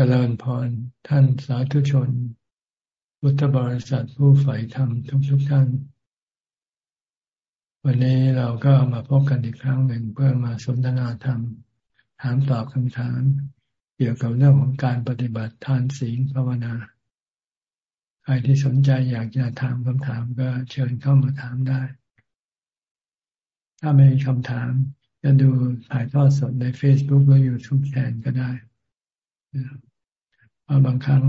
จริญพรท่านสาธุชน พุทธบริษัทผู้ใฝ่ธรรมทุกทุกท่าน วันนี้เราก็มาพบกันอีกครั้งหนึ่งเพื่อมาสนทนาธรรม ถามตอบคำถาม เกี่ยวกับเรื่องของการปฏิบัติทานศีลภาวนา ใครที่สนใจอยากจะถามคำถามก็เชิญเข้ามาถามได้ ถ้าไม่มีคำถามจะดูถ่ายทอดสดใน Facebook หรือ YouTube แทนก็ได้เพราะบางครั้ง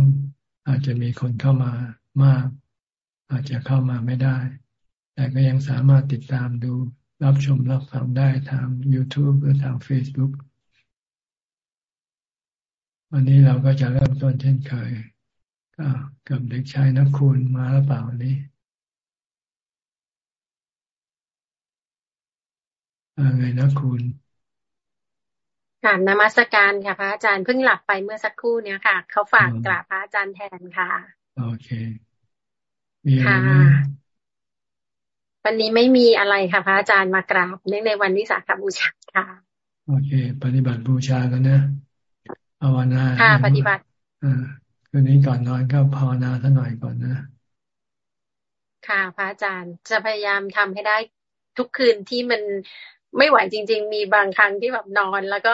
อาจจะมีคนเข้ามามาก อาจจะเข้ามาไม่ได้ แต่ก็ยังสามารถติดตามดูรับชมรับฟังได้ทาง YouTube หรือทาง Facebook วันนี้เราก็จะเริ่มต้นเช่นเคยก็กับเด็กชายนักคุณมาหรือเปล่าวันนี้อะไรนักคุณ กราบนมัสการค่ะพระอาจารย์เพิ่งหลับไปเมื่อสักครู่เนี้ยค่ะ เขาฝากกราบพระอาจารย์แทนค่ะ โอเคมีอะไรไหมวันนี้ไม่มีอะไรค่ะพระอาจารย์มากราบเนื่องในวันวิสาขบูชาค่ะ โอเค ปฏิบัติบูชากันนะภาวนาค่ะ ปฏิบัติอ่าคืนนี้ก่อนนอนก็ภาวนาสักหน่อยก่อนนะ ค่ะพระอาจารย์จะพยายามทำให้ได้ทุกคืนที่มัน ไม่ไหวจริง ๆ มีบางครั้งที่แบบนอนแล้วก็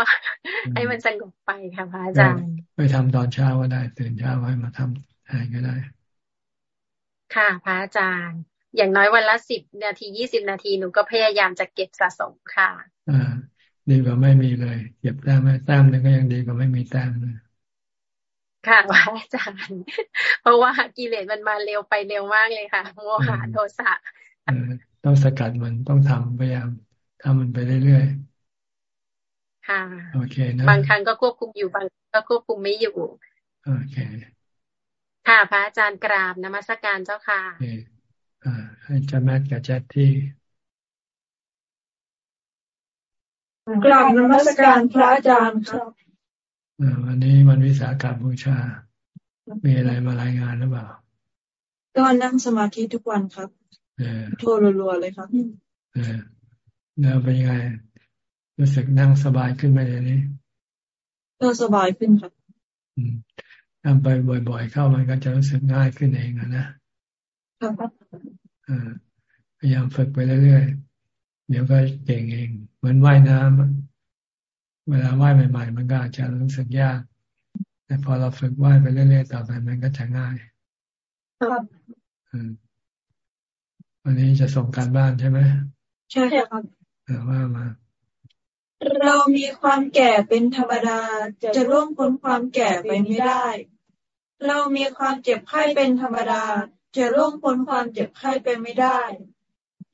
ให้มันสงบไปค่ะพระอาจารย์ไปทำตอนเช้าก็ได้ ตื่นเช้าไว้มาทำแทนก็ได้ ค่ะพระอาจารย์ อย่างน้อยวันละสิบนาทียี่สิบนาทีหนูก็พยายามจะเก็บสะสมค่ะ อ่า ดีกว่าไม่มีเลย เก็บแต้มไม่แต้มนึงก็ยังดีกว่าไม่มีแต้มเลยค่ะพระอาจารย์ เพราะว่ากิเลสมันมาเร็วไปเร็วมากเลยค่ะโมหะโทสะต้องสกัดมันต้องทำพยายาม ทำมันไปเรื่อยๆ ค่ะ โอเคนะบางครั้งก็ควบคุมอยู่บางก็ควบคุมไม่อยู่ โอเค ค่ะพระอาจารย์กราบนมัสการเจ้าค่ะอ่าให้จะแมทกับแจทที่กราบนมัสการพระอาจารย์ครับวันนี้วันวิสาขบูชา มีอะไรมารายงานหรือเปล่า ก็นั่งสมาธิทุกวันครับโทรรัวๆเลยครับ แล้วเป็นยังไง รู้สึกนั่งสบายขึ้นไหมอย่างนี้ก็สบายขึ้นครับทำไปบ่อย ๆ เข้ามันก็จะรู้สึกง่ายขึ้นเองนะพยายามฝึกไปเรื่อยๆ เดี๋ยวก็เก่งเอง เหมือนว่ายน้ำเวลาว่ายใหม่ ๆ มันก็อาจจะรู้สึกยาก แต่พอเราฝึกว่ายไปเรื่อยๆ ต่อไปมันก็จะง่ายครับวันนี้จะส่งการบ้านใช่ไหมใช่ครับ ว่ามาเรามีความแก่เป็นธรรมดา จะร่วงพ้นความแก่ไปไม่ได้ เรามีความเจ็บไข้เป็นธรรมดา จะร่วงพ้นความเจ็บไข้ไปไม่ได้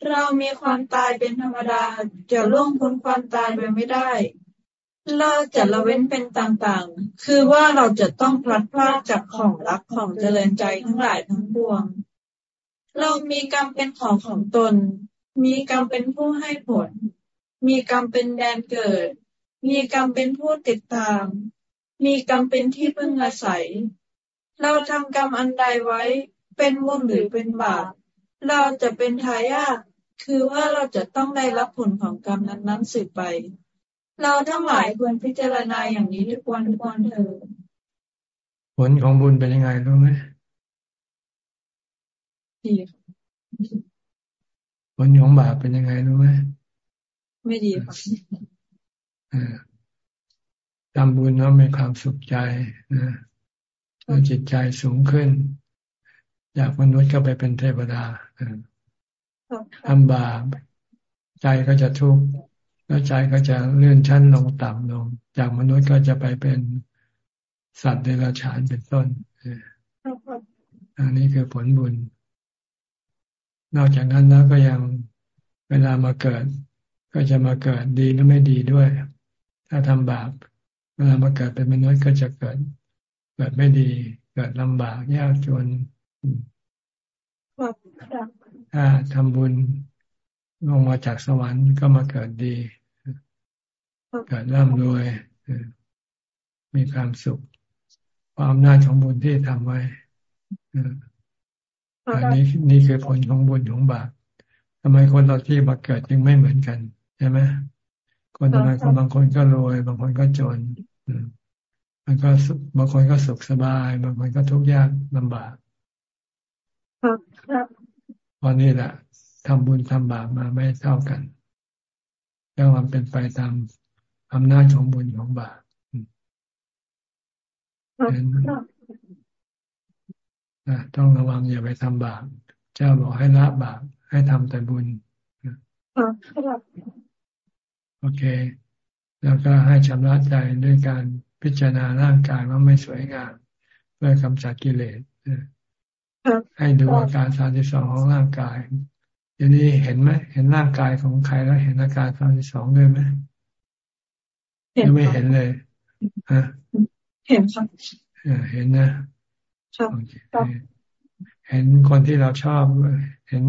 เรามีความตายเป็นธรรมดา จะร่วงพ้นความตายไปไม่ได้ เราจะละเว้นเป็นต่างๆ คือว่าเราจะต้องพลัดพรากจากของรักของเจริญใจทั้งหลายทั้งปวง เรามีกรรมเป็นของของตน มีกรรมเป็นผู้ให้ผล มีกรรมเป็นแดนเกิด มีกรรมเป็นผู้ติดตาม มีกรรมเป็นที่พึ่งอาศัย เราทำกรรมอันใดไว้ เป็นบุญหรือเป็นบาป เราจะเป็นทายาทคือว่าเราจะต้องได้รับผลของกรรมนั้นๆสืบไป เราทั้งหลายควรพิจารณาอย่างนี้ทุกวันทุกวันเถิดผลของบุญเป็นยังไงรู้ไหมดีผ ลของบาปเป็นยังไงรู้ไหมไม่ดีค่ะทำบุญแล้วมีความสุขใจนะจิตใจสูงขึ้นจากมนุษย์ก็ไปเป็นเทวดาทำบาปใจก็จะทุกข์แล้วใจก็จะเลื่อนชั้นลงต่ำลง จากมนุษย์ก็จะไปเป็นสัตว์เดรัจฉานเป็นต้นอันนี้คือผลบุญ นอกจากนั้นแล้วก็ยังเวลามาเกิด ก็จะมาเกิดดีหรือไม่ดีด้วย ถ้าทำบาปเวลามาเกิดเป็นมนุษย์ก็จะเกิดเกิดไม่ดี เกิดลำบากยากจนถ้าทำบุญลงมาจากสวรรค์ก็มาเกิดดี เกิดร่ำรวย มีความสุข ความน่าของบุญที่ทำไว้ อันนี้นี่คือผลของบุญของบาปทำไมคนเราที่มาเกิดยังไม่เหมือนกันใช่ไหมคนทำไมคนบางคนก็รวย บางคนก็จนมันก็บางคนก็สุขสบาย บางคนก็ทุกข์ยากลำบากครับครับวันนี้แหละทำบุญทำบาปมาไม่เท่ากันแล้วมันเป็นไปตามอำนาจของบุญของบาป ต้องระวังอย่าไปทำบาปเจ้าบอกให้ละบาปให้ทำแต่บุญโอเค แล้วก็ให้ชำระใจด้วยการพิจารณาร่างกายว่าไม่สวยงาม เพื่อกำจัดกิเลสให้ดูอาการสามสิบสองของร่างกายทีนี้เห็นไหมเห็นร่างกายของใครแล้วเห็นอาการสามสิบสองด้วยไหมยังไม่เห็นเลยฮะเห็นครับเห็นนะ ครับเห็นคนที่เราชอบ เห็น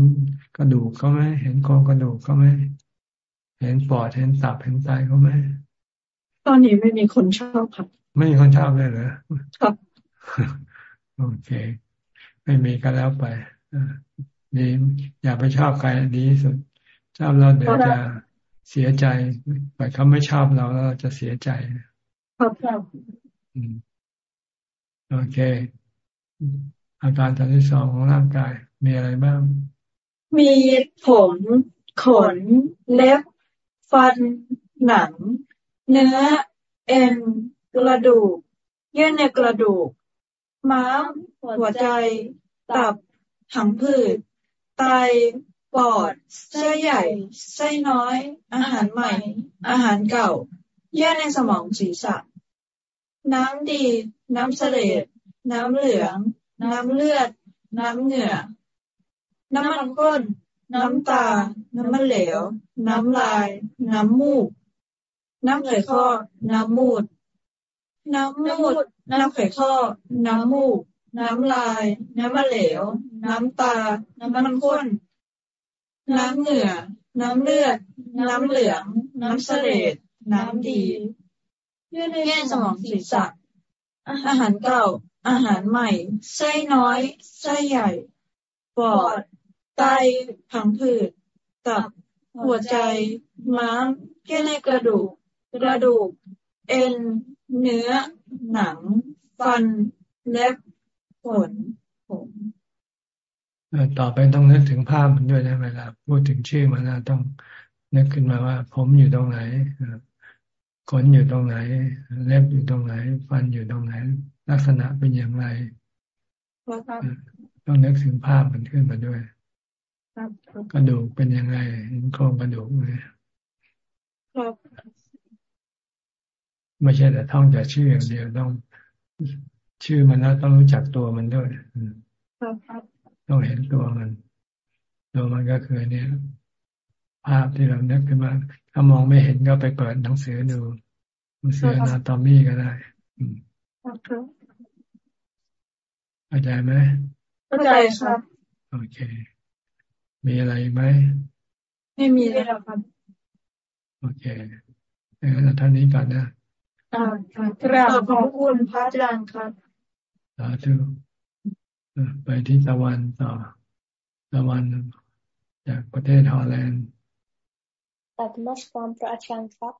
กระดูกเขาไหมเห็นโครงกระดูกเขาไหมเห็นปอดเห็นตับเห็นไตเขาไหมตอนนี้ไม่มีคนชอบครับ ไม่มีคนชอบเลยเหรอครับโอเค ไม่มีก็แล้วไปดีอย่าไปชอบใครดีสุด ชอบเราเดี๋ยวจะเสียใจแต่เขาไม่ชอบเราแล้วเราจะเสียใจครับครับโอเค อาการทางที่สองของร่างกาย มีอะไรบ้าง มีผมขน เล็บ ฟัน หนัง เนื้อ เอ็น กระดูก เยื่อในกระดูก ม้าม หัวใจ ตับ หังผืด ไต ปอดไส้ใหญ่ ไส้น้อย อาหารใหม่ อาหารเก่า เยื่อในสมองศีรษะ น้ำดี น้ำเสลด น้ำเหลือง น้ำเลือด น้ำเหงื่อ น้ำมันก้น น้ำตา น้ำมันเหลว น้ำลาย น้ำมูก น้ำไขข้อ น้ำมูด น้ำมูด น้ำไขข้อ น้ำมูก น้ำลาย น้ำมันเหลว น้ำตา น้ำมันข้น น้ำเหงื่อ น้ำเลือด น้ำเหลือง น้ำเสลดน้ำดีเยื่อในสมองศีรษะอาหารเก่า อาหารใหม่ไส้น้อยไส้ใหญ่ ปอด ไต ผังผืด ตับ หัวใจ ม้ามเยื่อในกระดูก กระดูก เอ็น เนื้อ หนัง ฟัน เล็บ ขน ผมต่อไปต้องนึกถึงภาพมันด้วยนะเวลาพูดถึงชื่อมันต้องนึกขึ้นมาว่า ผมอยู่ตรงไหนขนอยู่ตรงไหน เล็บอยู่ตรงไหน ฟันอยู่ตรงไหน ลักษณะเป็นอย่างไรต้องนึกถึงภาพมันขึ้นมาด้วยกระดูกเป็นยังไงเห็นโครงกระดูกไหมไม่ใช่แต่ท่องแต่ชื่ออย่างเดียวต้องชื่อมันแล้วต้องรู้จักตัวมันด้วยต้องเห็นตัวมันตัวมันก็คือเนี่ย ภาพที่เรานึกขึ้นมาถ้ามองไม่เห็นก็ไปเปิดหนังสือดูหนังสือนาตอมี่ก็ได้ เข้าใจไหมเข้าใจครับ โอเค มีอะไรไหม ไม่มีเลยครับ โอเคงั้นท่านนี้ก่อนนะอ่ากราบขอบคุณพระอาจารย์ครับสาธุไปที่ตะวันต่อตะวันจากประเทศฮอลแลนด์ตัดมัสความพระอาจารย์ครับ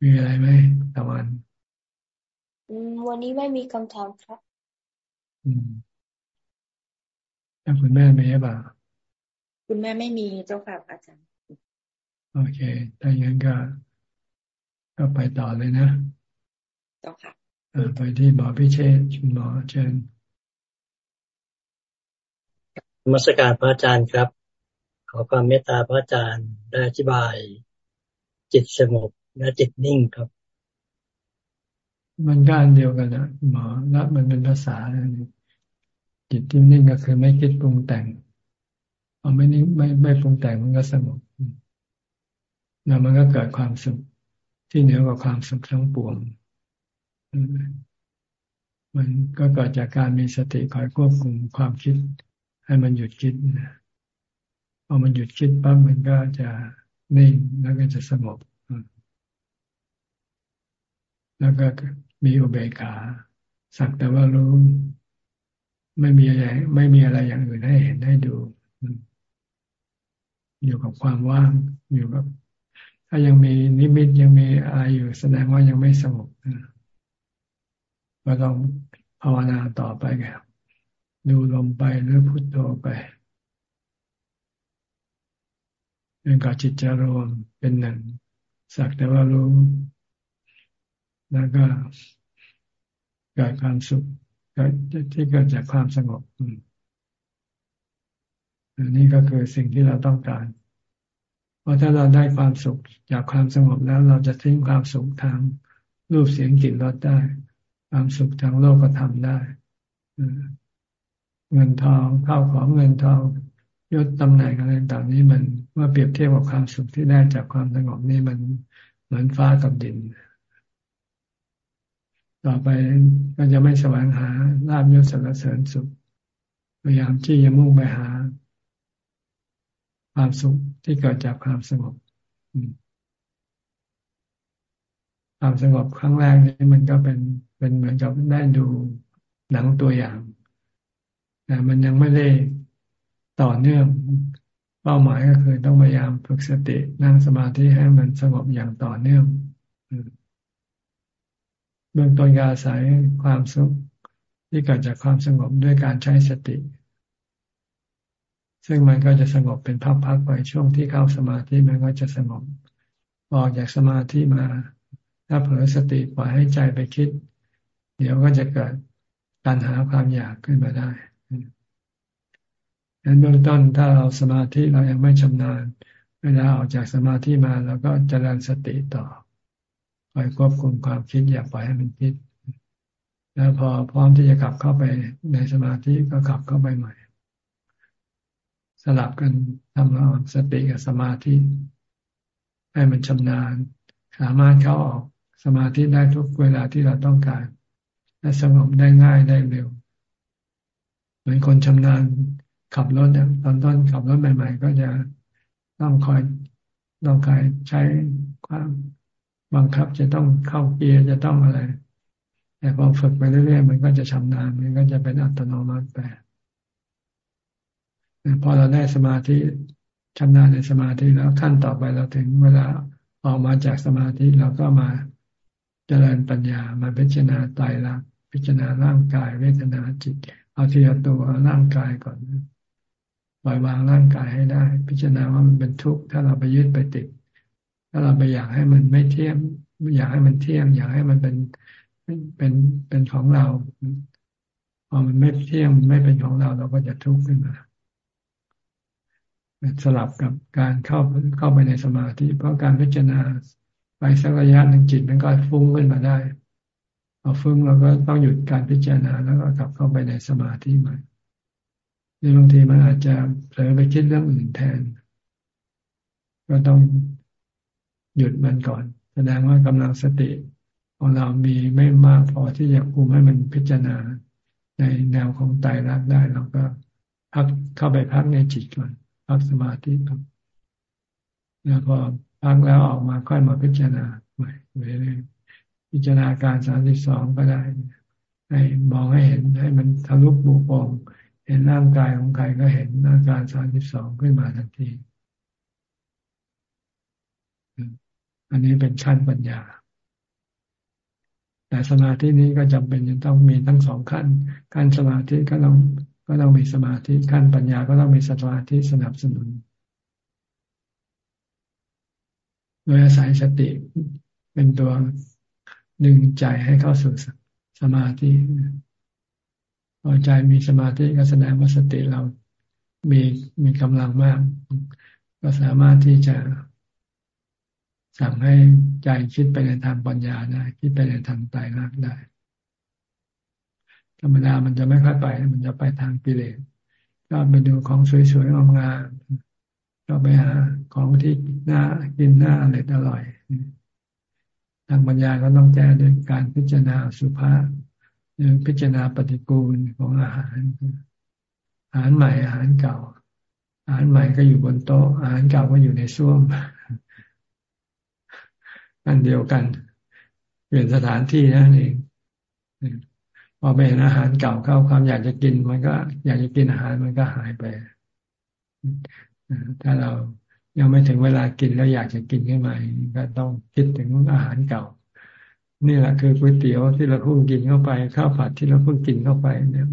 มีอะไรไหมตะวัน วันนี้ไม่มีคำถามครับอืมแล้วคุณแม่มีหรือเปล่าคุณแม่ไม่มีเจ้าค่ะอาจารย์ โอเค ถ้าอย่างนั้นก็ก็ไปต่อเลยนะ เจ้าค่ะไปที่หมอพิเชษคุณหมอเชิญมัสการพระอาจารย์ครับ ขอความเมตตาพระอาจารย์ได้อธิบาย จิตสงบและจิตนิ่งครับ มันก็อันเดียวกันนะหมอละมันเป็นภาษาจิตที่นิ่งก็คือไม่คิดปรุงแต่งพอาไม่นิ่งไม่ไม่ปรุงแต่งมันก็สงบแล้วมันก็เกิดความสุขที่เหนือกว่าความสุขทั้งปวงมันก็เกิดจากการมีสติคอยควบคุมความคิด ให้มันหยุดคิดพอมันหยุดคิดปั๊บมันก็จะนิ่งแล้วก็จะสงบแล้วก็ มีอุเบกขา สักแต่ว่ารู้ไม่มีอะไร ไม่มีอะไรอย่างอื่นให้เห็นให้ดูอยู่กับความว่างอยู่กับ ถ้ายังมีนิมิตยังมีอะไรอยู่ แสดงว่ายังไม่สงบก็ต้องภาวนาต่อไปแกดูลมไปหรือพุทโธไปเรื่องกับจิตจะรวมเป็นหนึ่งสักแต่ว่ารู้ แล้วก็เกิดความสุขที่เกิดจากความสงบอันนี้ก็คือสิ่งที่เราต้องการ เพราะถ้าเราได้ความสุขจากความสงบแล้วเราจะทิ้งความสุขทางรูปเสียงกลิ่นรสได้ ความสุขทางโลกก็ทำได้เงินทองเข้าของเงินทองยศตำแหน่งอะไรต่างนี้มันเมื่อเปรียบเทียบกับความสุขที่ได้จากความสงบนี่มันเหมือนฟ้ากับดิน ต่อไปก็จะไม่แสวงหาลาบยศสรรเสริญสุขพยายามที่จะมุ่งไปหา ความสุขที่เกิดจากความสงบความสงบครั้งแรกนี้มันก็เป็นเป็นเหมือนกับได้ดูหนังตัวอย่างแต่มันยังไม่ได้ต่อเนื่อง เป้าหมายก็คือต้องพยายามฝึกสตินั่งสมาธิให้มันสงบอย่างต่อเนื่อง เบื้องต้นการอาศัยความสุขที่เกิดจากความสงบด้วยการใช้สติ ซึ่งมันก็จะสงบเป็นพักๆไปช่วงที่เข้าสมาธิมันก็จะสงบออกจากสมาธิมา ถ้าเผลอสติปล่อยให้ใจไปคิด เดี๋ยวก็จะเกิดการหาความอยากขึ้นมาได้ดังนั้นเบื้องต้นถ้าเราสมาธิเรายังไม่ชำนาญ เวลาออกจากสมาธิมาเราก็เจริญสติต่อ คอยควบคุมความคิดอย่าปล่อยให้มันคิด แล้วพอพร้อมที่จะกลับเข้าไปในสมาธิก็กลับเข้าไปใหม่ สลับกันทำเอาสติกับสมาธิ ให้มันชำนาญ สามารถเข้าออกสมาธิได้ทุกเวลาที่เราต้องการ และสงบได้ง่ายได้เร็ว เหมือนคนชำนาญขับรถเนี่ยตอนต้นขับรถใหม่ ๆ ก็จะต้องคอยต้องคอยใช้ความ บังคับจะต้องเข้าเกียร์จะต้องอะไร แต่พอฝึกไปเรื่อยๆมันก็จะชำนาญมันก็จะเป็นอัตโนมัติไปพอเราได้สมาธิชำนาญในสมาธิแล้วขั้นต่อไปเราถึงเวลาออกมาจากสมาธิเราก็มาเจริญปัญญามาพิจารณาตายรักพิจารณาร่างกาย เวทนาจิต เอาทีละตัวร่างกายก่อนปล่อยวางร่างกายให้ได้ พิจารณาว่ามันเป็นทุกข์ถ้าเราไปยึดไปติด ถ้าเราไปอยากให้มันไม่เที่ยงอยากให้มันเที่ยง อยากให้มันเป็นเป็นเป็นของเราพอมันไม่เที่ยงไม่เป็นของเรา เราก็จะทุกข์ขึ้นมาสลับกับการเข้าเข้าไปในสมาธิเพราะการพิจารณาไปสักระยะหนึ่งจิตมันก็ฟุ้งขึ้นมาได้พอฟุ้งเราก็ต้องหยุดการพิจารณาแล้วก็กลับเข้าไปในสมาธิใหม่หรือบางทีมันอาจจะเผลอไปคิดเรื่องอื่นแทน ก็ต้อง หยุดมันก่อน แสดงว่ากำลังสติของเรามีไม่มากพอที่จะคุมให้มันพิจารณา ในแนวของไตรลักษณ์ได้เราก็พักเข้าไปพักในจิตก่อนพักสมาธิแล้วพอพักแล้วออกมาค่อยมาพิจารณาใหม่เรื่อยๆพิจารณาการสามสิบสองก็ได้ให้มองให้เห็นให้มันทะลุบุปองเห็นร่างกายของใครก็เห็นอาการสามสิบสองขึ้นมาทันที อันนี้เป็นขั้นปัญญา แต่สมาธินี้ก็จำเป็นจะต้องมีทั้งสองขั้น ขั้นสมาธิก็ต้องก็ต้องมีสมาธิขั้นปัญญาก็ต้องมีสมาธิสนับสนุน โดยอาศัยสติเป็นตัวดึงใจให้เข้าสู่สมาธิพอใจมีสมาธิก็แสดงว่าสติเรามีมีกำลังมาก ก็สามารถที่จะ สั่งให้ใจคิดไปในทางปัญญาได้คิดไปในทางไตรลักษณ์ได้ธรรมดามันจะไม่ค่อยไป มันจะไปทางกิเลสก็ไปดูของสวยๆงามๆก็ไปหาของที่น่ากินน่าอร่อยอร่อยทางปัญญาก็ต้องแก้ด้วยการพิจารณาสุภาพพิจารณาปฏิกูลของอาหาร อาหารใหม่อาหารเก่า อาหารใหม่ก็อยู่บนโต๊ะอาหารเก่าก็อยู่ในส้วม อันเดียวกันเปลี่ยนสถานที่นั่นเองพอไปเห็นอาหารเก่าเข้าความอยากจะกิน มันก็ อยากจะกินอาหารมันก็หายไปถ้าเรายังไม่ถึงเวลากินแล้วอยากจะกินขึ้นมาก็ต้องคิดถึงอาหารเก่า นี่แหละคือก๋วยเตี๋ยวที่เราเพิ่งกินเข้าไปข้าวผัดที่เราเพิ่งกินเข้าไปเนี่ย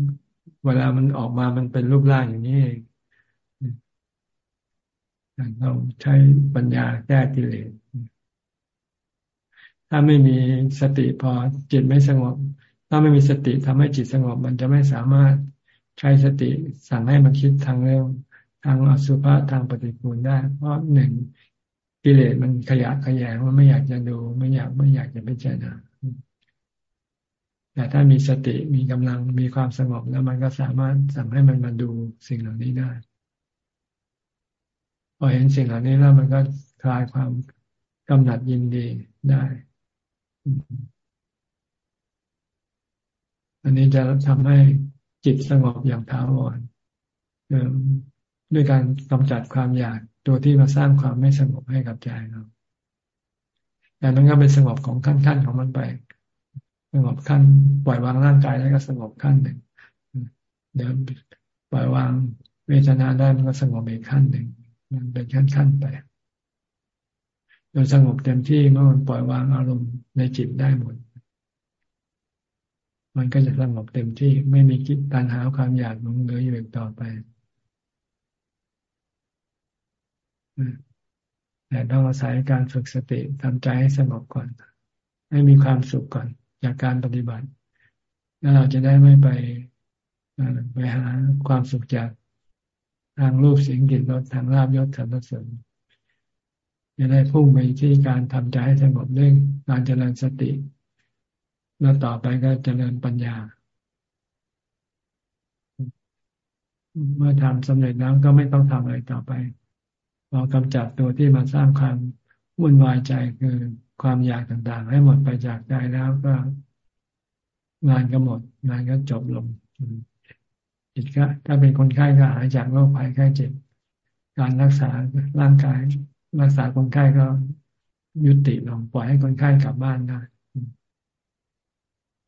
เวลามันออกมามันเป็นรูปร่างอย่างนี้เองเราใช้ปัญญาแก้กิเลส ถ้าไม่มีสติพอจิตไม่สงบ ถ้าไม่มีสติทำให้จิตสงบ มันจะไม่สามารถใช้สติสั่งให้มันคิดทางเรื่องทางอสุภะทางปฏิกูลได้ เพราะหนึ่งกิเลสมันขยะขยงมันไม่อยากจะดู ไม่อยากไม่อยากจะพิจารณาแต่ถ้ามีสติมีกำลังมีความสงบแล้วมันก็สามารถสั่งให้มันมาดูสิ่งเหล่านี้ได้พอเห็นสิ่งเหล่านี้แล้วมันก็คลายความกำหนัดยินดีได้ อันนี้จะทำให้จิตสงบอย่างถาวรด้วยการกำจัดความอยากตัวที่มาสร้างความไม่สงบให้กับใจเราแต่มันก็เป็นสงบของขั้นขั้นของมันไปสงบขั้น ปล่อยวางร่างกายแล้วก็สงบขั้นหนึ่งเดี๋ยวปล่อยวางเวทนาได้มันก็สงบอีกขั้นหนึ่งมันเป็นขั้นขั้นไป โดยสงบเต็มที่เมื่อมันปล่อยวางอารมณ์ในจิตได้หมด มันก็จะสงบเต็มที่ไม่มีกิจตัณหาความอยากหลงเหลืออยู่อีกต่อไปแต่ต้องอาศัยการฝึกสติทำใจให้สงบก่อน ให้มีความสุขก่อน จากการปฏิบัติ แล้วเราจะได้ไม่ไปไปหาความสุขจากทางรูปเสียงกลิ่นรสทางลาบยศสรรเสริญ จะได้พุ่งไปที่การทำใจให้สงบเรื่องการเจริญสติ แล้วต่อไปก็เจริญปัญญา เมื่อทำสำเร็จแล้วก็ไม่ต้องทำอะไรต่อไปเรากำจัดตัวที่มาสร้างความวุ่นวายใจคือความอยากต่างๆ ให้หมดไปจากใจแล้วก็งานก็หมด งานก็จบลงจิตก็ถ้าเป็นคนไข้ก็หายจากโรคภัยไข้เจ็บ การรักษาร่างกาย รักษาคนไข้ก็ยุติลงปล่อยให้คนไข้กลับบ้านได้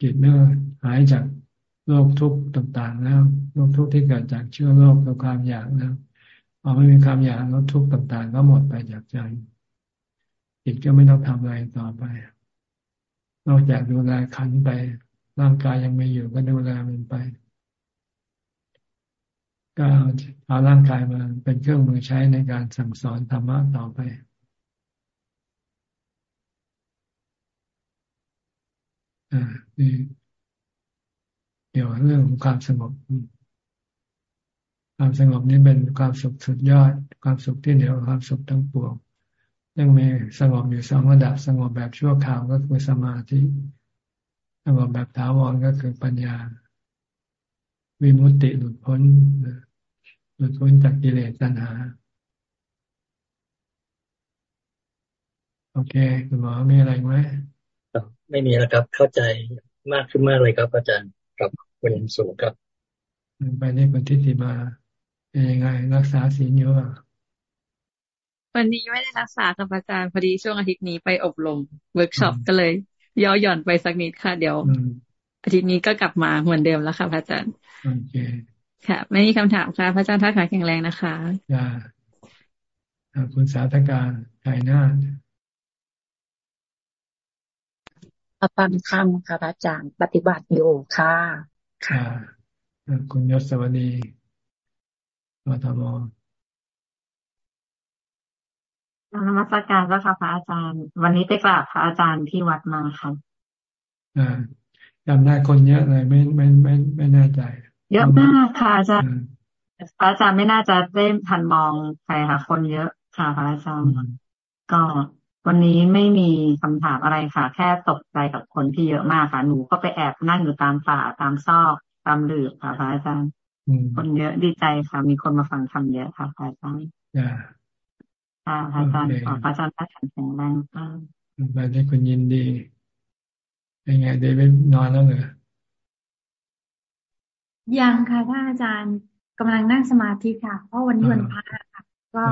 จิตเมื่อหายจากโรคทุกข์ต่างๆแล้วโรคทุกข์ที่เกิดจากเชื้อโรคกับความอยากแล้วพอไม่มีความอยากลดทุกข์ต่าง ๆ ก็หมดไปจากใจจิตก็ไม่ต้องทำอะไรต่อไป นอกจากดูแลขันไป ร่างกายยังไม่อยู่ก็ดูแลมันไป ก็ เอาร่างกายมาเป็นเครื่องมือใช้ในการสั่งสอนธรรมะต่อไปอ่านี่เดี๋ยวเรื่องของความสงบความสงบนี้เป็นความสุขสุดยอด ความสุขที่เหนือความสุขทั้งปวงยังมีสงบอยู่สองระดับสงบแบบชั่วคราวก็คือสมาธิสงบแบบถาวรก็คือปัญญา วิมุตติหลุดพ้น ลุดพ้นจากกิเลสตัณหา โอเค คุณหมอมีอะไรไหมไม่มีแล้วครับ เข้าใจมากขึ้นมากเลยครับ อาจารย์กับคุณสูงครับไปนี่คุณทิติมาเป็นยังไง รักษาศีลอยู่อะวันนี้ไม่ได้รักษากับอาจารย์พอดีช่วงอาทิตย์นี้ไปอบรมเวิร์กช็อปก็เลย ย่อหย่อนไปสักนิดค่ะ เดี๋ยวอาทิตย์นี้ก็กลับมาเหมือนเดิมแล้วค่ะพระอาจารย์โอเค ค่ะ ไม่มีคำถามค่ะ พระอาจารย์ธาตุขันธ์แข็งแรงนะคะจ้าคุณสาธการไก่นาอฟังคำค่ะพระอาจารย์ ปฏิบัติอยู่ค่ะ ค่ะคุณยศสวัสดีกทมนมัสการเจ้าค่ะพระอาจารย์ วันนี้ไปกราบพระอาจารย์ที่วัดมาค่ะอ่าจำได้คนเยอะเลยไม่ไม่ไม่ไม่แน่ใจ เยอะมากค่ะอาจารย์พระอาจารย์ไม่น่าจะได้ทันมองใครค่ะ คนเยอะค่ะพระอาจารย์ก็วันนี้ไม่มีคำถามอะไรค่ะ แค่ตกใจกับคนที่เยอะมากค่ะ หนูก็ไปแอบนั่งอยู่ตามป่าตามซอกตามหลืบค่ะพระอาจารย์คนเยอะดีใจค่ะ มีคนมาฟังคำเยอะค่ะพระอาจารย์ค่ะพระอาจารย์ขอพระอาจารย์ท่านแข็งแรงค่ะไปได้คุณยินดีเป็นไงเดวิดนอนแล้วเหรอ ยังค่ะท่านอาจารย์กำลังนั่งสมาธิค่ะ เพราะวันนี้วันพระค่ะก็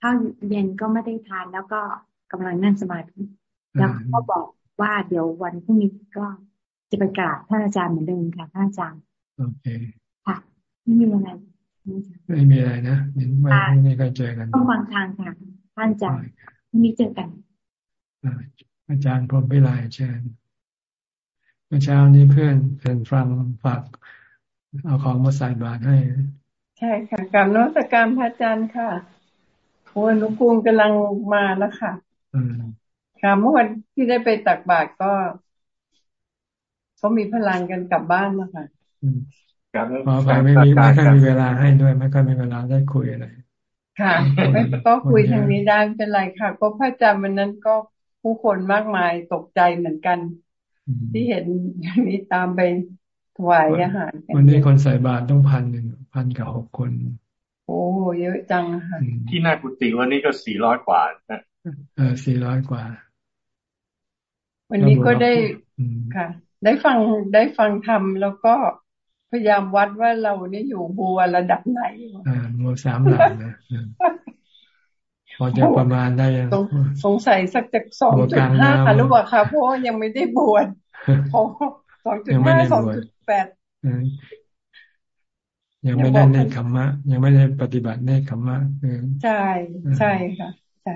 ข้าวเย็นก็ไม่ได้ทานแล้วก็กำลังนั่งสมาธิแล้วก็บอกว่าเดี๋ยววันพรุ่งนี้ก็จะไปกราบท่านอาจารย์เหมือนเดิมค่ะท่านอาจารย์โอเคค่ะไม่มีอะไรไม่มีอะไรนะเห็นไม่ไม่เคยเจอกันต้องฟังทางค่ะท่านอาจารย์มีเจอกันอาจารย์พรมพิไลเชิญเมื่อเช้านี้เพื่อนเพื่อนฟังฝาก เอาของมาใส่บาตรให้ ใช่ค่ะกับนวัตกรรมพระอาจารย์ค่ะโอ้นุกูลกำลังมาแล้วค่ะค่ะเมื่อวันที่ได้ไปตักบาตรก็เขามีพลังกันกลับบ้านนะคะพอไปไม่มีไม่ค่อยมีเวลาให้ด้วยไม่ค่อยมีเวลาได้คุยอะไรค่ะไม่ก็คุยทางนี้ได้เป็นไรค่ะ ก็พระอาจารย์วันนั้นก็ผู้คนมากมายตกใจเหมือนกัน ที่เห็นอย่างนี้ตามไป ถวายอาหารวันนี้คนใส่บาตรต้องพันหนึ่งพันกับหกคน โอ้เยอะจังค่ะที่นากุฏิวันนี้ก็สี่ร้อยกว่าเออสี่ร้อยกว่า วันนี้ก็ได้ค่ะ ได้ฟังได้ฟังธรรมแล้วก็พยายามวัดว่าเราเนี่ยอยู่บัวระดับไหนอ่าบัวสามหลังนะพอจะประมาณได้ยังสงสัยสักจากสองจุดห้าหรือเปล่าคะเพราะยังไม่ได้บวชพอ สองจุดห้าสองจุดแปดยังไม่ได้เนคขมมะ ยังไม่ได้ปฏิบัติเนคขมมะใช่ใช่ค่ะใช่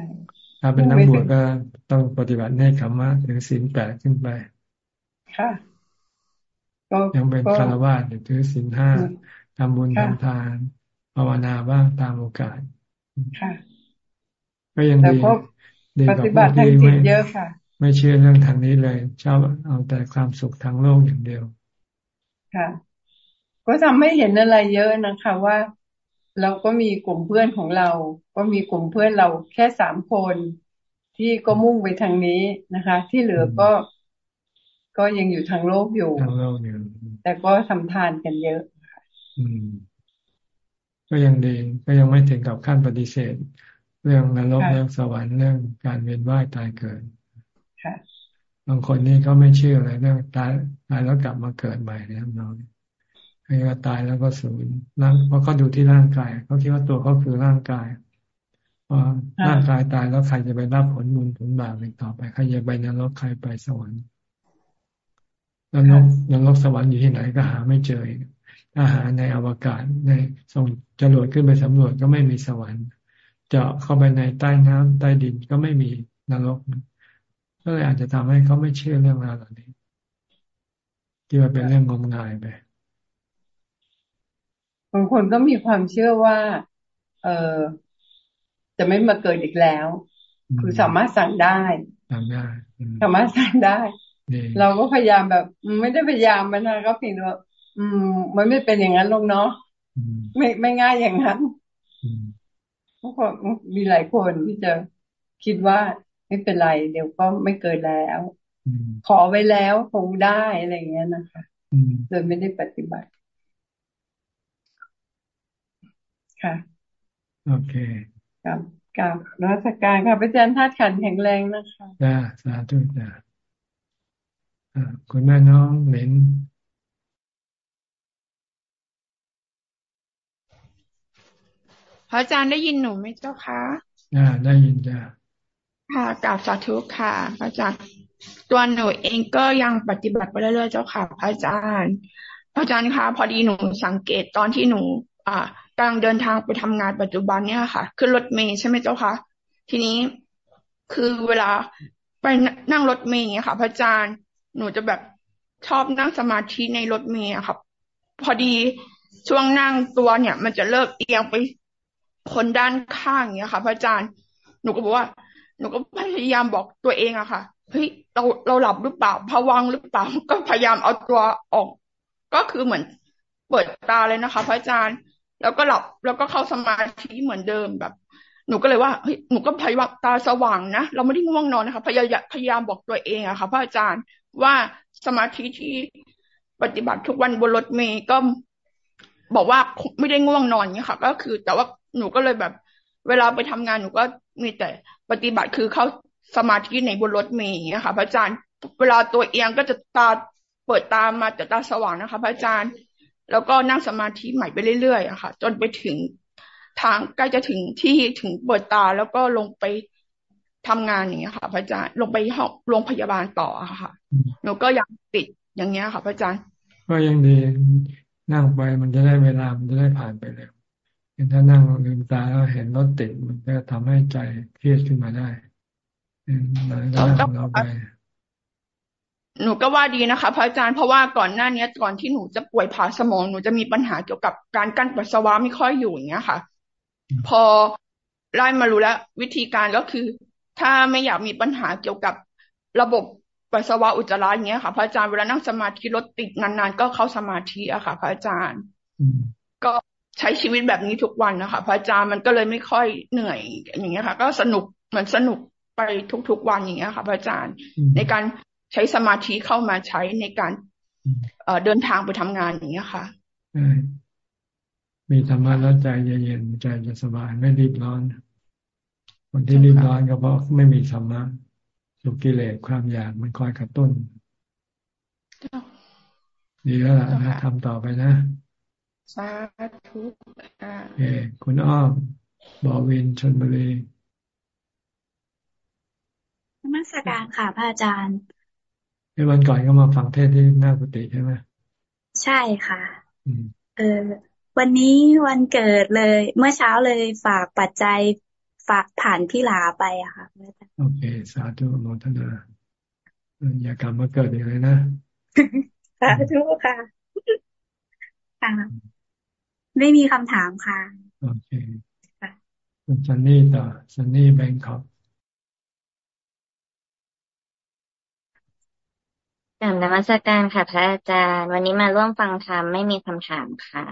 ถ้าเป็นนักบวชก็ต้องปฏิบัติเนคขมมะถึงศีลแปดขึ้นไป ค่ะยังเป็นคารวะหรือถือศีลห้าทำบุญทำทานภาวนาบ้างตามโอกาส ค่ะ ก็ยังดีดีกว่าพวกที่ไม่เยอะค่ะ ไม่เชื่อเรื่องทางนี้เลยชอบเอาแต่ความสุขทางโลกอย่างเดียว ค่ะ ก็ทำให้เห็นอะไรเยอะนะคะว่า เราก็มีกลุ่มเพื่อนของเรา ก็มีกลุ่มเพื่อนเราแค่สามคนที่ก็มุ่งไปทางนี้นะคะ ที่เหลือก็ก็ยังอยู่ทางโลกอยู่ทางโลกอยู่แต่ก็ทำทานกันเยอะอืม ก็ยังดีก็ยังไม่ถึงกับขั้นปฏิเสธ เรื่องนรกเรื่องสวรรค์เรื่องการเวียนว่ายตายเกิด บางคนนี่ก็ไม่เชื่ออะไรเรื่องตายตายแล้วกลับมาเกิดใหม่เนี่ยน้องให้ว่าตายแล้วก็สูญร่างเพราะเขาดูที่ร่างกายเขาคิดว่าตัวเขาคือร่างกายพอร่างกายตายแล้วใครจะไปรับผลบุญผลบาปอีกต่อไปใครจะไปนรกใครไปสวรรค์นรกนรกสวรรค์อยู่ที่ไหนก็หาไม่เจอถ้าหาในอวกาศในส่งจรวดขึ้นไปสำรวจก็ไม่มีสวรรค์ เจาะเข้าไปในใต้น้ำใต้ดินก็ไม่มีนรก ก็เลยอาจจะทำให้เขาไม่เชื่อเรื่องราวเหล่านี้ที่ว่าเป็นเรื่องงมงายไปบางคนก็มีความเชื่อว่า เออจะไม่มาเกิดอีกแล้ว คือสามารถสั่งได้สั่งได้สามารถสั่งได้ เราก็พยายามแบบ ไม่ได้พยายามมันนะก็เพียงแต่ว่าอืม มันไม่เป็นอย่างนั้นลงเนาะไม่ไม่ง่ายอย่างนั้นเพราะมีหลายคนที่จะคิดว่า ไม่เป็นไร เดี๋ยวก็ไม่เกิดแล้ว ขอไว้แล้วคงได้อะไรอย่างเงี้ยนะคะโดยไม่ได้ปฏิบัติ ค่ะ โอเคกับกับรัชการค่ะพระอาจารย์ธาตุขันแข็งแรงนะคะจ้าสาธุจ้าคุณแม่น้องเหลนพระอาจารย์ได้ยินหนูไหมเจ้าคะอ่าได้ยินจ้ะ ค่ะกราบสาธุค่ะพระอาจารย์ตัวหนูเองก็ยังปฏิบัติไปเรื่อยๆเจ้าค่ะพระอาจารย์พระอาจารย์คะพอดีหนูสังเกตตอนที่หนู อ่ากำลังเดินทางไปทำงานปัจจุบันเนี่ยค่ะขึ้นรถเมย์ใช่ไหมเจ้าคะทีนี้คือเวลาไปนั่งรถเมย์ค่ะ พระอาจารย์หนูจะแบบชอบนั่งสมาธิในรถเมล์ครับ พอดีช่วงนั่งตัวเนี่ย มันจะเลิกเอียงไปคนด้านข้างอย่างเงี้ยค่ะ พระอาจารย์หนูก็บอกว่า หนูก็พยายามบอกตัวเองอะค่ะเฮ้ยเราเราหลับหรือเปล่าผวังหรือเปล่า ก็พยายามเอาตัวออก ก็คือเหมือนเปิดตาเลยนะคะพระอาจารย์ แล้วก็หลับแล้วก็เข้าสมาธิเหมือนเดิมแบบ หนูก็เลยว่าเฮ้ยหนูก็พยายามตาสว่างนะเราไม่ได้ง่วงนอนนะคะพยายามพยายามบอกตัวเองอะค่ะพระอาจารย์ว่าสมาธิที่ปฏิบัติทุกวันบนรถเมย์ก็บอกว่าไม่ได้ง่วงนอนเนี่ยค่ะ ก็คือ แต่ว่าหนูก็เลยแบบ เวลาไปทำงานหนูก็มีแต่ ปฏิบัติคือเข้าสมาธิในบนรถเมย์นี่ยค่ะพระอาจารย์เวลาตัวเอียงก็จะตาเปิดตามาแต่ตาสว่างนะคะพระอาจารย์ แล้วก็นั่งสมาธิใหม่ไปเรื่อยๆอะค่ะ จนไปถึงทางใกล้จะถึงที่ถึงเปิดตาแล้วก็ลงไปทำงานอย่างเงี้ยค่ะ พระอาจารย์ลงไปห้องโรงพยาบาลต่อค่ะหนูก็ยังติดอย่างเงี้ยค่ะ พระอาจารย์ ก็ยังดีนั่งไปมันจะได้เวลามันจะได้ผ่านไปเร็ว ถ้านั่งลืมตาแล้วเห็นรถติดมันก็ทำให้ใจเครียดขึ้นมาได้เราก็นั่งเราไปหนูก็ว่าดีนะคะพระอาจารย์เพราะว่าก่อนหน้านี้ก่อนที่หนูจะป่วยผ่าสมองหนูจะมีปัญหาเกี่ยวกับการกั้นปัสสาวะไม่ค่อยอยู่อย่างเงี้ยค่ะ พอไล่มารู้แล้ว วิธีการก็คือ ถ้าไม่อยากมีปัญหาเกี่ยวกับระบบปัสสาวะอุจจาระอย่างเงี้ยค่ะ พระอาจารย์เวลานั่งสมาธิรถติดนานๆ ก็เข้าสมาธิอะค่ะ พระอาจารย์ ก็ ใช้ชีวิตแบบนี้ทุกวันนะคะพระอาจารย์มันก็เลยไม่ค่อยเหนื่อยอย่างเงี้ยค่ะ ก็สนุกเหมือนสนุกไปทุกๆวันอย่างเงี้ยค่ะพระอาจารย์ในการใช้สมาธิเข้ามาใช้ในการเเดินทางไปทำงานอย่างเงี้ยค่ะมีธรรมะแล้วใจเย็นใจจะสบายไม่รีบร้อนคนที่รีบร้อนก็เพราะไม่มีธรรมะสุกิเลสความอยากมันคอยกระตุ้นดีแล้วล่ะนะทำต่อไปนะ สาธุค่ะเอคุณอ้อมบอวินชนบุรีนมัสการค่ะพระอาจารย์ในวันก่อนก็มาฟังเทศที่หน้ากุฏิใช่ไหมใช่ค่ะเออวันนี้วันเกิดเลย เมื่อเช้าเลยฝากปัจจัยฝากผ่านพี่หลาไปอะค่ะโอเค สาธุโมทนาอย่ากลับมาเกิดอีกเลยนะ สาธุค่ะค่ะ ไม่มีคำถามค่ะ โอเคคุณซันนี่ต่อซันนี่แบงคอกกราบนมัสการค่ะ พระอาจารย์ วันนี้มาร่วมฟังธรรมไม่มีคำถามค่ะ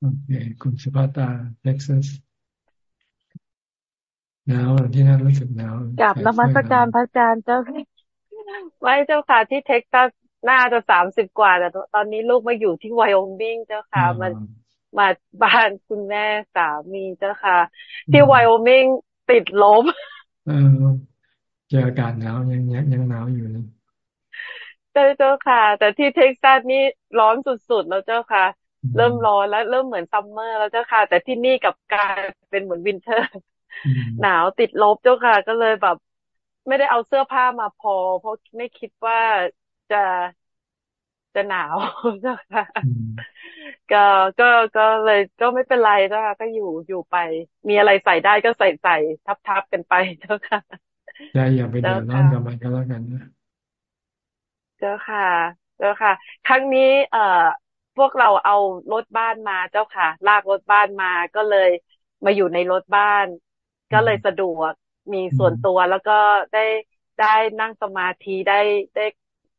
โอเค คุณสุภาตาเท็กซัสหนาวที่นั่นรู้สึกหนาวกราบนมัสการพระอาจารย์เจ้าไว้เจ้าค่ะที่เท็กซัสน่าจะสามสิบกว่าแต่ตอนนี้ลูกมาอยู่ที่ไวโอมิงเจ้าค่ะ มัน มาบ้านคุณแม่สามีเจ้าค่ะ ที่ไวโอมิงติดลบเออเจออากาศหนาวยังยังหนาวอยู่นะเจ้าเจ้าค่ะ แต่ที่เท็กซัสนี่ร้อนสุดๆแล้วเจ้าค่ะ เริ่มร้อนแล้วเริ่มเหมือน summer แล้วเจ้าค่ะ แต่ที่นี่กับกลายเป็นเหมือน winter หนาวติดลบเจ้าค่ะ ก็เลยแบบ ไม่ได้เอาเสื้อผ้ามาพอ เพราะไม่คิดว่าจะจะหนาวเจ้าค่ะ ก็ก็ก็เลยก็ไม่เป็นไรเจ้าค่ะก็อยู่อยู่ไป มีอะไรใส่ได้ก็ใส่ใส่ทับทับกันไปเจ้าค่ะใช่อย่าไปเดือดร้อนกับมันก็แล้วกันนะเจ้าค่ะเจ้าค่ะ ครั้งนี้เอ่อพวกเราเอารถบ้านมาเจ้าค่ะ ลากรถบ้านมาก็เลยมาอยู่ในรถบ้าน ก็เลยสะดวกมีส่วนตัวแล้วก็ได้ได้นั่งสมาธิได้ได้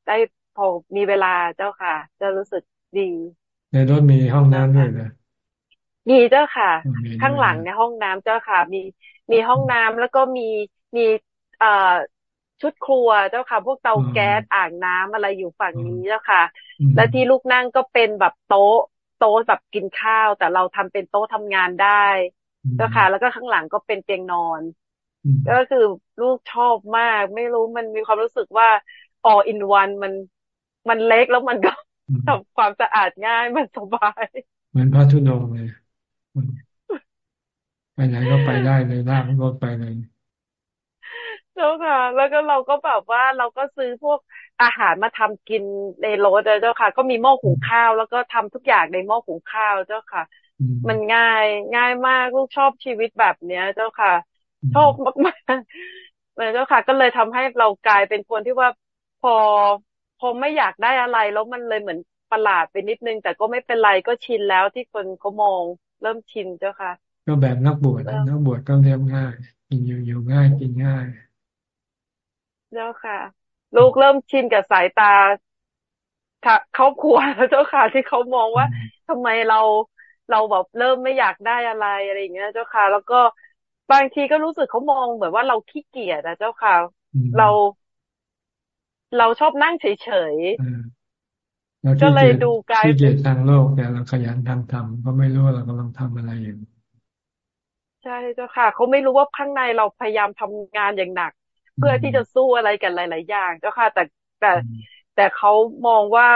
ได้พอมีเวลาเจ้าค่ะ จะรู้สึกดี ในรถมีห้องน้ำด้วยนะมีเจ้าค่ะ ข้างหลังในห้องน้ำเจ้าค่ะ มีมีห้องน้ำแล้วก็มีมีเอ่อชุดครัวเจ้าค่ะ พวกเตาแก๊สอ่างน้ำอะไรอยู่ฝั่งนี้เจ้าค่ะ และที่ลูกนั่งก็เป็นแบบโต๊ะ โต๊ะแบบกินข้าว แต่เราทำเป็นโต๊ะทำงานได้เจ้าค่ะ แล้วก็ข้างหลังก็เป็นเตียงนอน ก็คือลูกชอบมาก ไม่รู้มันมีความรู้สึกว่า all in one มันมันเล็กแล้วมันก็ ทำความสะอาดง่ายมันสบาย เหมือนพระทุดงเลยไปไหนก็ไปได้เลยลากรถไปเลยเจ้าค่ะ แล้วก็เราก็แบบว่าเราก็ซื้อพวกอาหารมาทำกินในรถเจ้าค่ะ ก็มีหม้อหุงข้าว แล้วก็ทำทุกอย่างในหม้อหุงข้าวเจ้าค่ะ มันง่ายง่ายมากลูกชอบชีวิตแบบเนี้ย เจ้าค่ะชอบมากๆเลยเจ้าค่ะ ก็เลยทำให้เรากลายเป็นคนที่ว่าพอ พอไม่อยากได้อะไรแล้วมันเลยเหมือนประหลาดไปนิดนึง แต่ก็ไม่เป็นไรก็ชินแล้วที่คนเขามองเริ่มชินเจ้าค่ะ ก็แบบนักบวชนักบวชก็เรียบง่ายกินอยู่อยู่ง่ายกินง่ายเจ้าค่ะ ลูกเริ่มชินกับสายตาครอบครัวแล้วเจ้าค่ะที่เขามองว่าทำไมเราเราแบบเริ่มไม่อยากได้อะไรอะไรอย่างเงี้ย เจ้าค่ะ แล้วก็บางทีก็รู้สึกเขามองเหมือนว่าเราขี้เกียจนะเจ้าค่ะ เรา เราชอบนั่งเฉยๆก็เลยดูกายขี้เกียจทางโลกแต่เราขยันทางธรรมก็ไม่รู้ว่าเรากำลังทำอะไรอยู่ใช่เจ้าค่ะเขาไม่รู้ว่าข้างในเราพยายามทำงานอย่างหนัก เพื่อที่จะสู้อะไรกันหลาย ๆ อย่างเจ้าค่ะ แต่แต่แต่เขามองว่า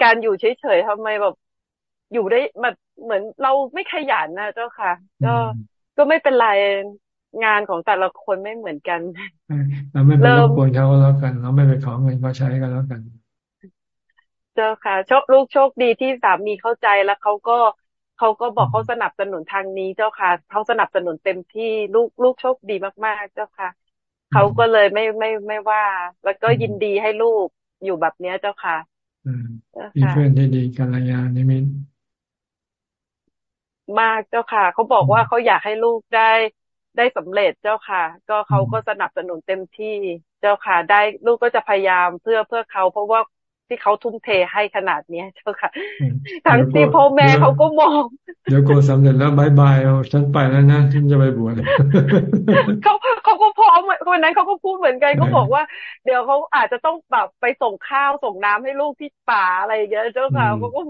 การอยู่เฉยๆทำไมแบบอยู่ได้แบบเหมือนเราไม่ขยันนะเจ้าค่ะ ก็ก็ไม่เป็นไร งานของแต่ละคนไม่เหมือนกัน เราไม่ไปรบกวนเขาแล้วกัน เราไม่ไปขอเงินเขาใช้กันแล้วกัน เจ้าค่ะโชคลูกโชคดีที่สามีเข้าใจแล้วเขาก็เขาก็บอกเขาสนับสนุนทางนี้เจ้าค่ะเขาสนับสนุนเต็มที่ลูกลูกโชคดีมากๆ เจ้าค่ะเขาก็เลยไม่ไม่ไม่ว่า แล้วก็ยินดีให้ลูกอยู่แบบเนี้ยเจ้าค่ะมีเพื่อนที่ดีกัลยาณมิตรมากเจ้าค่ะเขาบอกว่าเขาอยากให้ลูกได้ ได้สำเร็จเจ้าค่ะ ก็เขาก็สนับสนุนเต็มที่เจ้าค่ะ ได้ลูกก็จะพยายามเพื่อเพื่อเขา เพราะว่าที่เขาทุ่มเทให้ขนาดเนี้ยเจ้าค่ะทั้งที่พ่อแม่เขาก็มองเดี๋ยวโกสำเร็จแล้วบายบายเอาฉันไปแล้วนะฉันจะไปบวชเขาเขาก็พร้อมวันนั้นเขาก็พูดเหมือนกันเขาบอกว่า เดี๋ยวเขาอาจจะต้องแบบไปส่งข้าวส่งน้ำให้ลูกที่ป่าอะไรอย่างเงี้ยเจ้าค่ะเขาก็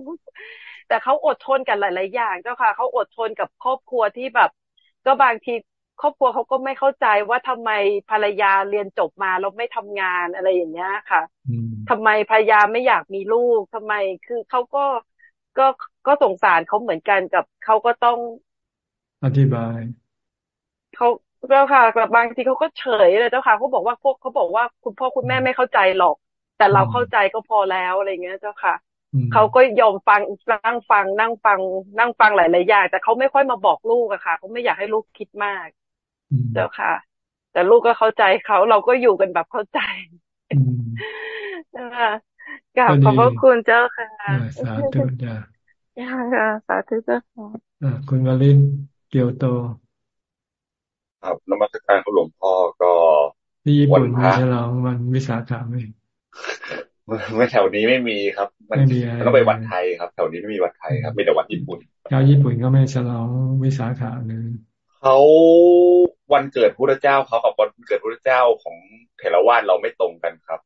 แต่เขาอดทนกันหลาย ๆ อย่างเจ้าค่ะเขาอดทนกับครอบครัวที่แบบ ก็บางที ครอบครัวเขาก็ไม่เข้าใจว่าทำไมภรรยาเรียนจบมาแล้วไม่ทำงานอะไรอย่างเงี้ยค่ะทำไมภรรยาไม่อยากมีลูกทำไมคือเขาก็ก็ก็สงสารเขาเหมือนกันกับเขาก็ต้อง อธิบายเขาเจ้าค่ะแบบบางทีเขาก็เฉยเลยเจ้าค่ะเขาบอกว่าพวกเขาบอกว่าคุณพ่อคุณแม่ไม่เข้าใจหรอก แต่เราเข้าใจก็พอแล้วอะไรเงี้ยเจ้าค่ะเขาก็ยอมฟังนั่งฟัง นั่งฟัง นั่งฟังหลายๆอย่างแต่เขาไม่ค่อยมาบอกลูกอะค่ะเขาไม่อยากให้ลูกคิดมาก เจ้าค่ะ แต่ลูกก็เข้าใจเขาเราก็อยู่กันแบบเข้าใจนะคะกราบขอบพระคุณเจ้าค่ะสาธุจ้าค่ะสาธุเจ้าค่ะคุณวลินเกียวโต ครับนมัสการพระหลวงพ่อก็ที่ญี่ปุ่นมีฉลองวันวิสาขะไหมไม่แถวนี้ไม่มีครับ มันต้องไปวัดไทยครับ แถวนี้ไม่มีวัดไทยครับมีแต่วัดญี่ปุ่นชาวญี่ปุ่นก็ไม่ฉลองวิสาขะเลยเขา วันเกิดพระเจ้าเขากับวันเกิดพระเจ้าของเทรวาสเราไม่ตรงกันครับ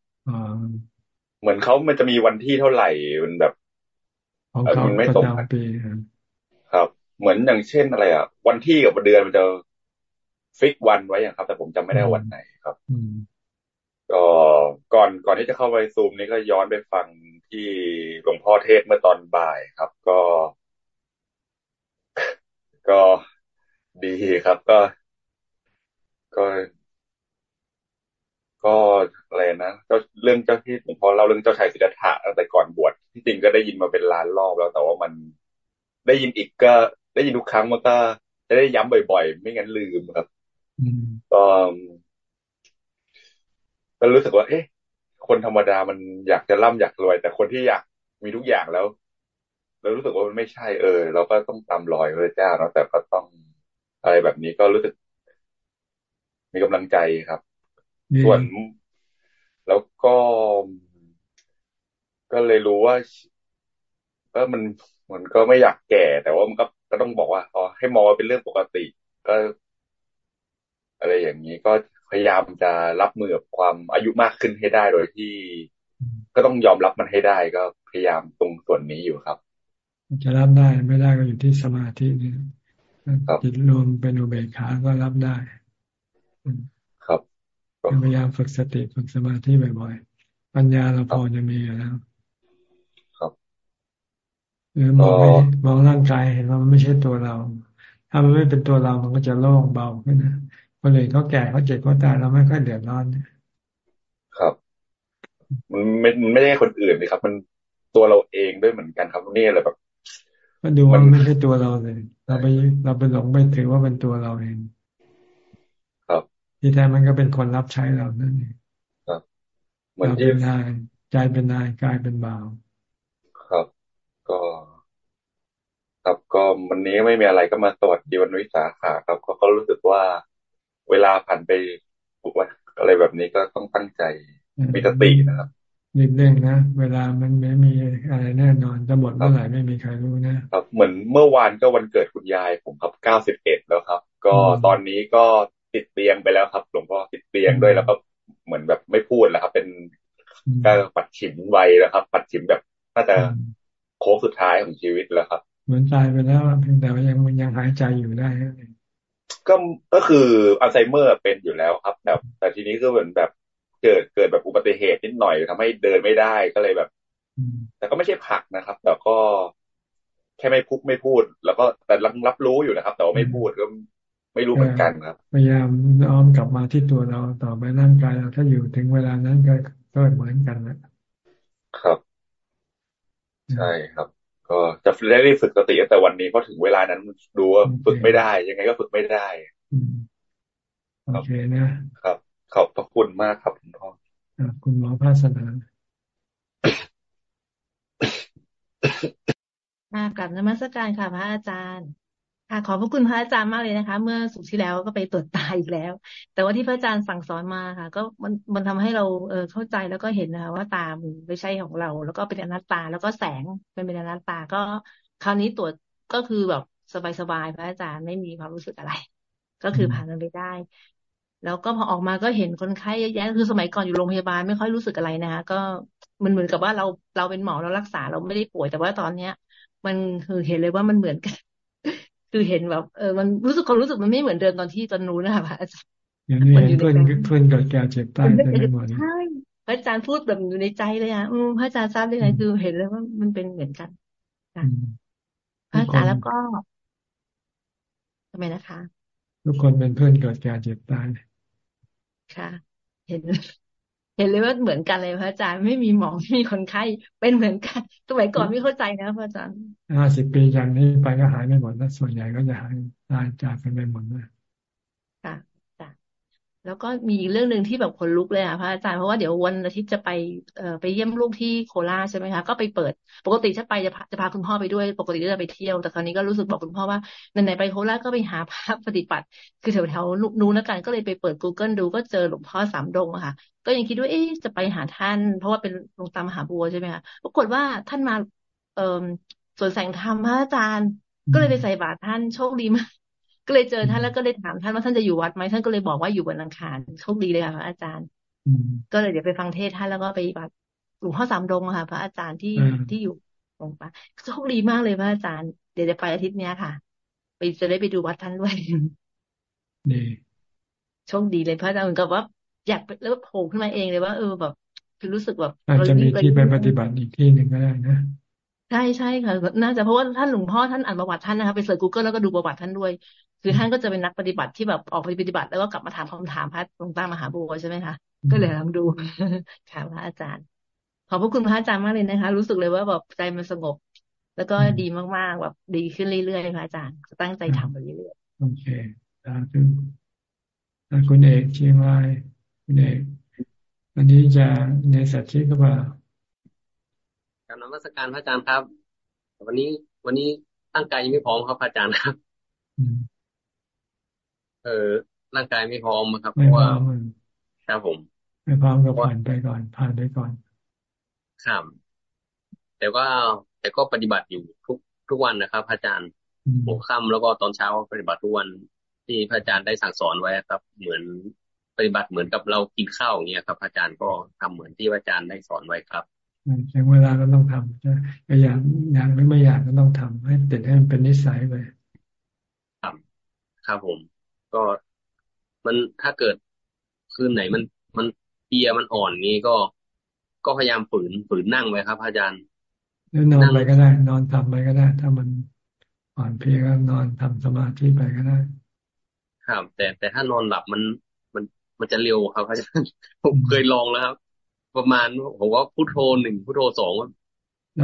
เหมือนเขามันจะมีวันที่เท่าไหร่มันแบบมันไม่ตรงกันครับ เหมือนอย่างเช่นอะไรอะ วันที่กับวันเดือนมันจะฟิกวันไว้อย่างครับ แต่ผมจำไม่ได้วันไหนครับก็ก่อนก่อนที่จะเข้าไปซูมนี่ก็ย้อนไปฟังที่หลวงพ่อเทศเมื่อตอนบ่ายครับ ก็ ก็ดีครับ ก็ ก็ ก็อะไรนะก็เรื่องเจ้าที่หลวงพ่อเล่าเรื่องเจ้าชายสิทธัตถะตั้งแต่ก่อนบวชที่จริงก็ได้ยินมาเป็นล้านรอบแล้ว แต่ว่ามันได้ยินอีกก็ ได้ยินทุกครั้งมันก็จะได้ย้ำบ่อย ๆ ไม่งั้นลืมครับก็ก็รู้สึกว่า เอ๊ะ คนธรรมดามันอยากจะร่ำอยากรวย แต่คนที่อยากมีทุกอย่างแล้วเรารู้สึกว่ามันไม่ใช่เออ เราก็ต้องตามรอยพระเจ้าเนาะแต่ก็ต้องอะไรแบบนี้ก็รู้สึก มีกำลังใจครับ ส่วน แล้วก็ ก็เลยรู้ว่า ก็มันมันก็ไม่อยากแก่ แต่ว่ามันก็ก็ต้องบอกว่าอ๋อให้มองว่าเป็นเรื่องปกติ ก็ อะไรอย่างนี้ก็พยายามจะรับมือกับความอายุมากขึ้นให้ได้โดยที่ ก็ต้องยอมรับมันให้ได้ ก็พยายามตรงส่วนนี้อยู่ครับจะรับได้ไม่ได้ก็อยู่ที่สมาธินี่จิตรวมเป็นอุเบกขาก็รับได้ ครับพยายามฝึกสติฝึกสมาธิบ่อยๆ ปัญญาเราพอจะมีอยู่แล้วครับหรือมองมองร่างกายเห็นว่ามันไม่ใช่ตัวเรา ถ้ามันไม่เป็นตัวเรามันก็จะโล่งเบาขึ้นนะคนอื่นเขาแก่เขาเจ็บเขาตายเราไม่ค่อยเดือดร้อนครับ มันไม่ไม่ได้คนอื่นเลยครับ มันตัวเราเองด้วยเหมือนกันครับนี่อะไรแบบก็ดูว่าไม่ใช่ตัวเราเลย เราไปเราไปหลงไปถือว่าเป็นตัวเราเองครับ ที่แท้มันก็เป็นคนรับใช้เรานั่นเองครับเหมือนเป็นนายใจเป็นนายกายเป็นบ่าว ครับ ก็ ครับก็วันนี้ไม่มีอะไรก็มาสวัสดีวันวิสาขาครับก็รู้สึกว่าเวลาผ่านไปบุกว่าอะไรแบบนี้ก็ต้องตั้งใจมีสตินะครับนิดนึงนะเวลามันไม่มีอะไรแน่นอนจะหมดเมื่อไหร่ไม่มีใครรู้นะครับ เหมือนเมื่อวานก็วันเกิดคุณยายผมครับเก้าสิบเอ็ดแล้วครับ ก็ตอนนี้ก็ ติดเตียงไปแล้วครับ หลวงพ่อติดเตียงด้วยแล้วก็เหมือนแบบไม่พูดแล้วครับ เป็นก็ปัดฉิมไวแล้วครับ ปัดฉิมแบบน่าจะโค้งสุดท้ายของชีวิตแล้วครับ เหมือนตายไปแล้วเพียงแต่ว่ายังมันยังหายใจอยู่ได้ก็ก็คืออัลไซเมอร์เป็นอยู่แล้วครับแบบแต่ทีนี้ก็เหมือนแบบเกิดเกิดแบบอุบัติเหตุนิดหน่อยทำให้เดินไม่ได้ก็เลยแบบ แต่ก็ไม่ใช่ผักนะครับ แต่ก็แค่ไม่พูดไม่พูด แล้วก็แต่รับรับรู้อยู่นะครับ แต่ว่าไม่พูดก็ ไม่รู้เหมือนกันครับพยายามน้อมกลับมาที่ตัวเราต่อไปร่างกายเราถ้าอยู่ถึงเวลานั้นก็ก็เหมือนกันนะครับ ใช่ครับกก็จะได้รีบฝึกสติตั้งแต่วันนี้เพราะถึงเวลานั้นดูว่าฝึกไม่ได้ ยังไงก็ฝึกไม่ได้โอเคนะครับ ขอบพระคุณมากครับคุณพ่อคุณหมอภาสนาค่ะกลับนมัสการค่ะพระอาจารย์ ค่ะขอบพระคุณพระอาจารย์มากเลยนะคะ เมื่อสุกที่แล้วก็ไปตรวจตาอีกแล้ว แต่ว่าที่พระอาจารย์สั่งสอนมาค่ะ ก็มันมันทำให้เราเออเข้าใจแล้วก็เห็นนะคะว่าตาไม่ใช่ของเรา แล้วก็เป็นอนัตตา แล้วก็แสงเป็นเป็นอนัตตาก็ คราวนี้ตรวจก็คือแบบสบายๆพระอาจารย์ไม่มีความรู้สึกอะไร ก็คือผ่านมันไปได้ แล้วก็พอออกมาก็เห็นคนไข้เยอะแยะคือสมัยก่อนอยู่โรงพยาบาลไม่ค่อยรู้สึกอะไรนะคะก็มันเหมือนกับว่าเราเราเป็นหมอเรารักษาเราไม่ได้ป่วยแต่ว่าตอนเนี้ย มันคือเห็นเลยว่ามันเหมือนกัน คือเห็นแบบเออมันรู้สึกความรู้สึกมันไม่เหมือนเดิมตอนที่ตอนนู้นนะคะพระอาจารย์อย่างนี้เพื่อนเพื่อนเกิดแก่เจ็บตายเป็นหมดใช่พระอาจารย์พูดแบบอยู่ในใจเลยอะพระอาจารย์ทราบได้ไงคือเห็นเลยว่ามันเป็นเหมือนกันค่ะพระอาจารย์แล้วก็ทำไมนะคะ ทุกคนเป็นเพื่อนเกิดแก่เจ็บตายค่ะ เห็น เห็นเลยว่าเหมือนกันเลยพระอาจารย์ไม่มีหมอไม่มีคนไข้เป็นเหมือนกันสมัยก่อนไม่เข้าใจนะพระอาจารย์ห้าสิบปีจากนี้ไปก็หายไม่หมดนะส่วนใหญ่ก็จะหายตายจากกันไปหมดนะค่ะ แล้วก็มีอีกเรื่องหนึ่งที่แบบคนลุกเลยอะพระอาจารย์เพราะว่าเดี๋ยววันอาทิตย์จะไปเอ่อไปเยี่ยมลูกที่โคราชใช่ไหมคะก็ไปเปิด ปกติถ้าไปจะพาจะพาคุณพ่อไปด้วย ปกติก็จะไปเที่ยว แต่คราวนี้ก็รู้สึกบอกคุณพ่อว่าไหนๆไปโคราชก็ไปหาพระปฏิบัติ คือแถวแถวลูกนู้นแล้วกันก็เลยไปเปิด Google ดูก็เจอหลวงพ่อสามดงอะค่ะ ก็ยังคิดว่าเอ๊ะจะไปหาท่าน เพราะว่าเป็นหลวงตามหาบัวใช่ไหมคะปรากฏว่าท่านมาเอ่อสวนแสงธรรมพระอาจารย์ ก็เลยไปใส่บาตรท่านโชคดีมาก ก็เลยเจอท่านแล้วก็เลยถามท่านว่าท่านจะอยู่วัดไหมท่านก็เลยบอกว่าอยู่บนอังคารโชคดีเลยค่ะพระอาจารย์ก็เลยเดี๋ยวไปฟังเทศท่านแล้วก็ไปบัดหลวงพ่อสามดงค่ะ พระอาจารย์ที่ที่อยู่ตรงปะโชคดีมากเลยพระอาจารย์ เดี๋ยวจะไปอาทิตย์เนี้ยค่ะ ไปจะได้ไปดูวัดท่านด้วยดีโชคดีเลยพระอาจารย์เหมือนกับว่าอยากแล้วโผล่ขึ้นมาเองเลยว่าเออแบบคือรู้สึกแบบอาจจะมีที่ไปปฏิบัติอีกที่หนึ่งก็ได้นะใช่ใช่ค่ะ น่าจะเพราะว่าท่านหลวงพ่อท่านอ่านประวัติท่านนะคะไป search Google แล้วก็ดูประวัติท่านด้วย คือท่านก็จะเป็นนักปฏิบัติที่แบบออกไปปฏิบัติ แล้วก็กลับมาถามคำถามพระหลวงตามหาบัวใช่ไหมคะก็เลยลองดูค่ะพระอาจารย์ ขอบพระคุณพระอาจารย์มากเลยนะคะ รู้สึกเลยว่าแบบใจมันสงบ แล้วก็ดีมากๆแบบดีขึ้นเรื่อยๆพระอาจารย์ตั้งใจทำไปเรื่อยๆโอเคสาธุคุณเอกเชียงรายคุณเอกวันนี้จะในสัตว์ชีก็ว่าการนมัสการพระอาจารย์ครับ วันนี้วันนี้ตั้งใจยังไม่พร้อมครับพระอาจารย์ครับ เออร่างกายไม่พร้อมครับเพราะว่าครับผมไม่พร้อมก็ผ่านไปก่อนผ่านไปก่อนครับแต่ว่าแต่ก็ปฏิบัติอยู่ทุกทุกวันนะครับพระอาจารย์หัวค่ำแล้วก็ตอนเช้าปฏิบัติทุกวันที่พระอาจารย์ได้สั่งสอนไว้ครับ เหมือนปฏิบัติเหมือนกับเรากินข้าวอย่างเงี้ยครับพระอาจารย์ก็ทำเหมือนที่พระอาจารย์ได้สอนไว้ครับถึงเวลาก็ต้องทำจะอยากอยากหรือไม่อยากก็ต้องทำให้ติดให้มันเป็นนิสัยไปครับครับผม ก็มันถ้าเกิดคืนไหนมันมันเปียมันอ่อนนี้ก็ก็พยายามฝืนฝืนนั่งไว้ครับอาจารย์นอนไปก็ได้ นอนทำไปก็ได้ ถ้ามันอ่อนเพลียก็นอนทำสมาธิไปก็ได้ ครับ แต่แต่ถ้านอนหลับมันมันมันจะเร็วครับอาจารย์ผมเคยลองแล้วครับ ประมาณผมว่าพุทโธหนึ่งพุทโธสอง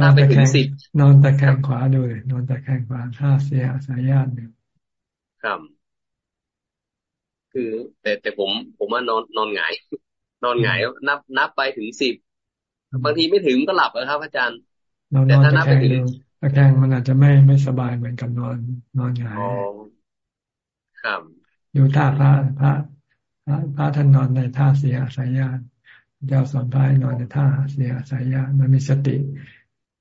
ถ้าไปถึงสิบนอนตะแคงขวาดูเลยนอนตะแคงขวาท่าเสียสายญาติหนึ่งครับ คือ แต่แต่ผม ผมว่านอนนอนหงาย นอนหงายนับนับไปถึงสิบบางทีไม่ถึงก็หลับนะครับ อาจารย์แต่ถ้านับไปถึงตะแคงมันอาจจะไม่ไม่สบายเหมือนกับนอนนอนหงายครับดูท่าพระพระพระพระท่านนอนในท่าเสียสายญาติเจ้าสอนพระให้นอนในท่าเสียสายญาติมันมีสติ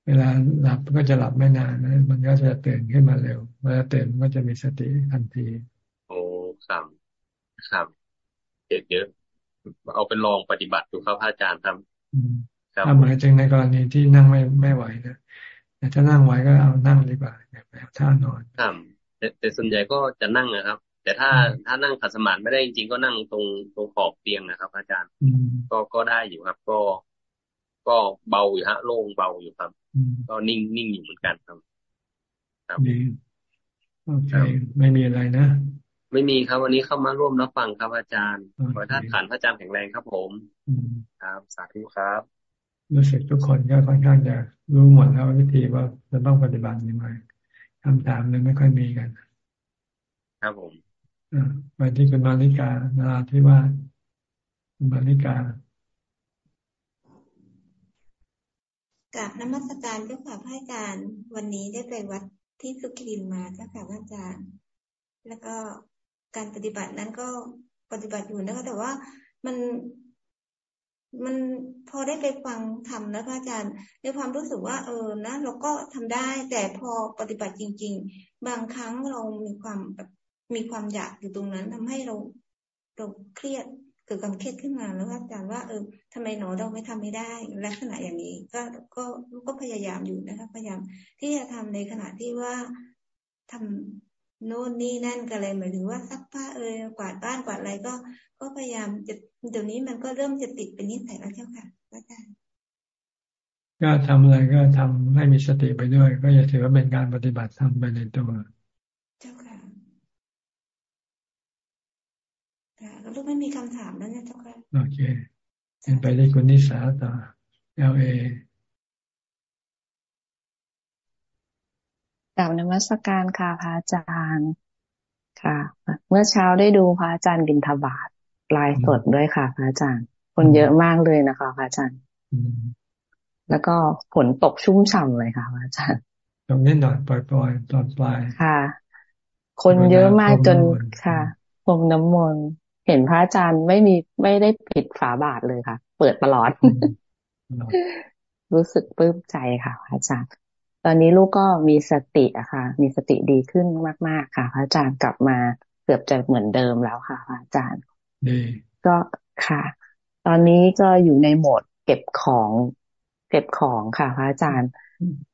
เวลาหลับก็จะหลับไม่นานนะมันก็จะตื่นขึ้นมาเร็วเวลาตื่นก็จะมีสติทันที โอ้ครับ ครับเยอะเยอะ เอาเป็นลองปฏิบัติดูครับอาจารย์ครับถ้าหมายถึงในกรณีที่นั่งไม่ไม่ไหวนะแต่ถ้านั่งไหวก็เอานั่งดีกว่าแบบท่านอนครับแต่แต่ส่วนใหญ่ก็จะนั่งนะครับ แต่ถ้าถ้านั่งขัดสมาธิไม่ได้จริงๆก็นั่งตรงตรงขอบเตียงนะครับ อาจารย์ก็ก็ได้อยู่ครับ ก็ก็เบาอยู่ฮะ โล่งเบาอยู่ครับ ก็นิ่งนิ่งอยู่เหมือนกันครับ ครับโอเคไม่มีอะไรนะ ไม่มีครับวันนี้เข้ามาร่วมรับฟังครับอาจารย์ขอท่านขันพระอาจารย์แข็งแรงครับผมครับสาธุครับรู้สึกทุกคนก็ค่อนข้างจะรู้หมดแล้ววิธีว่าจะต้องปฏิบัติยังไงคำถามเลยไม่ค่อยมีกัน ครับผมไปที่คุณมาริกานาที่ว่าคุณมาริกากับนมัสการเจ้าค่ะพระอาจารย์ วันนี้ได้ไปวัดที่สุขินมาเจ้าค่ะพระอาจารย์ แล้วก็ การปฏิบัตินั้นก็ปฏิบัติอยู่นะคะ แต่ว่ามันมันพอได้ไปฟังทำนะพระอาจารย์ในความรู้สึกว่า เออนะเราก็ทำได้ แต่พอปฏิบัติจริง ๆ บางครั้งเรามีความแบบมีความอยากอยู่ตรงนั้นทำให้เราเราเครียดเกิดความเครียดขึ้นมาแล้วอาจารย์ว่าเออทำไมหนอเราไม่ทำไม่ได้ลักษณะอย่างนี้ ก็ก็ก็พยายามอยู่นะคะพยายามที่จะทำในขณะที่ว่าทำ โน่นนี่นั่นกันเลยหมายถึงว่าซักผ้าเออกวาดบ้านกวาดอะไรก็ ก็พยายามจะเดี๋ยวนี้มันก็เริ่มจะติดเป็นนิสัยแล้วเจ้าค่ะอาจารย์ก็ทำอะไรก็ทำให้มีสติไปด้วย ก็อย่าถือว่าเป็นการปฏิบัติทำไปในตัวค่ะลูกไม่มีคำถามแล้วนะเจ้าค่ะโอเคเป็นไปได้คุณนิสาต่อเอลเอ กับนมัสการค่ะพระอาจารย์ค่ะ เมื่อเช้าได้ดูพระอาจารย์บินทบาทลายสดด้วยค่ะพระอาจารย์ คนเยอะมากเลยนะคะพระอาจารย์แล้วก็ฝนตกชุ่มฉ่ำเลยค่ะพระอาจารย์ตรงนี้หน่อยปล่อยๆตอนปลายค่ะ คนเยอะมากจนค่ะพรมน้ำมนต์เห็นพระอาจารย์ไม่มีไม่ได้ปิดฝาบาทเลยค่ะ เปิดตลอด รู้สึกปลื้มใจค่ะพระอาจารย์ ตอนนี้ลูกก็มีสติอะค่ะ มีสติดีขึ้นมาก ๆ ค่ะ พระอาจารย์กลับมาเกือบจะเหมือนเดิมแล้วค่ะพระอาจารย์ก็ค่ะ ตอนนี้ก็อยู่ในโหมดเก็บของเก็บของค่ะพระอาจารย์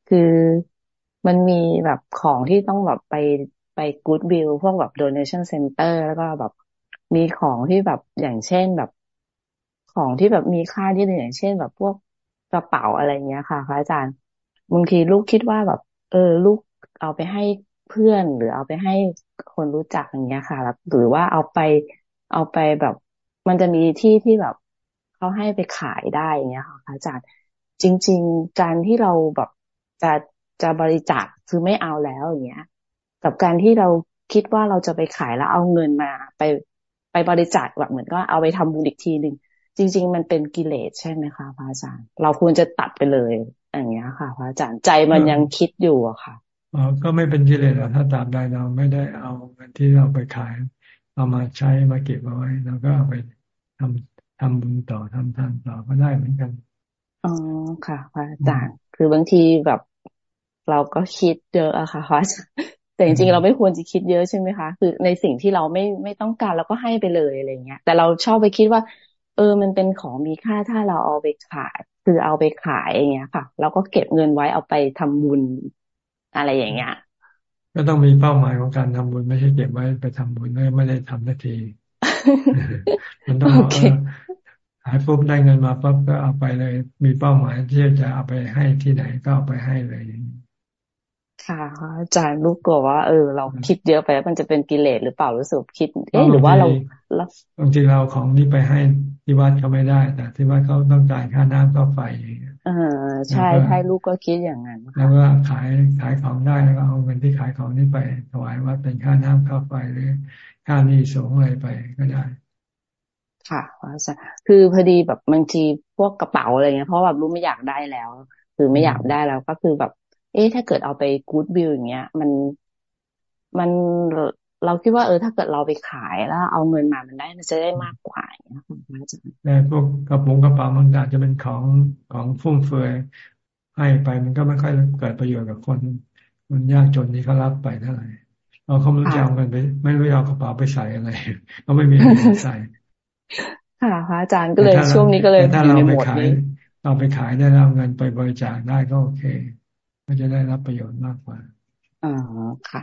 คือมันมีแบบของที่ต้องแบบไปไปกู๊ดวิวพวกแบบ donation center แล้วก็แบบมีของที่แบบอย่างเช่นแบบ ของที่แบบมีค่าที่อย่างเช่น แบบพวกกระเป๋าอะไรเงี้ยค่ะพระอาจารย์ บางทีลูกคิดว่าแบบ เออ ลูกเอาไปให้เพื่อนหรือเอาไปให้คนรู้จักอย่างเงี้ยค่ะแล้วหรือว่าเอาไปเอาไปแบบ มันจะมีที่ที่แบบเขาให้ไปขายได้อย่างเงี้ยค่ะอาจารย์จริง ๆ การที่เราแบบจะจะบริจาคคือไม่เอาแล้วอย่างเงี้ย กับการที่เราคิดว่าเราจะไปขายแล้วเอาเงินมาไปไปบริจาคแบบเหมือนก็เอาไปทำบุญอีกทีหนึ่งจริง ๆ มันเป็นกิเลสใช่ไหมคะพระอาจารย์ เราควรจะตัดไปเลย อย่างเงี้ยค่ะพระอาจารย์ใจมันยังคิดอยู่อะค่ะอ๋อก็ไม่เป็นกิเลสหรอกถ้าตามใดเราไม่ได้เอาเงินที่เราไปขาย เอามาใช้มาเก็บเอาไว้แล้วก็เอาไปทำทำบุญต่อทำทานต่อก็ได้เหมือนกันอ๋อค่ะพระอาจารย์คือบางทีแบบเราก็คิดเยอะอะค่ะพระอาจารย์แต่จริงๆเราไม่ควรจะคิดเยอะใช่ไหมคะ คือในสิ่งที่เราไม่ไม่ต้องการเราก็ให้ไปเลยอะไรเงี้ย แต่เราชอบไปคิดว่า เออมันเป็นของมีค่าถ้าเราเอาไปขาย คือเอาไปขายอย่างเงี้ยค่ะเราก็เก็บเงินไว้เอาไปทำบุญอะไรอย่างเงี้ย ก็ต้องมีเป้าหมายของการทำบุญไม่ใช่เก็บไว้ไปทำบุญไม่ได้ทำนาที มันต้องหายปุ๊บได้เงินมาปุ๊บก็เอาไปเลย มีเป้าหมายที่จะเอาไปให้ที่ไหนก็เอาไปให้เลยอย่างนี้ ค่ะอาจารย์ลูกกลัวว่าเออเราคิดเยอะไปแล้วมันจะเป็นกิเลสหรือเปล่ารู้สึกคิด เอ๊ะหรือว่าเราบางทีเราของนี้ไปให้ที่วัดเขาไม่ได้แต่ที่วัดเขาต้องการค่าน้ำค่าไฟเออใช่ใช่ลูกก็คิดอย่างนั้นแล้วก็ขายขายของได้แล้วก็เอาเงินที่ขายของนี้ไปถวายวัดเป็นค่าน้ำค่าไฟหรือค่านี้สูงอะไรไปก็ได้ค่ะอาจารย์คือพอดีแบบบางทีพวกกระเป๋าอะไรเงี้ยเพราะแบบลูกไม่อยากได้แล้ว คือไม่อยากได้แล้วก็คือแบบ เอ๊ะถ้าเกิดเอาไปกู๊ดวิวอย่างเงี้ย มันมันเราคิดว่าเออถ้าเกิดเราไปขายแล้ว เอาเงินมามันได้มันจะได้มากกว่าอย่างเงี้ยค่ะอาจารย์แต่พวกกระป๋องกระเป๋ามันอาจจะเป็นของของฟุ่มเฟือยให้ไปมันก็ไม่ค่อยเกิดประโยชน์กับคนคนยากจนที่เขารับไปเท่าไหร่เราเขาไม่รู้จะเอาเงินไป ไม่รู้เอากระเป๋าไปใส่อะไรก็ไม่มีเงินใส่ค่ะพระอาจารย์ก็เลยช่วงนี้ก็เลยอยู่ในโหมดนี้เราไปขายได้แล้วเงินไปบริจาคได้ก็โอเค ก็จะได้รับประโยชน์มากกว่าอ๋อค่ะ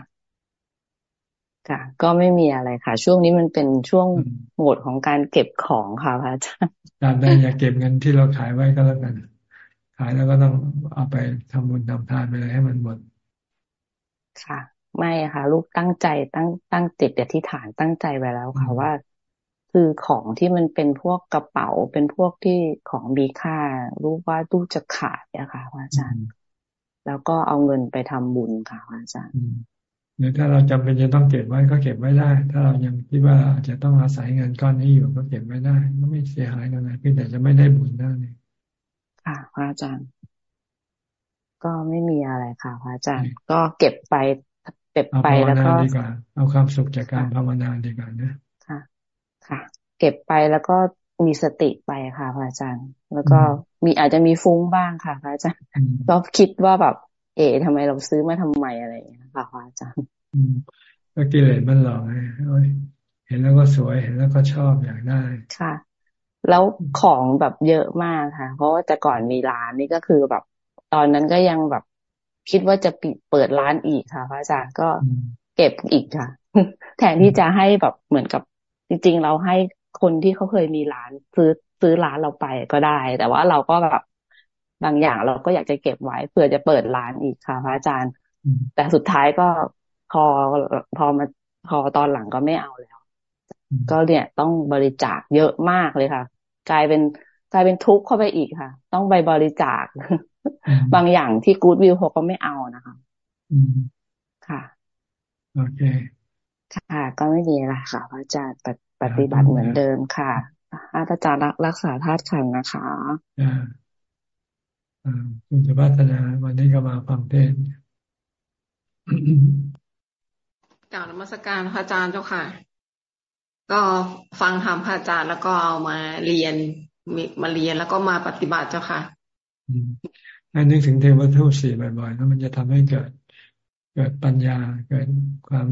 ค่ะ ก็ไม่มีอะไรค่ะ ช่วงนี้มันเป็นช่วงโหมดของการเก็บของค่ะพระอาจารย์การได้อย่าเก็บเงินที่เราขายไว้ก็แล้วกัน ขายแล้วก็ต้องเอาไปทำบุญทำทานไปเลยให้มันหมด ค่ะ ไม่ค่ะ ลูกตั้งใจตั้งตั้งจิตอธิษฐานตั้งใจไว้แล้วค่ะว่าคืคือของที่มันเป็นพวกกระเป๋าเป็นพวกที่ของมีค่า รู้ว่าตู้จะขายอะค่ะอาจารย์ แล้วก็เอาเงินไปทำบุญค่ะอาจารย์หรือถ้าเราจำเป็นจะต้องเก็บไว้ก็เก็บไว้ได้ ถ้าเรายังคิดว่าอาจจะต้องอาศัยเงินก้อนนี้อยู่ก็เก็บไว้ได้ก็ไม่เสียหายตรงไหนเพียงแต่จะไม่ได้บุญนั่นเองค่ะพระอาจารย์ ก็ไม่มีอะไรค่ะพระอาจารย์ ก็เก็บไปเก็บไปแล้วก็ดีกว่าเอาความสุขจากการภาวนาดีกว่านะค่ะ ค่ะ เก็บไปแล้วก็ มีสติไปค่ะพระอาจารย์ แล้วก็มีอาจจะมีฟุ้งบ้างค่ะพระอาจารย์ก็คิดว่าแบบ เอ๋ทำไมเราซื้อมาทำไมอะไรอย่างเงี้ยค่ะพระอาจารย์ก็กิเลสมันหลอกไงเห็นแล้วก็สวยเห็นแล้วก็ชอบอยากได้ค่ะ แล้วของแบบเยอะมากค่ะ เพราะว่าแต่ก่อนมีร้านนี่ก็คือแบบ ตอนนั้นก็ยังแบบคิดว่าจะปิดเปิดร้านอีกค่ะ พระอาจารย์ก็เก็บอีกค่ะ แทนที่จะให้แบบเหมือนกับจริง ๆ เราให้ คนที่เขาเคยมีร้านซื้อซื้อร้านเราไปก็ได้ แต่ว่าเราก็แบบบางอย่างเราก็อยากจะเก็บไว้เผื่อจะเปิดร้านอีกค่ะพระอาจารย์ แต่สุดท้ายก็พอพอมาพอตอนหลังก็ไม่เอาแล้ว ก็เนี่ยต้องบริจาคเยอะมากเลยค่ะ กลายเป็นกลายเป็นทุกข์เข้าไปอีกค่ะ ต้องไปบริจาค บางอย่างที่กู๊ดวิวเขาก็ไม่เอานะคะค่ะ โอเค ค่ะ ก็ไม่มีอะไรค่ะ พระอาจารย์ ปฏิบัติเหมือนเดิมค่ะอาจารย์รักษาธาตุขันนะคะคุณจะพัฒนาวันนี้ก็มาฟังเทศกล่าวนมัสการพระอาจารย์เจ้าค่ะ ก็ฟังธรรมพระอาจารย์แล้วก็เอามาเรียนมาเรียนแล้วก็มาปฏิบัติเจ้าค่ะให้นึกถึงเทวทูตสี่บ่อยๆแล้วมันจะทำให้เกิด เกิดปัญญาเกิดความ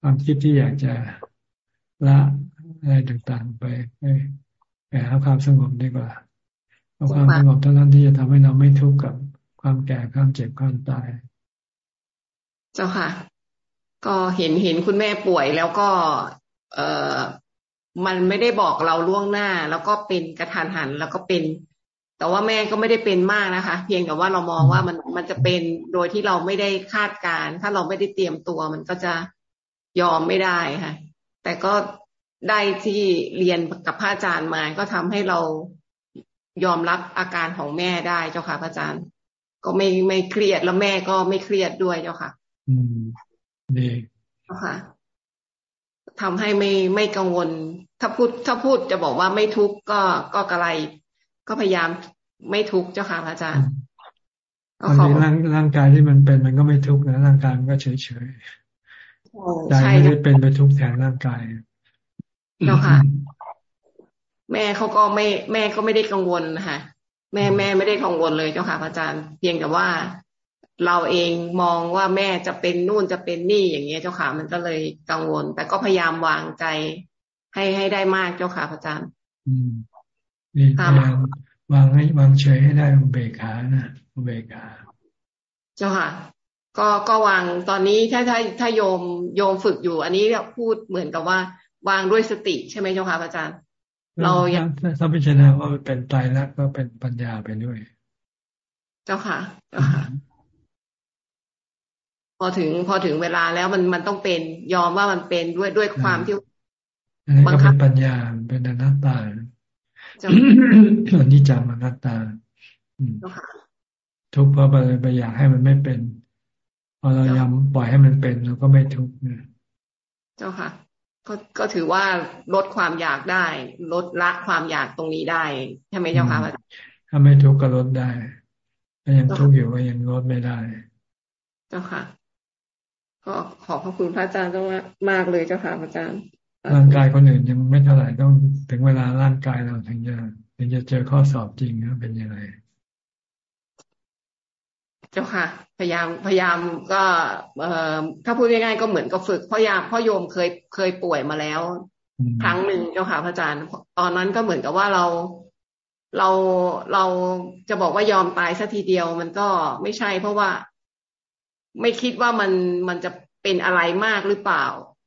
ความคิดที่อยากจะ ละอะไรต่างๆ ไปไปหาความสงบดีกว่าเพราะความสงบเท่านั้นที่จะทำให้เราไม่ทุกข์กับความแก่ความเจ็บความตาย เจ้าค่ะ ก็เห็นเห็นคุณแม่ป่วยแล้วก็ เออมันไม่ได้บอกเราล่วงหน้า แล้วก็เป็นกระทานหันแล้วก็เป็น แต่ว่าแม่ก็ไม่ได้เป็นมากนะคะ เพียงแต่ว่าเรามองว่ามันมันจะเป็นโดยที่เราไม่ได้คาดการ ถ้าเราไม่ได้เตรียมตัว มันก็จะยอมไม่ได้ค่ะ แต่ก็ได้ที่เรียนกับพระอาจารย์มา ก็ทำให้เรายอมรับอาการของแม่ได้เจ้าค่ะพระอาจารย์ ก็ไม่ไม่เครียดแล้วแม่ก็ไม่เครียดด้วยเจ้าค่ะ อืมดีเจ้าค่ะทำให้ไม่ไม่กังวล ถ้าพูดถ้าพูดจะบอกว่าไม่ทุกข์ก็ก็กระไร ก็พยายามไม่ทุกข์เจ้าค่ะพระอาจารย์ตอนนี้ร่างร่างกายที่มันเป็นมันก็ไม่ทุกข์นะร่างกายมันก็เฉยเฉย ใจไม่ได้เป็นไปทุกแทนร่างกายเนาะค่ะ แม่เขาก็ไม่แม่ก็ไม่ได้กังวลนะคะแม่แม่ไม่ได้กังวลเลยเจ้าค่ะพระอาจารย์เพียงแต่ว่าเราเองมองว่าแม่จะเป็นนู่นจะเป็นนี่อย่างเงี้ยเจ้าค่ะ มันก็เลยกังวล แต่ก็พยายามวางใจให้ให้ได้มากเจ้าค่ะพระอาจารย์อืมนี่พยายามวางให้วางเฉยให้ได้อุเบกขานะอุเบกขา เจ้าค่ะ ก็ก็วางตอนนี้ถ้าถ้าถ้าโยมโยมฝึกอยู่ อันนี้พูดเหมือนกับว่า วางด้วยสติใช่ไหมเจ้าค่ะอาจารย์ เราอยากถ้าพิจารณาว่าเป็นตายแล้วก็เป็นปัญญาไปด้วย เจ้าค่ะเจ้าค่ะ พอถึงพอถึงเวลาแล้วมันมันต้องเป็นยอมว่ามันเป็นด้วยด้วยความที่บังคับปัญญาเป็นอนัตตาอันนี้จำอนัตตาทุกข์เพราะไปไปอยากให้มันไม่เป็น พอเรายำปล่อยให้มันเป็นเราก็ไม่ทุกข์นะเจ้าค่ะ ก็ก็ถือว่าลดความอยากได้ ลดละความอยากตรงนี้ได้ใช่ไหมเจ้าค่ะถ้าไม่ทุกข์ก็ลดได้ถ้ายังทุกข์อยู่ก็ยังลดไม่ได้ เจ้าค่ะ ก็ขอบพระคุณพระอาจารย์ต้องมากเลยเจ้าค่ะพระอาจารย์ร่างกายคนอื่นยังไม่เท่าไหร่ต้องถึงเวลาร่างกายเราถึงจะถึงจะเจอข้อสอบจริงนะเป็นยังไง เจ้าค่ะ พยายามพยายามก็เอ่อถ้าพูดง่ายๆก็เหมือนกับฝึกพยายามพ่อโยมเคยเคยป่วยมาแล้ว ครั้งหนึ่งเจ้าค่ะพระอาจารย์ ตอนนั้นก็เหมือนกับว่าเราเราเราจะบอกว่ายอมตายสัทีเดียวมันก็ไม่ใช่ เพราะว่าไม่คิดว่ามันมันจะเป็นอะไรมากหรือเปล่า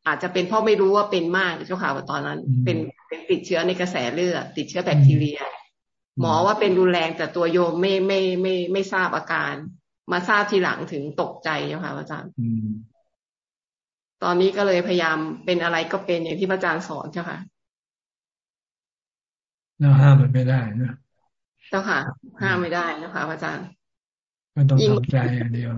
อาจจะเป็นเพราะไม่รู้ว่าเป็นมากเจ้าค่ะว่าตอนนั้น เป็นเป็นติดเชื้อในกระแสเลือดติดเชื้อแบคทีเรีย หมอว่าเป็นรุนแรงแต่ตัวโยมไม่ไม่ไม่ไม่ทราบอาการ มาทราบทีหลังถึงตกใจเจ้าค่ะอาจารย์ตอนนี้ก็เลยพยายามเป็นอะไรก็เป็นอย่างที่พระอาจารย์สอนเจ้าค่ะเราห้ามมันไม่ได้นะเจ้าค่ะ ห้ามไม่ได้นะคะพระอาจารย์ก็ต้องทำใจอย่างเดียว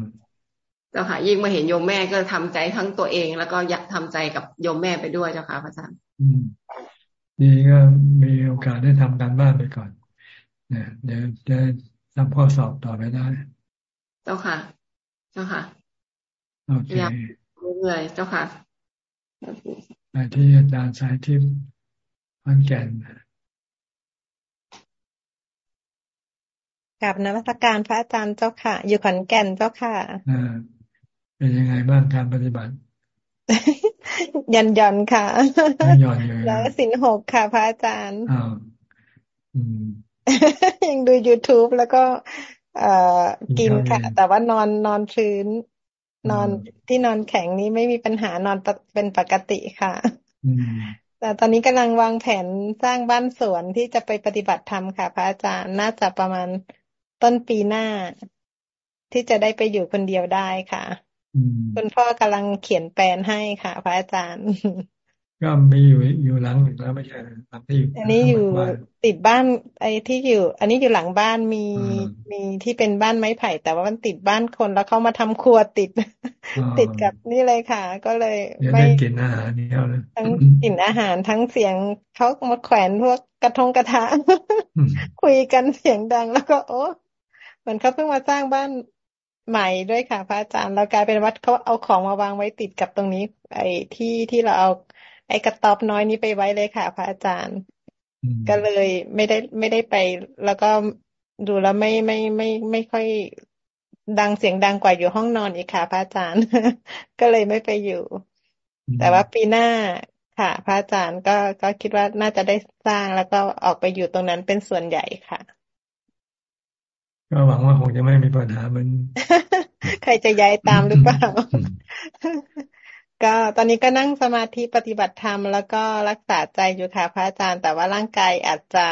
เจ้าค่ะ ยิ่งมาเห็นโยมแม่ก็ทำใจทั้งตัวเอง แล้วก็อยากทำใจกับโยมแม่ไปด้วยเจ้าค่ะพระอาจารย์อืมดีก็มีโอกาสได้ทำการบ้านไปก่อนเนี่ยเดี๋ยวจะทำข้อสอบต่อไปได้ เจ้าค่ะ เจ้าค่ะโอเคเรื่อยๆเจ้าค่ะไปที่อาจารย์สายทิพย์พันแก่นกับนวัตการพระอาจารย์เจ้าค่ะ อยู่ขอนแก่นเจ้าค่ะอ่าเป็นยังไงบ้างการปฏิบัติยันยันค่ะยันแล้วสินหกค่ะ พระอาจารย์อ้าวยังดู youtube แล้วก็ เอ่อกินค่ะ แต่ว่านอนนอนพื้น นอนที่นอนแข็งนี้ไม่มีปัญหานอนเป็นปกติค่ะแต่ตอนนี้กำลังวางแผนสร้างบ้านสวนที่จะไปปฏิบัติธรรมค่ะ พระอาจารย์น่าจะประมาณต้นปีหน้า ที่จะได้ไปอยู่คนเดียวได้ค่ะคุณพ่อกำลังเขียนแปลนให้ค่ะ พระอาจารย์ ก็มีอยู่อยู่หลังหนึ่งแล้วไม่ใช่หลังที่อยู่อันนี้อยู่ติดบ้านไอ้ที่อยู่ อันนี้อยู่หลังบ้านมีมีที่เป็นบ้านไม้ไผ่ แต่ว่ามันติดบ้านคนแล้วเขามาทำครัวติด ติดกับนี่เลยค่ะ ก็เลยไม่กินอาหารนี่เอาเลยทั้งกินอาหารทั้งเสียงเขามาแขวนพวกกระทงกระทะคุยกันเสียงดังแล้วก็ โอ้เหมือนเขาเพิ่งมาสร้างบ้านใหม่ด้วยค่ะ พระอาจารย์เรากลายเป็นวัดเขาเอาของมาวางไว้ติดกับตรงนี้ ไอ้ที่ที่เราเอา ไอ้กระต๊อบน้อยนี้ไปไว้เลยค่ะ พระอาจารย์ ก็เลยไม่ได้ไม่ได้ไป แล้วก็ดูแล้วไม่ไม่ไม่ไม่ค่อยดังเสียงดังกว่าอยู่ห้องนอนอีกค่ะ พระอาจารย์ ก็เลยไม่ไปอยู่ แต่ว่าปีหน้าค่ะ พระอาจารย์ก็ก็คิดว่าน่าจะได้สร้างแล้วก็ออกไปอยู่ตรงนั้นเป็นส่วนใหญ่ค่ะ ก็หวังว่าคงจะไม่มีปัญหามัน ใครจะย้ายตามหรือเปล่า ก็ตอนนี้ก็นั่งสมาธิปฏิบัติธรรมแล้วก็รักษาใจอยู่ค่ะพระอาจารย์ แต่ว่าร่างกายอาจจะ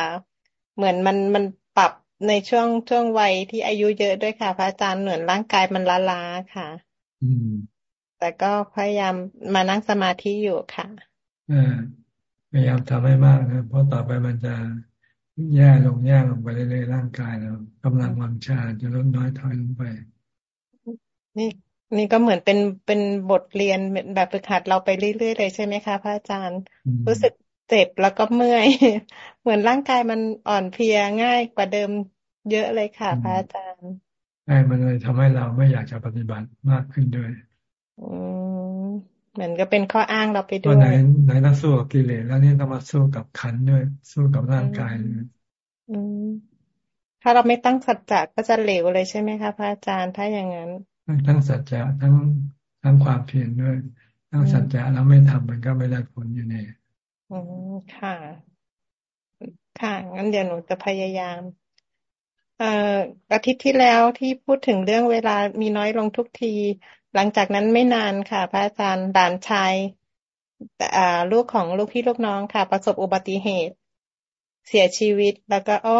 เหมือนมันมันปรับในช่วงช่วงวัยที่อายุเยอะด้วยค่ะ พระอาจารย์เหมือนร่างกายมันล้าล้าค่ะ อืม แต่ก็พยายามมานั่งสมาธิอยู่ค่ะอ่าพยายามทำให้มากนะเพราะต่อไปมันจะแย่ลงแย่ลงไปเรื่อยๆร่างกายเรากำลังวังชาจะลดน้อยถอยลงไปนี่ นี่ก็เหมือนเป็นเป็นบทเรียนแบบฝึกหัดเราไปเรื่อยๆเลยใช่ไหมคะพระอาจารย์ รู้สึกเจ็บแล้วก็เมื่อย เหมือนร่างกายมันอ่อนเพลียง่ายกว่าเดิมเยอะเลยค่ะพระอาจารย์ใช่มันเลยทำให้เราไม่อยากจะปฏิบัติมากขึ้นด้วยอืมเหมือนก็เป็นข้ออ้างเราไปด้วยไหนไหนต้องสู้กับกิเลสแล้วนี่ต้องมาสู้กับขันด้วย สู้กับร่างกายเลยอืมถ้าเราไม่ตั้งสัจจะก็จะเหลวเลยใช่ไหมคะพระอาจารย์ถ้าอย่างนั้น ทั้งสัจจะทั้งทั้งความเพียรด้วย ทั้งสัจจะแล้วไม่ทำมันก็ไม่ได้ผลอยู่ในอืมค่ะ ค่ะ งั้นเดี๋ยวหนูจะพยายาม เอ่ออาทิตย์ที่แล้วที่พูดถึงเรื่องเวลามีน้อยลงทุกที หลังจากนั้นไม่นานค่ะ พระอาจารย์ด่านชายอ่าลูกของลูกพี่ลูกน้องค่ะ ประสบอุบัติเหตุ เสียชีวิตแล้วก็อ๋อ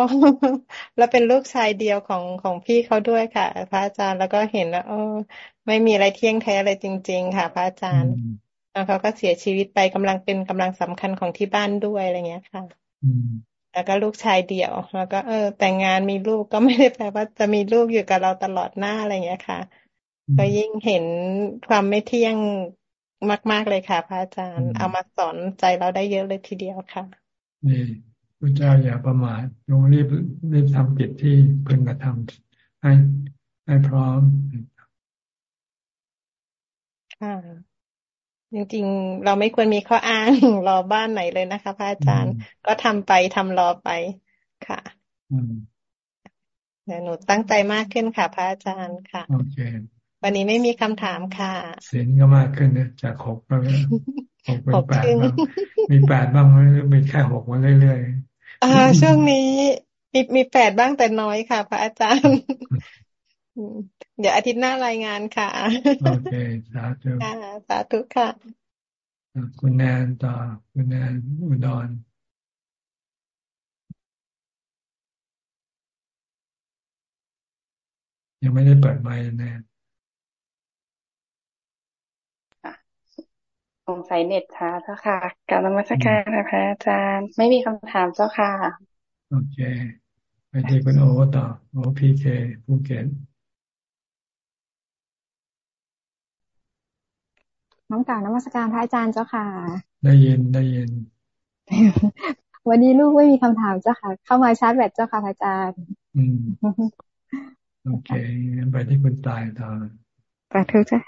แล้วเป็นลูกชายเดียวของของพี่เขาด้วยค่ะ พระอาจารย์แล้วก็เห็นแล้วอ๋อไม่มีอะไรเที่ยงแท้เลยจริง ๆ ค่ะ พระอาจารย์แล้วเขาก็เสียชีวิตไปกำลังเป็นกำลังสำคัญของที่บ้านด้วยอะไรเงี้ยค่ะแล้วก็ลูกชายเดี่ยว แล้วก็เออ แต่งงานมีลูกก็ไม่ได้แปลว่าจะมีลูกอยู่กับเราตลอดหน้าอะไรเงี้ยค่ะ ก็ยิ่งเห็นความไม่เที่ยงมาก ๆเลยค่ะ พระอาจารย์ เอามาสอนใจเราได้เยอะเลยทีเดียวค่ะนี่ พระเจ้าอย่าประมาทลงรีบรีบทำกิจที่พึงกระทำให้ให้พร้อมค่ะจริงๆ เราไม่ควรมีข้ออ้างรอบ้านไหนเลยนะคะพระอาจารย์ ก็ทำไปทำรอไปค่ะเดี๋ยวหนูตั้งใจมากขึ้นค่ะ พระอาจารย์ค่ะโอเควันนี้ไม่มีคำถามค่ะเสียงก็มากขึ้นนะจากหกไปหกเป็นแปดบ้างมีแปดบ้างไหมหรือมีแค่หกมาเรื่อยๆ อ่าช่วงนี้มีมีแปดบ้างแต่น้อยค่ะ พระอาจารย์ เดี๋ยวอาทิตย์หน้ารายงานค่ะ โอเค สาธุสาธุค่ะ คุณแนนต่อ คุณแนนอุดรยังไม่ได้เปิดไมค์แนน สงสัยเน็ตช้าเจ้าค่ะการนมัสการค่ะพระอาจารย์ ไม่มีคำถามเจ้าค่ะ โอเคไปที่คุณโอต่อโอพีเคภูเก็ตน้องกล่าวนมัสการพระอาจารย์เจ้าค่ะ ได้ยินได้ยินวันนี้ลูกไม่มีคำถามเจ้าค่ะ เข้ามาชาร์จแบตเจ้าค่ะพระอาจารย์ อืมโอเคไปที่คุณตายต่อสาธุจ้า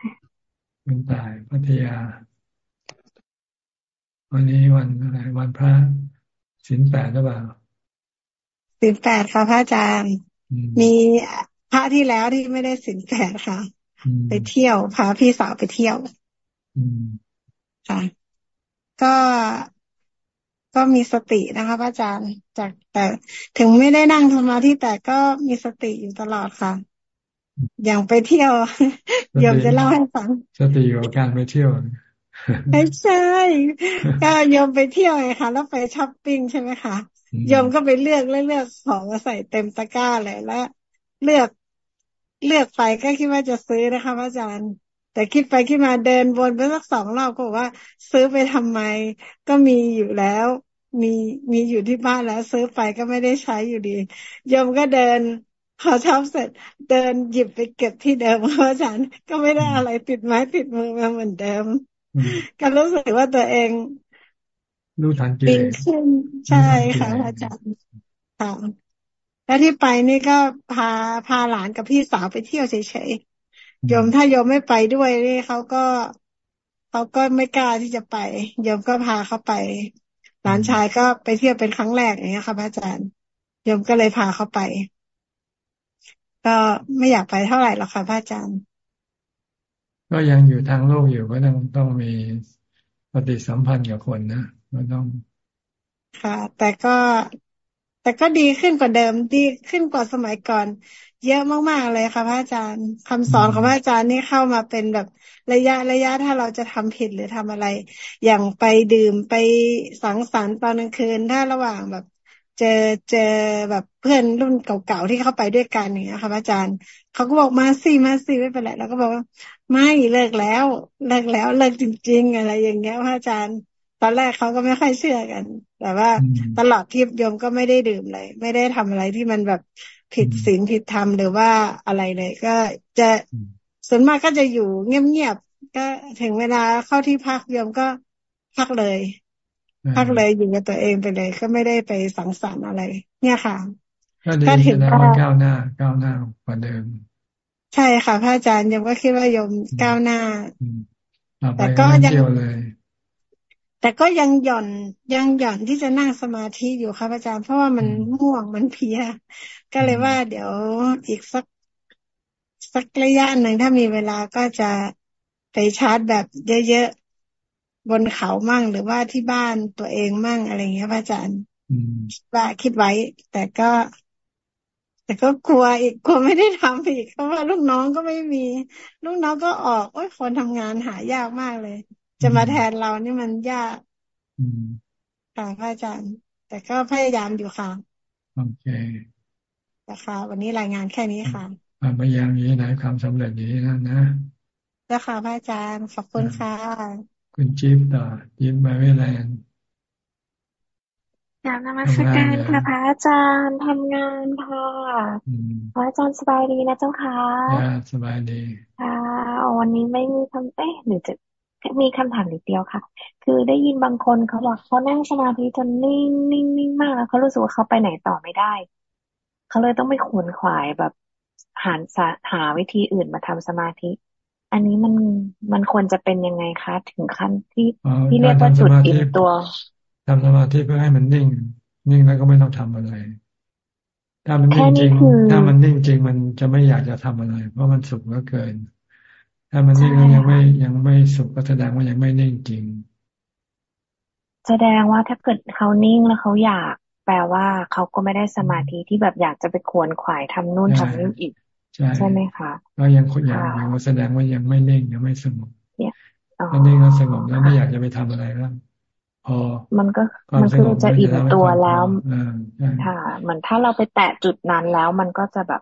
คุณตายพัทยา วันนี้วันอะไรวันพระสินแปดหรือเปล่าสินแปดค่ะพระอาจารย์ มีพระที่แล้วที่ไม่ได้สินแปดค่ะ ไปเที่ยวพาพี่สาวไปเที่ยวค่ะก็ก็มีสตินะคะพระอาจารย์จากแต่ถึงไม่ได้นั่งสมาธิแต่ก็มีสติอยู่ตลอดค่ะ อย่างไปเที่ยวโยมจะเล่าให้ฟัง สติอยู่การไปเที่ยว ไม่ใช่ก็โยมไปเที่ยวไงคะแล้วไปช้อปปิ้งใช่ไหมคะโยมก็ไปเลือกเลือกของมาใส่เต็มตะกร้าเลยแล้วเลือกเลือกไปก็คิดว่าจะซื้อนะคะอาจารย์ แต่คิดไปคิดมาเดินวนไปสักสองรอบก็บอกว่า ซื้อไปทำไม ก็มีอยู่แล้ว มีมีอยู่ที่บ้านแล้ว ซื้อไปก็ไม่ได้ใช้อยู่ดีโยมก็เดินพอชอบเสร็จเดินหยิบไปเก็บที่เดิมเพราะฉันก็ไม่ได้อะไรติดไม้ติดมือมาเหมือนเดิม ก็รู้สึกว่าตัวเองรู้ทันกิเลสขึ้นใช่ค่ะอาจารย์ค่ะแล้วที่ไปนี่ก็พาพาหลานกับพี่สาวไปเที่ยวเฉยโยมถ้าโยมไม่ไปด้วยนี่เขาก็เขาก็ไม่กล้าที่จะไป โยมก็พาเขาไป หลานชายก็ไปเที่ยวเป็นครั้งแรกอย่างเงี้ยค่ะอาจารย์ โยมก็เลยพาเขาไป ก็ไม่อยากไปเท่าไหร่หรอกค่ะพระอาจารย์ ก็ยังอยู่ทางโลกอยู่ก็ต้องต้องมีปฏิสัมพันธ์กับคนนะก็ต้อง ค่ะ แต่ก็แต่ก็ดีขึ้นกว่าเดิมดีขึ้นกว่าสมัยก่อน เยอะมากๆเลยค่ะพระอาจารย์คำสอนของพระอาจารย์นี่เข้ามาเป็นแบบระยะระยะถ้าเราจะทำผิดหรือทำอะไร อย่างไปดื่มไปสังสรรค์ตอนกลางคืนถ้าระหว่างแบบ เจอเจอแบบเพื่อนรุ่นเก่าๆที่เข้าไปด้วยกันอย่างเงี้ยค่ะพระอาจารย์เขาก็บอกมาสิมาสิไม่เป็นไรแล้วก็บอกว่าไม่เลิกแล้วเลิกแล้วเลิกจริง ๆ อะไรอย่างเงี้ยพระอาจารย์ ตอนแรกเขาก็ไม่ค่อยเชื่อกัน แต่ว่าตลอดที่โยมก็ไม่ได้ดื่มเลย ไม่ได้ทำอะไรที่มันแบบผิดศีลผิดธรรมหรือว่าอะไรเลย ก็จะส่วนมากก็จะอยู่เงียบๆก็ถึงเวลาเข้าที่พักโยมก็พักเลย พักเลยอยู่กับตัวเองไปเลย ก็ไม่ได้ไปสังสรรค์อะไร เนี่ยค่ะก็ถึงว่าก้าวหน้า ก้าวหน้ากว่าเดิม ใช่ค่ะพระอาจารย์โยมก็คิดว่าโยมก้าวหน้าแต่ก็ยังแต่ก็ยังหย่อนยังหย่อนที่จะนั่งสมาธิอยู่ครับอาจารย์เพราะว่ามันม่วงมันเพีย ก็เลยว่าเดี๋ยวอีกสักสักระยะหนึ่งถ้ามีเวลาก็จะไปชาร์จแบบเยอะๆ บนเขามั่งหรือว่าที่บ้านตัวเองมั่งอะไรเงี้ยพระอาจารย์ว่าคิดไว้ แต่ก็ แต่ก็กลัวอีกกลัวไม่ได้ทำอีกเพราะว่าลูกน้องก็ไม่มี ลูกน้องก็ออกโอ้ยคนทำงานหายากมากเลย จะมาแทนเรานี่มันยากค่ะพระอาจารย์ แต่ก็พยายามอยู่ค่ะโอเคนะคะวันนี้รายงานแค่นี้ค่ะความพยายามนี้ไหนความสำเร็จนี้นั่นนะนะคะพระอาจารย์ขอบคุณค่ะ คุณจิ๊บต่อจิ๊บมาเวลนกราบนมัสการค่ะพระอาจารย์ทำงานค่ะพระอาจารย์สบายดีนะเจ้าค่ะสบายดีค่ะวันนี้ไม่มีคำเอ๊ะหรือจะมีคำถามนิดเดียวค่ะ คือได้ยินบางคนเขาบอกเขานั่งสมาธิจนนิ่งนิ่งนิ่งมากแล้วเขารู้สึกว่าเขาไปไหนต่อไม่ได้ เขาเลยต้องไปขวนขวายแบบหาหาวิธีอื่นมาทำสมาธิ อันนี้มัน มันควรจะเป็นยังไงคะถึงขั้นที่ที่เรียกว่าจุดอิ่มตัวทำสมาธิเพื่อให้มันนิ่ง นิ่งแล้วก็ไม่ต้องทำอะไร ถ้ามันนิ่งจริง ถ้ามันนิ่งจริงมันจะไม่อยากจะทำอะไร เพราะมันสุขเหลือเกิน ถ้ามันนิ่งแล้วยังไม่ยังไม่สุขก็แสดงว่ายังไม่นิ่งจริง แสดงว่าถ้าเกิดเขานิ่งแล้วเขาอยาก แปลว่าเขาก็ไม่ได้สมาธิที่แบบอยากจะไปขวนขวายทำนู่นทำนี่อีก ใช่ไหมคะก็ยังคนอย่างยังแสดงว่ายังไม่เน่งยังไม่สงบถ้าเน่งแล้วสงบแล้วไม่อยากจะไปทำอะไรแล้วพอมันก็มันคือจะอิ่มตัวแล้วค่ะเหมือนถ้าเราไปแตะจุดนั้นแล้วมันก็จะแบบ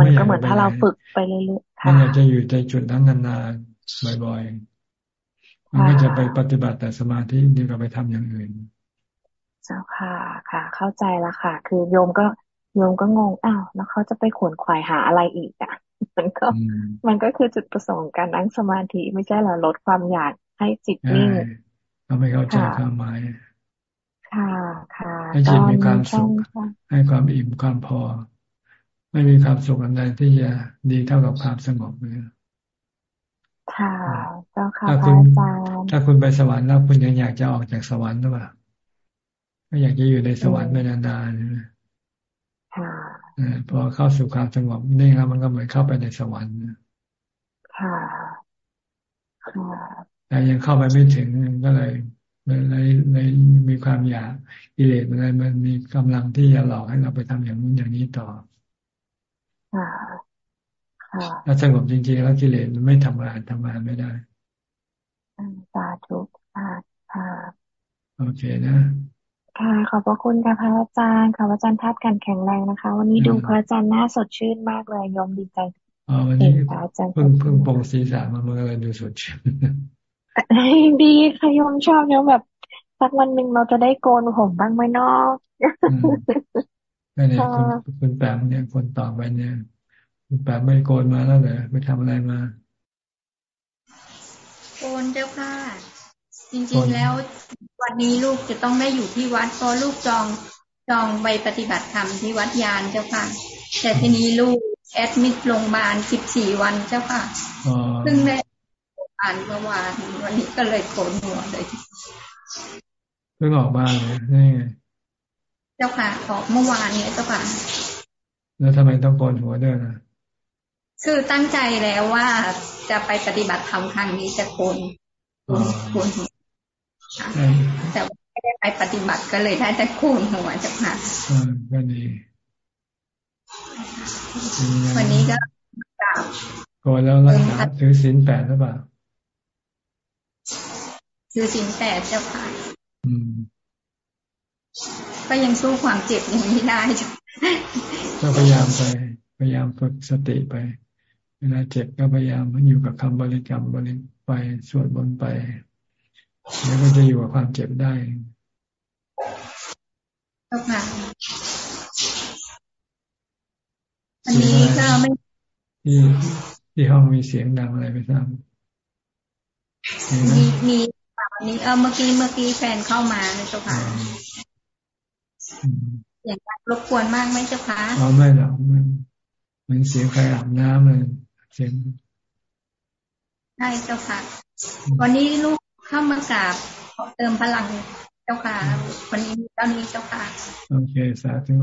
มันก็เหมือนถ้าเราฝึกไปเรื่อยๆมันอยากจะอยู่ในจุดนั้นนานๆบ่อยๆมันก็จะไปปฏิบัติแต่สมาธิดีกว่าไปทำอย่างอื่นเจ้าค่ะค่ะ เข้าใจละค่ะ คือโยมก็ โยมก็งงอ้าวแล้วเขาจะไปขวนขวายหาอะไรอีกอะ มันก็ มันก็คือจุดประสงค์การนั่งสมาธิไม่ใช่หรอลดความอยากให้จิตนิ่งเขาไม่เข้าใจความหมายค่ะค่ะให้จิตมีความสุขให้ความอิ่มความพอ ไม่มีความสุขอันใดที่จะดีเท่ากับความสงบเลยค่ะเจ้าค่ะถ้าคุณถ้าคุณไปสวรรค์แล้วคุณยังอยากจะออกจากสวรรค์หรือเปล่าไม่อยากจะอยู่ในสวรรค์ไปนานๆค่ะ พอเข้าสู่ความสงบนี่แล้วมันก็เหมือนเข้าไปในสวรรค์ค่ะแต่ยังเข้าไปไม่ถึงก็เลยเลยเลยมีความอยากกิเลสมันเลยมันมีกำลังที่จะหลอกให้เราไปทำอย่างนู้นอย่างนี้ต่อถ้าสงบจริงๆแล้วกิเลสมันไม่ทำงานทำงานไม่ได้สาธุค่ะค่ะโอเคนะ ค่ะ ขอบพระคุณค่ะพระอาจารย์ค่ะพระอาจารย์ทัดกันแข็งแรงนะคะ วันนี้ดูพระอาจารย์น่าสดชื่นมากเลยยมดีใจอ๋อวันนี้เพิ่งเพิ่งปองศีรษะมาเมื่อไรดูสดชื่นดีค่ะยมชอบเนาะแบบสักวันหนึ่งเราจะได้โกนผมบ้างไหมเนาะนี่เนี่ยคุณคุณแปมเนี่ยคนต่อไปเนี่ย คุณแปมไม่โกนมาแล้วเหรอไปทำอะไรมา โกนเจ้าค่ะ จริง ๆแล้ว วันนี้ลูกจะต้องได้อยู่ที่วัดเพราะลูกจองจองไปปฏิบัติธรรมที่วัดยานเจ้าค่ะ แต่ทีนี้ลูกแอดมิดโรงพยาบาลสิบสี่วันเจ้าค่ะซึ่งได้อ่านเมื่อวานวันนี้ก็เลยโกนหัวเลยเพิ่งออกมาเลยนี่เจ้าค่ะออกเมื่อวานนี้เจ้าค่ะ แล้วทำไมต้องโกนหัวด้วยนะคือตั้งใจแล้วว่าจะไปปฏิบัติธรรมครั้งนี้จะโกนโกนหัว แต่ว่าไม่ได้ไปปฏิบัติก็เลยได้แต่โกนหัวเจ้าค่ะก็ดีวันนี้ก็โกนแล้วรักษาถือศีลแปดหรือเปล่าถือศีลแปดเจ้าค่ะก็ยังสู้ความเจ็บอย่างนี้ได้ก็พยายามไป พยายามฝึกสติไป เวลาเจ็บก็พยายามอยู่กับคำบริกรรมบริไปสวดบนไป แล้วก็จะอยู่กับความเจ็บได้ค่ะอันนี้ก็ไม่ที่ที่ห้องมีเสียงดังอะไรไม่ทราบมีมีนี้เออเมื่อกี้เมื่อกี้แฟนเข้ามาเจ้าค่ะอย่างรบกวนมากไหมเจ้าคะอ๋อไม่หรอกมันเหมือนเสียงใครอาบน้ำเลยเสียงใช่เจ้าค่ะ วันนี้ลูก เข้ามากราบเติมพลังเจ้าค่ะวันนี้เจ้านี้เจ้าค่ะโอเคสาธุ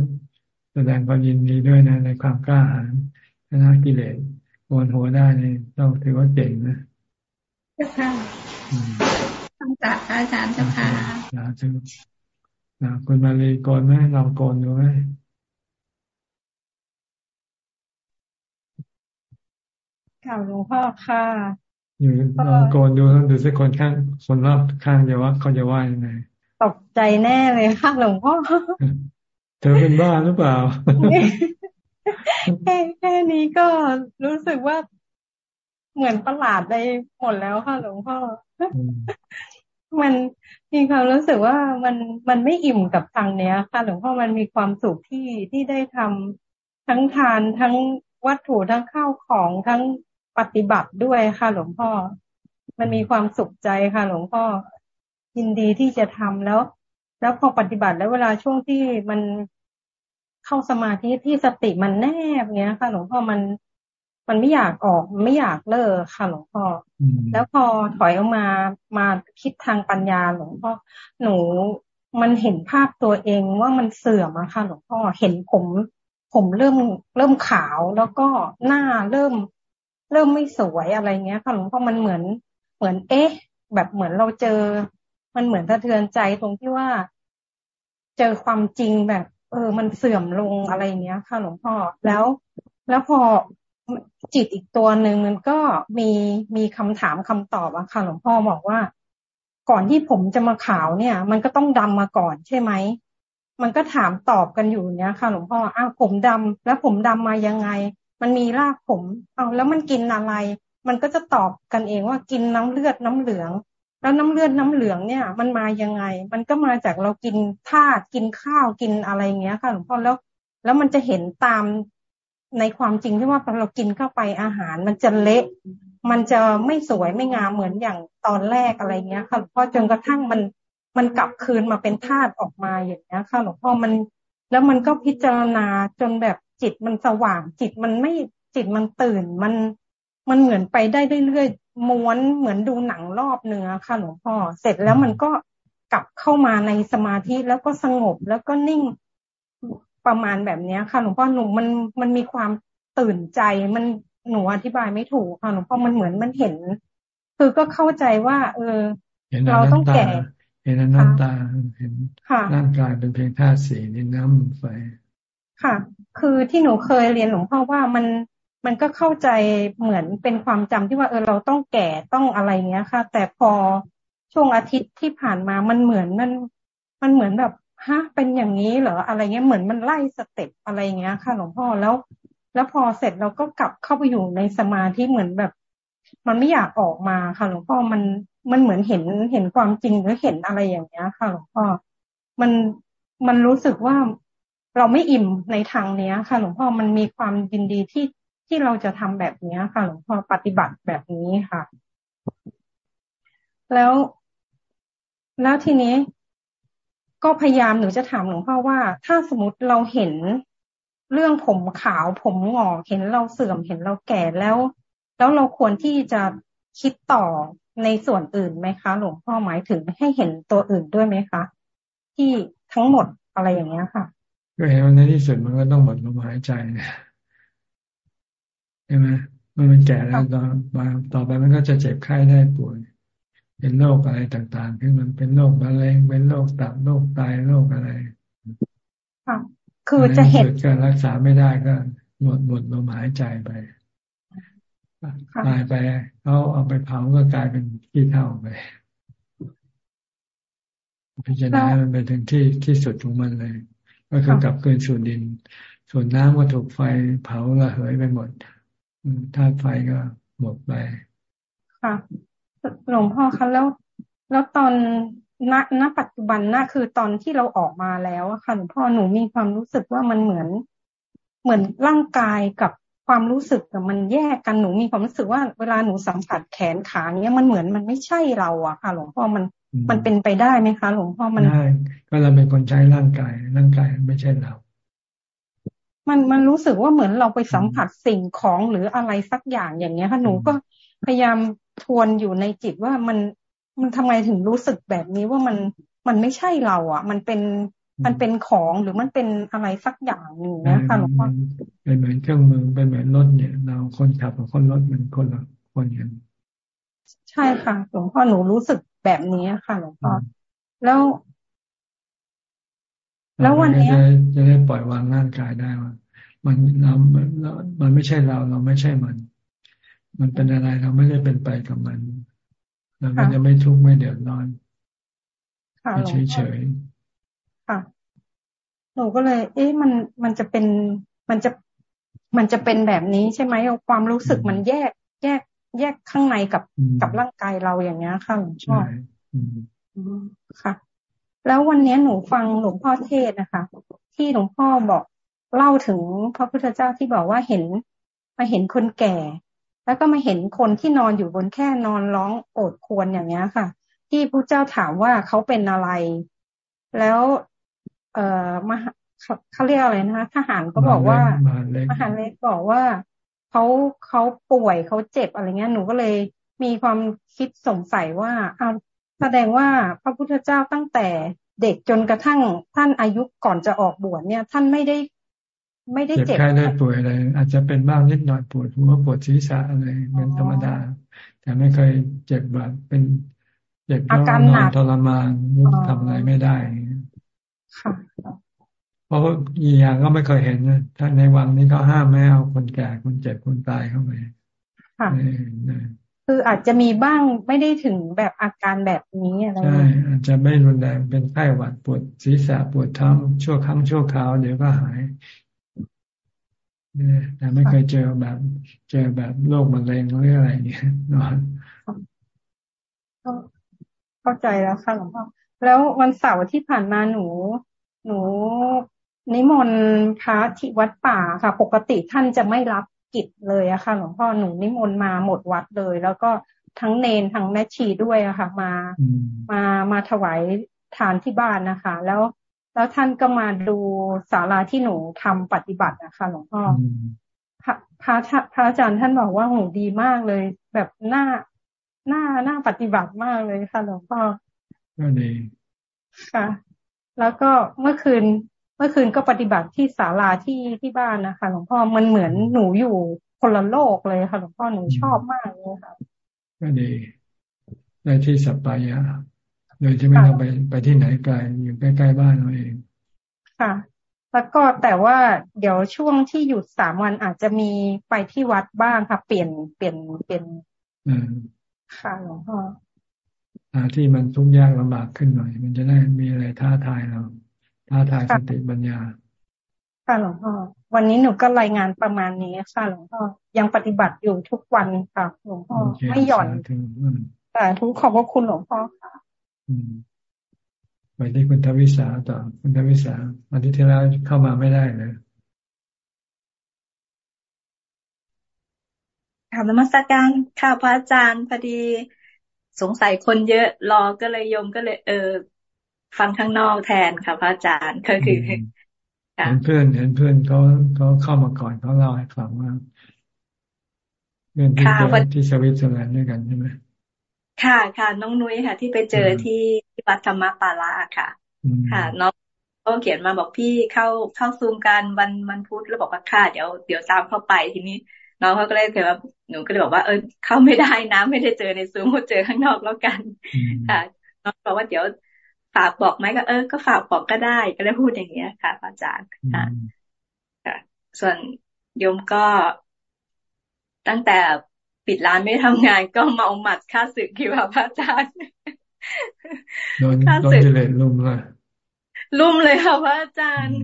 แสดงความยินดีด้วยนะในความกล้าหาญชนะกิเลสโกนหัวได้เนี่ยต้องถือว่าเก่งนะเจ้าค่ะต้องกราบอาจารย์เจ้าค่ะสาธุคุณมาลีโกนไหมลองโกนดูไหมข่าวหลวงพ่อค่ะ อยู่ลองโกนดูแล้วดูสักคนข้างคนรอบข้างจะว่าเขาจะว่ายังไงตกใจแน่เลยค่ะหลวงพ่อเธอเป็นบ้าหรือเปล่าแค่แค่นี้ก็รู้สึกว่าเหมือนประหลาดไปหมดแล้วค่ะหลวงพ่อ มันมีความรู้สึกว่ามันมันไม่อิ่มกับทางเนี้ย ค่ะหลวงพ่อมันมีความสุขที่ที่ได้ทำทั้งทานทั้งวัตถุทั้งข้าวของทั้ง ปฏิบัติด้วยค่ะ หลวงพ่อ มันมีความสุขใจค่ะ หลวงพ่อยินดีที่จะทำแล้ว แล้วพอปฏิบัติแล้วเวลาช่วงที่มันเข้าสมาธิที่สติมันแนบเงี้ยค่ะ หลวงพ่อมันมันไม่อยากออกไม่อยากเลิกค่ะ หลวงพ่อ แล้วพอถอยออกมามาคิดทางปัญญาหลวงพ่อหนูมันเห็นภาพตัวเองว่ามันเสื่อมอะค่ะ หลวงพ่อเห็นผม ผมเริ่มเริ่มขาวแล้วก็หน้าเริ่ม เริ่มไม่สวยอะไรเงี้ยค่ะหลวงพ่อมันเหมือนเหมือน เอ๊ะ แบบเหมือนเราเจอ มันเหมือนสะเทือนใจตรงที่ว่า เจอความจริงแบบ เออ มันเสื่อมลงอะไรเงี้ย ค่ะหลวงพ่อแล้ว แล้วพอจิตอีกตัวหนึ่งมันก็มีมีคำถามคำตอบอะค่ะหลวงพ่อบอกว่า ก่อนที่ผมจะมาขาวเนี่ย มันก็ต้องดำมาก่อนใช่ไหมมันก็ถามตอบกันอยู่เนี้ยค่ะ หลวงพ่ออ้าวผมดำแล้วผมดำมายังไง มันมีรากผมเอาแล้วมันกินอะไร มันก็จะตอบกันเองว่ากินน้ำเลือดน้ำเหลือง แล้วน้ำเลือดน้ำเหลืองเนี่ย มันมายังไง มันก็มาจากเรากินธาตุกินข้าวกินอะไรเงี้ยค่ะหลวงพ่อแล้ว แล้วมันจะเห็นตามในความจริงที่ว่าพอเรากินเข้าไปอาหาร มันจะเละมันจะไม่สวยไม่งามเหมือนอย่างตอนแรกอะไรเงี้ยค่ะหลวงพ่อจนกระทั่งมันมันกลับคืนมาเป็นธาตุออกมาอย่างเงี้ยค่ะหลวงพ่อมัน แล้วมันก็พิจารณาจนแบบ จิตมันสว่าง จิตมันไม่จิตมันตื่น มันมันเหมือนไปได้เรื่อยๆม้วนเหมือนดูหนังรอบเนื้อค่ะหลวงพ่อเสร็จแล้วมันก็กลับเข้ามาในสมาธิแล้วก็สงบแล้วก็นิ่งประมาณแบบเนี้ยค่ะหลวงพ่อหนูมันมันมีความตื่นใจมันหนูอธิบายไม่ถูกค่ะหลวงพ่อมันเหมือนมันเห็น คือก็เข้าใจว่า เออ เราต้องแก่เห็นน้ำตาเห็นร่างกายเป็นเพียงธาตุสีนี่น้ำไฟ ค่ะ คือที่หนูเคยเรียนหลวงพ่อว่ามันมันก็เข้าใจเหมือนเป็นความจำที่ว่าเออเราต้องแก่ต้องอะไรเงี้ยค่ะ แต่พอช่วงอาทิตย์ที่ผ่านมามันเหมือนมันมันเหมือนแบบฮะเป็นอย่างนี้เหรออะไรเงี้ยเหมือนมันไล่สเต็ปอะไรเงี้ยค่ะ หลวงพ่อแล้ว แล้วพอเสร็จเราก็กลับเข้าไปอยู่ในสมาธิเหมือนแบบ มันไม่อยากออกมาค่ะ หลวงพ่อมันมันเหมือนเห็นเห็นความจริงหรือเห็นอะไรอย่างเงี้ยค่ะ หลวงพ่อมันมันรู้สึกว่า เราไม่อิ่มในทางเนี้ยค่ะ หลวงพ่อมันมีความยินดีที่ที่เราจะทำแบบนี้ค่ะ หลวงพ่อปฏิบัติแบบนี้ค่ะ แล้วแล้วทีนี้ ก็พยายามหนูจะถามหลวงพ่อว่า ถ้าสมมติเราเห็นเรื่องผมขาวผมหงอกเห็นเราเสื่อมเห็นเราแก่แล้ว แล้วเราควรที่จะคิดต่อในส่วนอื่นไหมคะ หลวงพ่อหมายถึงให้เห็นตัวอื่นด้วยไหมคะ ที่ทั้งหมดอะไรอย่างเงี้ยค่ะ ก็เห็นว่าในที่สุดมันก็ต้องหมดลมหายใจใช่ไหมมันมันแก่แล้วต่อมาต่อไปมันก็จะเจ็บไข้ได้ป่วย เป็นโรคอะไรต่างๆที่มันเป็นโรคมะเร็งเป็นโรคตับโรคไตโรคอะไรค่ะคือจะเห็นการรักษาไม่ได้ก็ หมดหมดลมหายใจไปตายไปเขาเอาไปเผาก็กลายเป็นขี้เท่าไปพิจารณามันไปถึงที่ที่สุดของมันเลย ก็คือกลับคืนสู่ดิน ส่วนน้ำก็ถูกไฟเผาระเหยไปหมดธาตุไฟก็หมดไปค่ะหลวงพ่อคะแล้วแล้วตอนณณปัจจุบันน่ะคือตอนที่เราออกมาแล้วค่ะหลวงพ่อหนูมีความรู้สึกว่ามันเหมือน เหมือนร่างกายกับความรู้สึกมันแยกกันหนูมีความรู้สึกว่าเวลาหนูสัมผัสแขนขาเนี้ยมันเหมือนมันไม่ใช่เราอะค่ะ หลวงพ่อมัน มันเป็นไปได้ไหมคะหลวงพ่อมันได้ก็เราเป็นคนใช้ร่างกาย ร่างกายไม่ใช่เรา มันมันรู้สึกว่าเหมือนเราไปสัมผัสสิ่งของหรืออะไรสักอย่างอย่างเงี้ยค่ะหนูก็พยายามทวนอยู่ในจิตว่ามันมันทำไมถึงรู้สึกแบบนี้ว่ามันมันไม่ใช่เรา อะ มันเป็นมันเป็นของหรือมันเป็นอะไรสักอย่างหนึ่งนะคะหลวงพ่อเป็นเหมือนเครื่องมือเป็นเหมือนรถเนี่ย เราคนขับกับคนรถมันคนละคนกัน ใช่ค่ะหลวงพ่อหนูรู้สึกแบบนี้ค่ะหลวงพ่อแล้ว แล้ววันนี้จะได้ปล่อยวางร่างกายได้ว่ามันเรามันไม่ใช่เราเราไม่ใช่มัน มันเป็นอะไรเราไม่ได้เป็นไปกับมันเราก็จะไม่ทุกข์ไม่เดือดร้อนเฉยเฉยค่ะหนูก็เลย เอ๊ะมันมันจะเป็นมันจะมันจะเป็นแบบนี้ใช่ไหมความรู้สึกมันแยก แยก แยกข้างในกับกับร่างกายเราอย่างเงี้ยค่ะหลวงพ่อค่ะ แล้ววันนี้หนูฟังหลวงพ่อเทศนะคะ ที่หลวงพ่อบอกเล่าถึงพระพุทธเจ้าที่บอกว่าเห็นมาเห็นคนแก่ แล้วก็มาเห็นคนที่นอนอยู่บนแค่นอนร้องโอดควรอย่างเงี้ยค่ะ ที่พระเจ้าถามว่าเขาเป็นอะไร แล้ว เอ่อมาเขาเรียกอะไรนะคะทหารก็บอกว่ามหาเล็กบอกว่า เขาเขาป่วยเขาเจ็บอะไรเงี้ยหนูก็เลยมีความคิดสงสัยว่าเอาแสดงว่าพระพุทธเจ้าตั้งแต่เด็กจนกระทั่งท่านอายุก่อนจะออกบวชเนี่ย ท่านไม่ได้ ไม่ได้เจ็บแค่ได้ป่วยอะไร อาจจะเป็นบ้างนิดหน่อยปวดหัวปวดศีรษะอะไรเป็นธรรมดา แต่ไม่เคยเจ็บแบบเป็นเจ็บแล้วนอนทรมานทำอะไรไม่ได้เพ ราะว่าอีอย่างก็ไม่เคยเห็นนะถ้าในวังนี้เขาห้ามไม่เอาคนแก่คนเจ็บคนตายเข้าไปค่ะคืออาจจะมีบ้างไม่ได้ถึงแบบอาการแบบนี้อะไรใช่อาจจะไม่รุนแรงเป็นไข้หวัดปวดศีรษะปวดท้องชั่วครั้งชั่วคราวเดี๋ยวก็หายแต่ไม่เคยเจอแบบเจอแบบโรคมะเร็งหรืออะไรเนี่ยนอนเข้าใจแล้วค่ะหลวงพ่อแล้ววันเสาร์ที่ผ่านมาหนู หนู นิมนต์พระที่วัดป่าค่ะ ปกติท่านจะไม่รับกิจเลยอะค่ะ หลวงพ่อหนูนิมนต์มาหมดวัดเลย แล้วก็ทั้งเนนทั้งแม่ชีด้วยอะค่ะ มามามาถวายทานที่บ้านนะคะ แล้วแล้วท่านก็มาดูศาลาที่หนูทำปฏิบัตินะคะหลวงพ่อพระพระพระอาจารย์ท่านบอกว่าโหดีมากเลย แบบหน้าหน้าหน้าปฏิบัติมากเลยค่ะหลวงพ่อก็ดีค่ะ แล้วก็เมื่อคืน เมื่อคืนก็ปฏิบัติที่ศาลาที่ที่บ้านนะคะหลวงพ่อมันเหมือนหนูอยู่คนละโลกเลยค่ะหลวงพ่อหนูชอบมากเลยค่ะก็ดีในที่สัปปายะโดยที่ไม่ต้องไปไปที่ไหนไกลอยู่ใกล้ๆบ้านเราเองค่ะแล้วก็แต่ว่าเดี๋ยวช่วงที่หยุดสามวันอาจจะมีไปที่วัดบ้างค่ะ เปลี่ยนเปลี่ยนเปลี่ยนค่ะหลวงพ่อที่มันทุกข์ยากลำบากขึ้นหน่อย มันจะได้มีอะไรท้าทายเรา ท้าทายสติปัญญา ค่ะหลวงพ่อ วันนี้หนูก็รายงานประมาณนี้ค่ะหลวงพ่อ ยังปฏิบัติอยู่ทุกวันค่ะหลวงพ่อ ไม่หย่อนแต่ทุกขอบพระคุณหลวงพ่อค่ะไปที่คุณทวิสาต่อ คุณทวิสาวันที่ที่แล้วเข้ามาไม่ได้เลยถามนมัสการค่ะพระอาจารย์พอดีสงสัยคนเยอะรอก็เลยยมก็เลย เออ ฟังข้างนอกแทนค่ะพระอาจารย์ก็คือเห็นเพื่อนเห็นเพื่อนเขาเขาเข้ามาก่อนเขาเล่าให้ฟังว่าเรื่องที่เจอที่สวิตเซอร์แลนด์ด้วยกันใช่ไหมค่ะค่ะน้องนุ้ยค่ะ ที่ไปเจอที่ที่วัดธรรมปาราค่ะ ค่ะ น้องก็เขียนมาบอกพี่เข้าเข้าซูมกันวันวันพุธแล้วบอกว่าค่ะเดี๋ยวเดี๋ยวตามเข้าไปทีนี้ น้องเขาก็เลยเขียนว่าหนูก็เลยบอกว่าเออเข้าไม่ได้นะไม่ได้เจอในซูมเจอข้างนอกแล้วกัน ค่ะ น้องบอกว่าเดี๋ยว ฝากบอกไหมก็เออก็ฝากบอกก็ได้ก็ได้พูดอย่างเงี้ยค่ะอาจารย์ค่ะค่ะ ส่วนโยมก็ตั้งแต่ปิดร้านไม่ทำงานก็เมาหมัดค่าสึกคิวพระอาจารย์ค่าสึกเลยลุ่มเลยลุ่มเลยค่ะพระอาจารย์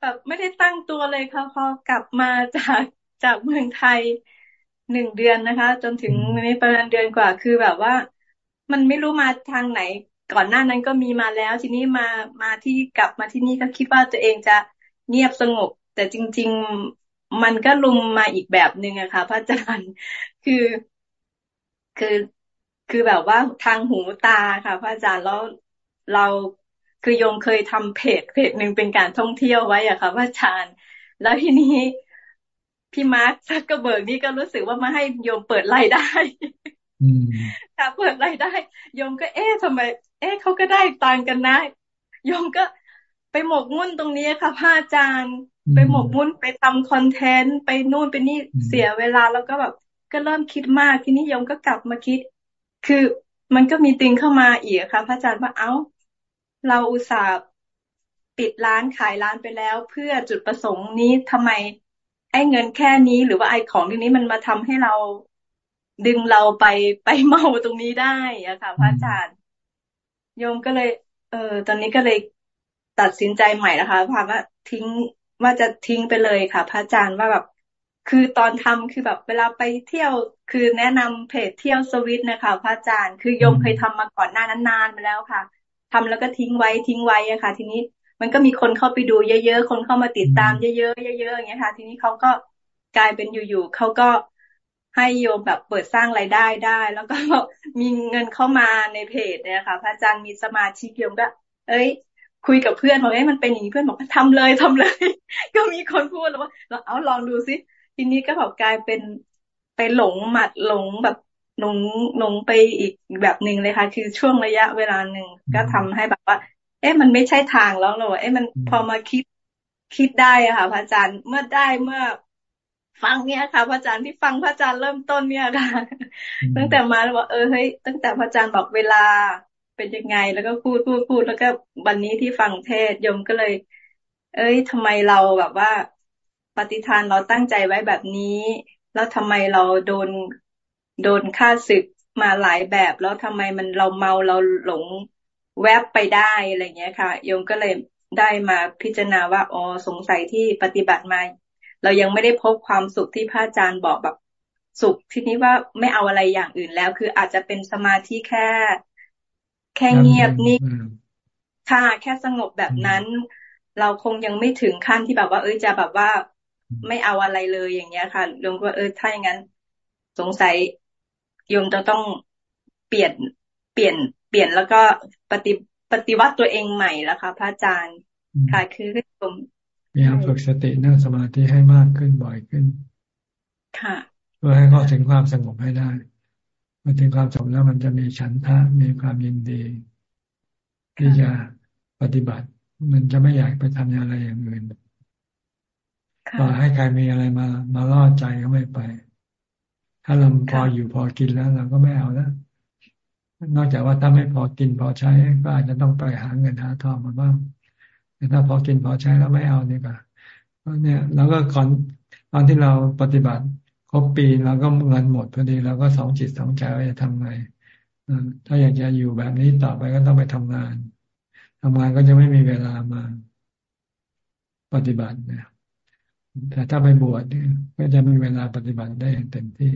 แบบไม่ได้ตั้งตัวเลยค่ะพอกลับมาจากจากเมืองไทยหนึ่งเดือนนะคะ จนถึงไม่ประมาณเดือนกว่า คือแบบว่า มันไม่รู้มาทางไหน ก่อนหน้านั้นก็มีมาแล้ว ทีนี้มามาที่กลับมาที่นี่ก็คิดว่าตัวเองจะเงียบสงบ แต่จริง ๆมันก็ลุมมาอีกแบบหนึ่งอะค่ะพระอาจารย์คือคือคือแบบว่าทางหูตาค่ะพระอาจารย์แล้วเราคือยงเคยทำเพจเพจหนึ่งเป็นการท่องเที่ยวไว้อะค่ะพระอาจารย์ แล้วทีนี้พี่มาร์คซักกระเบิกนี่ก็รู้สึกว่ามาให้โยมเปิดรายได้ ค่ะเปิดรายได้โยมก็เอ๊ะทำไม เอ๊ะเขาก็ได้ตังกันนะโยมก็ไปหมกมุ่นตรงนี้ค่ะพระอาจารย์ ไปหมกมุ่นไปทำคอนเทนต์ไปนู่นไปนี่เสียเวลาแล้วก็แบบก็เริ่มคิดมากทีนี้โยมก็กลับมาคิด คือมันก็มีติงเข้ามาอีกค่ะพระอาจารย์ว่าเอ้า เราอุตส่าห์ปิดร้านขายร้านไปแล้ว เพื่อจุดประสงค์นี้ทำไมไอ้เงินแค่นี้ หรือว่าไอ้ของตรงนี้มันมาทำให้เรา ดึงเราไปไปเมาตรงนี้ได้อะค่ะ พระอาจารย์โยมก็เลย เออตอนนี้ก็เลยตัดสินใจใหม่นะคะพาว่าทิ้งว่าจะทิ้งไปเลยค่ะ พระอาจารย์ว่าแบบ คือตอนทำคือแบบเวลาไปเที่ยว คือแนะนำเพจเที่ยวสวิตนะคะ พระอาจารย์คือโยมเคยทำมาก่อนหน้านั้นนานไปแล้วค่ะทำแล้วก็ทิ้งไว้ทิ้งไว้อะค่ะ ทีนี้มันก็มีคนเข้าไปดูเยอะๆคนเข้ามาติดตามเยอะๆเยอะๆอย่างเงี้ยค่ะ ทีนี้เขาก็กลายเป็นอยู่ๆเขาก็ ให้โยมแบบเปิดสร้างรายได้ได้ แล้วก็มีเงินเข้ามาในเพจเนี่ยค่ะพระอาจารย์มีสมาชิกโยมก็ เอ้ย คุยกับเพื่อนบอกเอ้ยมันเป็นอย่างนี้เพื่อนบอกทำเลยทำเลย ก็มีคนพูดแล้วว่าเราเอาลองดูซิทีนี้ก็แบบกลายเป็นไปหลงหมัดหลงแบบหลงหลงไปอีกแบบหนึ่งเลยค่ะคือช่วงระยะเวลาหนึ่งก็ทำให้แบบว่า เอ๊ะมันไม่ใช่ทางแล้วเลยเอ๊ะมันพอมาคิดคิดได้อะค่ะพระอาจารย์เมื่อได้เมื่อ ฟังเนี่ยค่ะพระอาจารย์ที่ฟังพระอาจารย์เริ่มต้นเนี่ยค่ะ ตั้งแต่มาแล้วว่าเออเฮ้ยตั้งแต่พระอาจารย์บอกเวลาเป็นยังไง แล้วก็พูดพูดพูดแล้วก็วันนี้ที่ฟังเทศยมก็เลย เอ้ยทำไมเราแบบว่า ปฏิทานเราตั้งใจไว้แบบนี้ แล้วทำไมเราโดนโดนค่าศึกมาหลายแบบ แล้วทำไมมันเราเมาเราหลงแวบไปได้อะไรเงี้ยค่ะโยมก็เลยได้มาพิจารณาว่าอ๋อสงสัยที่ปฏิบัติมา เรายังไม่ได้พบความสุขที่พระอาจารย์บอกแบบสุขทีนี้ว่าไม่เอาอะไรอย่างอื่นแล้ว คืออาจจะเป็นสมาธิแค่ แค่เงียบนิ่งค่ะแค่สงบแบบนั้น เราคงยังไม่ถึงขั้นที่แบบว่า เอ้ยจะแบบว่าไม่เอาอะไรเลยอย่างเงี้ยค่ะโยมก็เออถ้าอย่างนั้น สงสัยโยมจะต้องเปลี่ยนเปลี่ยนเปลี่ยนแล้วก็ปฏิปฏิวัติตัวเองใหม่แล้วค่ะพระอาจารย์ค่ะคือโยม พยายามฝึกสตินั่งสมาธิให้มากขึ้นบ่อยขึ้น ค่ะเพื่อให้เข้าถึงความสงบให้ได้มาถึงความสงบแล้วมันจะมีฉันทะมีความยินดี ที่จะปฏิบัติ มันจะไม่อยากไปทำอะไรอย่างอื่นต่อให้ใครมีอะไรมา มาล่อใจก็ไม่ไป ถ้าเราพออยู่พอกินแล้วเราก็ไม่เอาแล้วนอกจากว่าถ้าไม่พอกินพอใช้ก็อาจจะต้องไปหาเงินหาทองมาบ้าง แต่ถ้าพอกินพอใช้แล้วไม่เอานี่ก็เนี่ยเราก็ก่อนตอนที่เราปฏิบัติครบปีเราก็เงินหมดพอดีเราก็สองจิตสองใจว่าจะทำไงถ้าอยากจะอยู่แบบนี้ต่อไปก็ต้องไปทำงานทำงานก็จะไม่มีเวลามาปฏิบัตินี่ยแต่ถ้าไปบวชเนี่ยก็จะมีเวลาปฏิบัติได้เต็มที่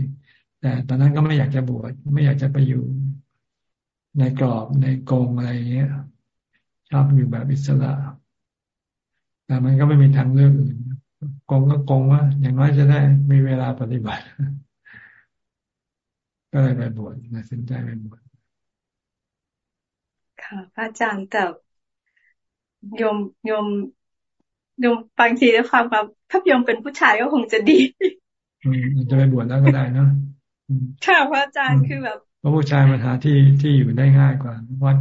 แต่ตอนนั้นก็ไม่อยากจะบวชไม่อยากจะไปอยู่ในกรอบในกรงอะไรเงี้ยชอบอยู่แบบอิสระ แต่มันก็ไม่มีทางเลือกอื่นกงก็กงว่า อย่างน้อยจะได้มีเวลาปฏิบัติ ก็เลยไปบวชนะสนใจไปบวชค่ะพระอาจารย์แต่โยมโยมโยมบางทีด้วยความแบบถ้าโยมเป็นผู้ชายก็คงจะดีอืมจะไปบวชแล้วก็ได้เนาะค่ะพระอาจารย์คือแบบเพราะผู้ชายมันหาที่ที่อยู่ได้ง่ายกว่า วัด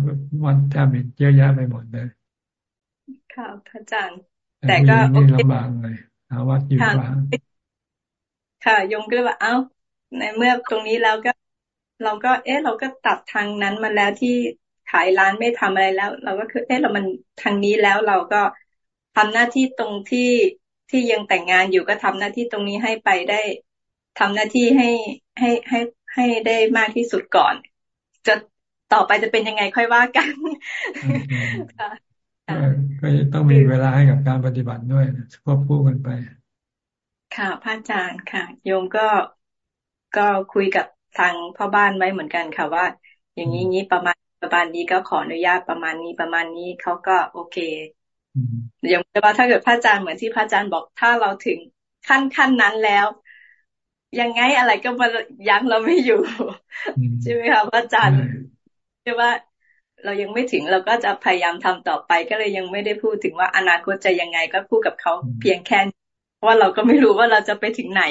วัดแทบเป็นเยอะแยะไปหมดเลยค่ะพระอาจารย์ แต่ก็โอเคลำบากเลยหาวัดอยู่กว่าค่ะยมก็เลยว่าเอ้า ในเมื่อตรงนี้เราก็ เราก็ เอ๊ะ เราก็ตัดทางนั้นมาแล้วที่ขายร้านไม่ทำอะไรแล้ว เราก็คือ เอ๊ะเรามันทางนี้แล้วเราก็ทำหน้าที่ตรงที่ที่ยังแต่งงานอยู่ก็ทำหน้าที่ตรงนี้ให้ไปได้ทำหน้าที่ให้ให้ให้ให้ได้มากที่สุดก่อน จะต่อไปจะเป็นยังไงค่อยว่ากันค่ะ ก็ต้องมีเวลาให้กับการปฏิบัติด้วยควบคู่กันไป ค่ะพระอาจารย์ค่ะ โยมก็ก็คุยกับทางพ่อบ้านไว้เหมือนกันค่ะว่า อย่างนี้นี้ประมาณประมาณนี้ก็ขออนุญาตประมาณนี้ประมาณนี้เขาก็โอเคอย่างว่าถ้าเกิดพระอาจารย์เหมือนที่พระอาจารย์บอกถ้าเราถึงขั้นขั้นนั้นแล้ว ยังไงอะไรก็มายังเราไม่อยู่ใช่ไหมคะพระอาจารย์ใช่ว่า เรายังไม่ถึงเราก็จะพยายามทำต่อไป ก็เลยยังไม่ได้พูดถึงว่าอนาคตจะยังไงก็พูดกับเขาเพียงแค่เพราะว่าเราก็ไม่รู้ว่าเราจะไปถึงไหน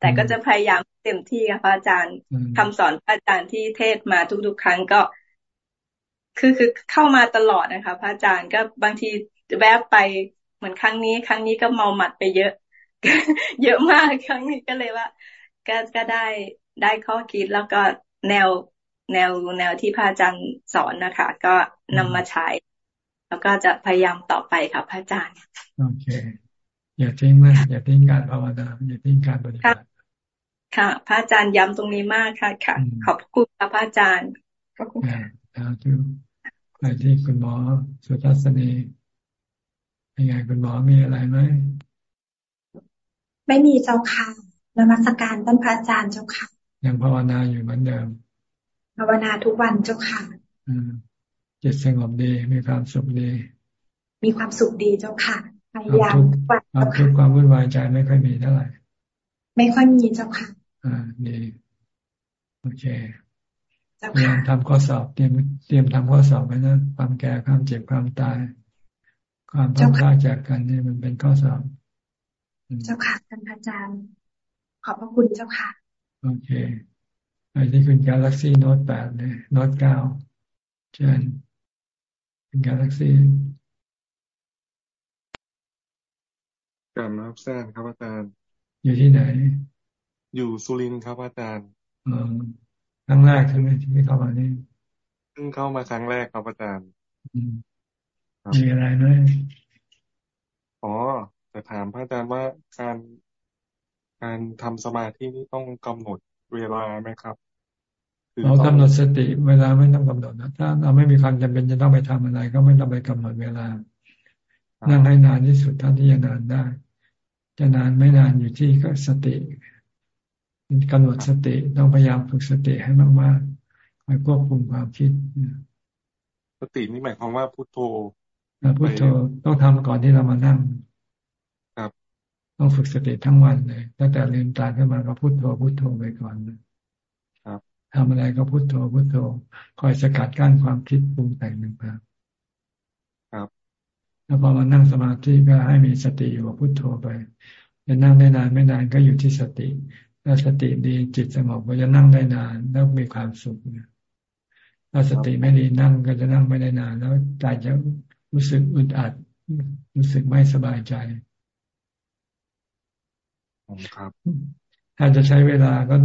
แต่ก็จะพยายามเต็มที่ค่ะพระอาจารย์คำสอนพระอาจารย์ที่เทศมาทุกๆ ครั้งก็ คือคือเข้ามาตลอดนะคะพระอาจารย์ก็บางทีแวบไปเหมือนครั้งนี้ ครั้งนี้ก็เมาหมัดไปเยอะ เยอะมากครั้งนี้ก็เลยว่า ก็ก็ได้ได้ข้อคิดแล้วก็แนว แนวแนวที่พระอาจารย์สอนนะคะ ก็นำมาใช้ แล้วก็จะพยายามต่อไปค่ะพระอาจารย์โอเค อย่าทิ้งนะอย่าทิ้งการภาวนาอย่าทิ้งการปฏิบัติค่ะ พระอาจารย์ย้ำตรงนี้มากค่ะค่ะ ขอบคุณค่ะพระอาจารย์ขอบคุณค่ะไปที่คุณหมอสุทัศนีเป็นไงคุณหมอมีอะไรไหมไม่มีเจ้าค่ะนมัสการท่านพระอาจารย์เจ้าค่ะ ยังภาวนาอยู่เหมือนเดิม ภาวนาทุกวันเจ้าค่ะจิตสงบดีมีความสุขดี มีความสุขดีเจ้าค่ะพยายามความทุกข์ความวุ่นวายใจไม่ค่อยมีเท่าไหร่ไม่ค่อยมีเจ้าค่ะ อ่าดีโอเคพยายามทำข้อสอบเตรียมเตรียมทำข้อสอบไว้นะความแก่ความเจ็บความตาย ความต้องพลาดจากกันนี่มันเป็นข้อสอบ เจ้าค่ะท่านอาจารย์ ขอบพระคุณเจ้าค่ะ โอเค ไปที่คุณ Galaxy Note 8เลย Note 9เชิญคุณ Galaxy กลับมาแซนครับอาจารย์ อยู่ที่ไหน อยู่สุรินทร์ครับอาจารย์อครั้งแรกใช่ไหมที่เข้ามานี่เพิ่งเข้ามาครั้งแรกครับอาจารย์มีอะไรไหมอ๋อจะถามพระอาจารย์ว่าการการทำสมาธินี่ต้องกำหนดเวลาไหมครับ เรากำหนดสติเวลาไม่ต้องกำหนดนะถ้าเราไม่มีความจำเป็นจะต้องไปทำอะไร ก็ไม่ต้องไปกำหนดเวลา นั่งให้นานที่สุดเท่าที่จะนานได้ จะนานไม่นานอยู่ที่ก็สติกำหนดสติต้องพยายามฝึกสติให้มากๆคอยควบคุมความคิดสตินี่หมายความว่าพุทโธพุทโธต้องทำก่อนที่เรามานั่งครับ ต้องฝึกสติทั้งวันเลยตั้งแต่ลืมตาขึ้นมาก็พุทโธพุทโธไปก่อนครับ ทำอะไรก็พุทโธพุทโธคอยสกัดกั้นความคิดปรุงแต่งหนึ่งครับครับแล้วพอมานั่งสมาธิก็ให้มีสติอยู่กับพุทโธไปจะนั่งได้นานไม่นานก็อยู่ที่สติถ้าสติดีจิตสงบก็จะนั่งได้นานแล้วมีความสุขถ้าสติไม่ดีนั่งก็จะนั่งไม่ได้นาน แล้วใจจะรู้สึกอึดอัด รู้สึกไม่สบายใจครับ ถ้าจะใช้เวลาก็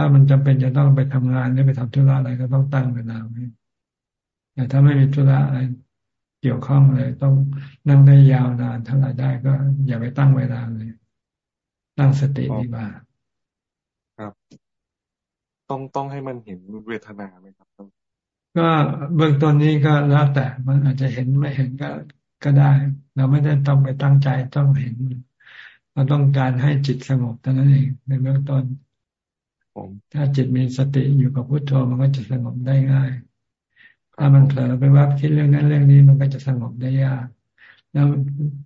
ถ้ามันจำเป็นจะต้องไปทำงานหรือไปทำธุระอะไรก็ต้องตั้งเวลาไว้แต่ถ้าไม่มีธุระอะไรเกี่ยวข้องเลย ต้องนั่งได้ยาวนานเท่าไหร่ได้ก็ อย่าไปตั้งเวลาเลย ตั้งสติดีกว่าครับ ต้องต้องให้มันเห็นเวทนาไหมครับก็เบื้องต้นนี้ก็แล้วแต่มันอาจจะเห็นไม่เห็นก็ก็ได้ เราไม่ได้ต้องไปตั้งใจต้องเห็น เราต้องการให้จิตสงบเท่านั้นเองในเบื้องต้น ถ้าจิตมีสติอยู่กับพุทโธมันก็จะสงบได้ง่าย ถ้ามันเผลอไปว่าคิดเรื่องนั้นเรื่องนี้มันก็จะสงบได้ยาก แล้ว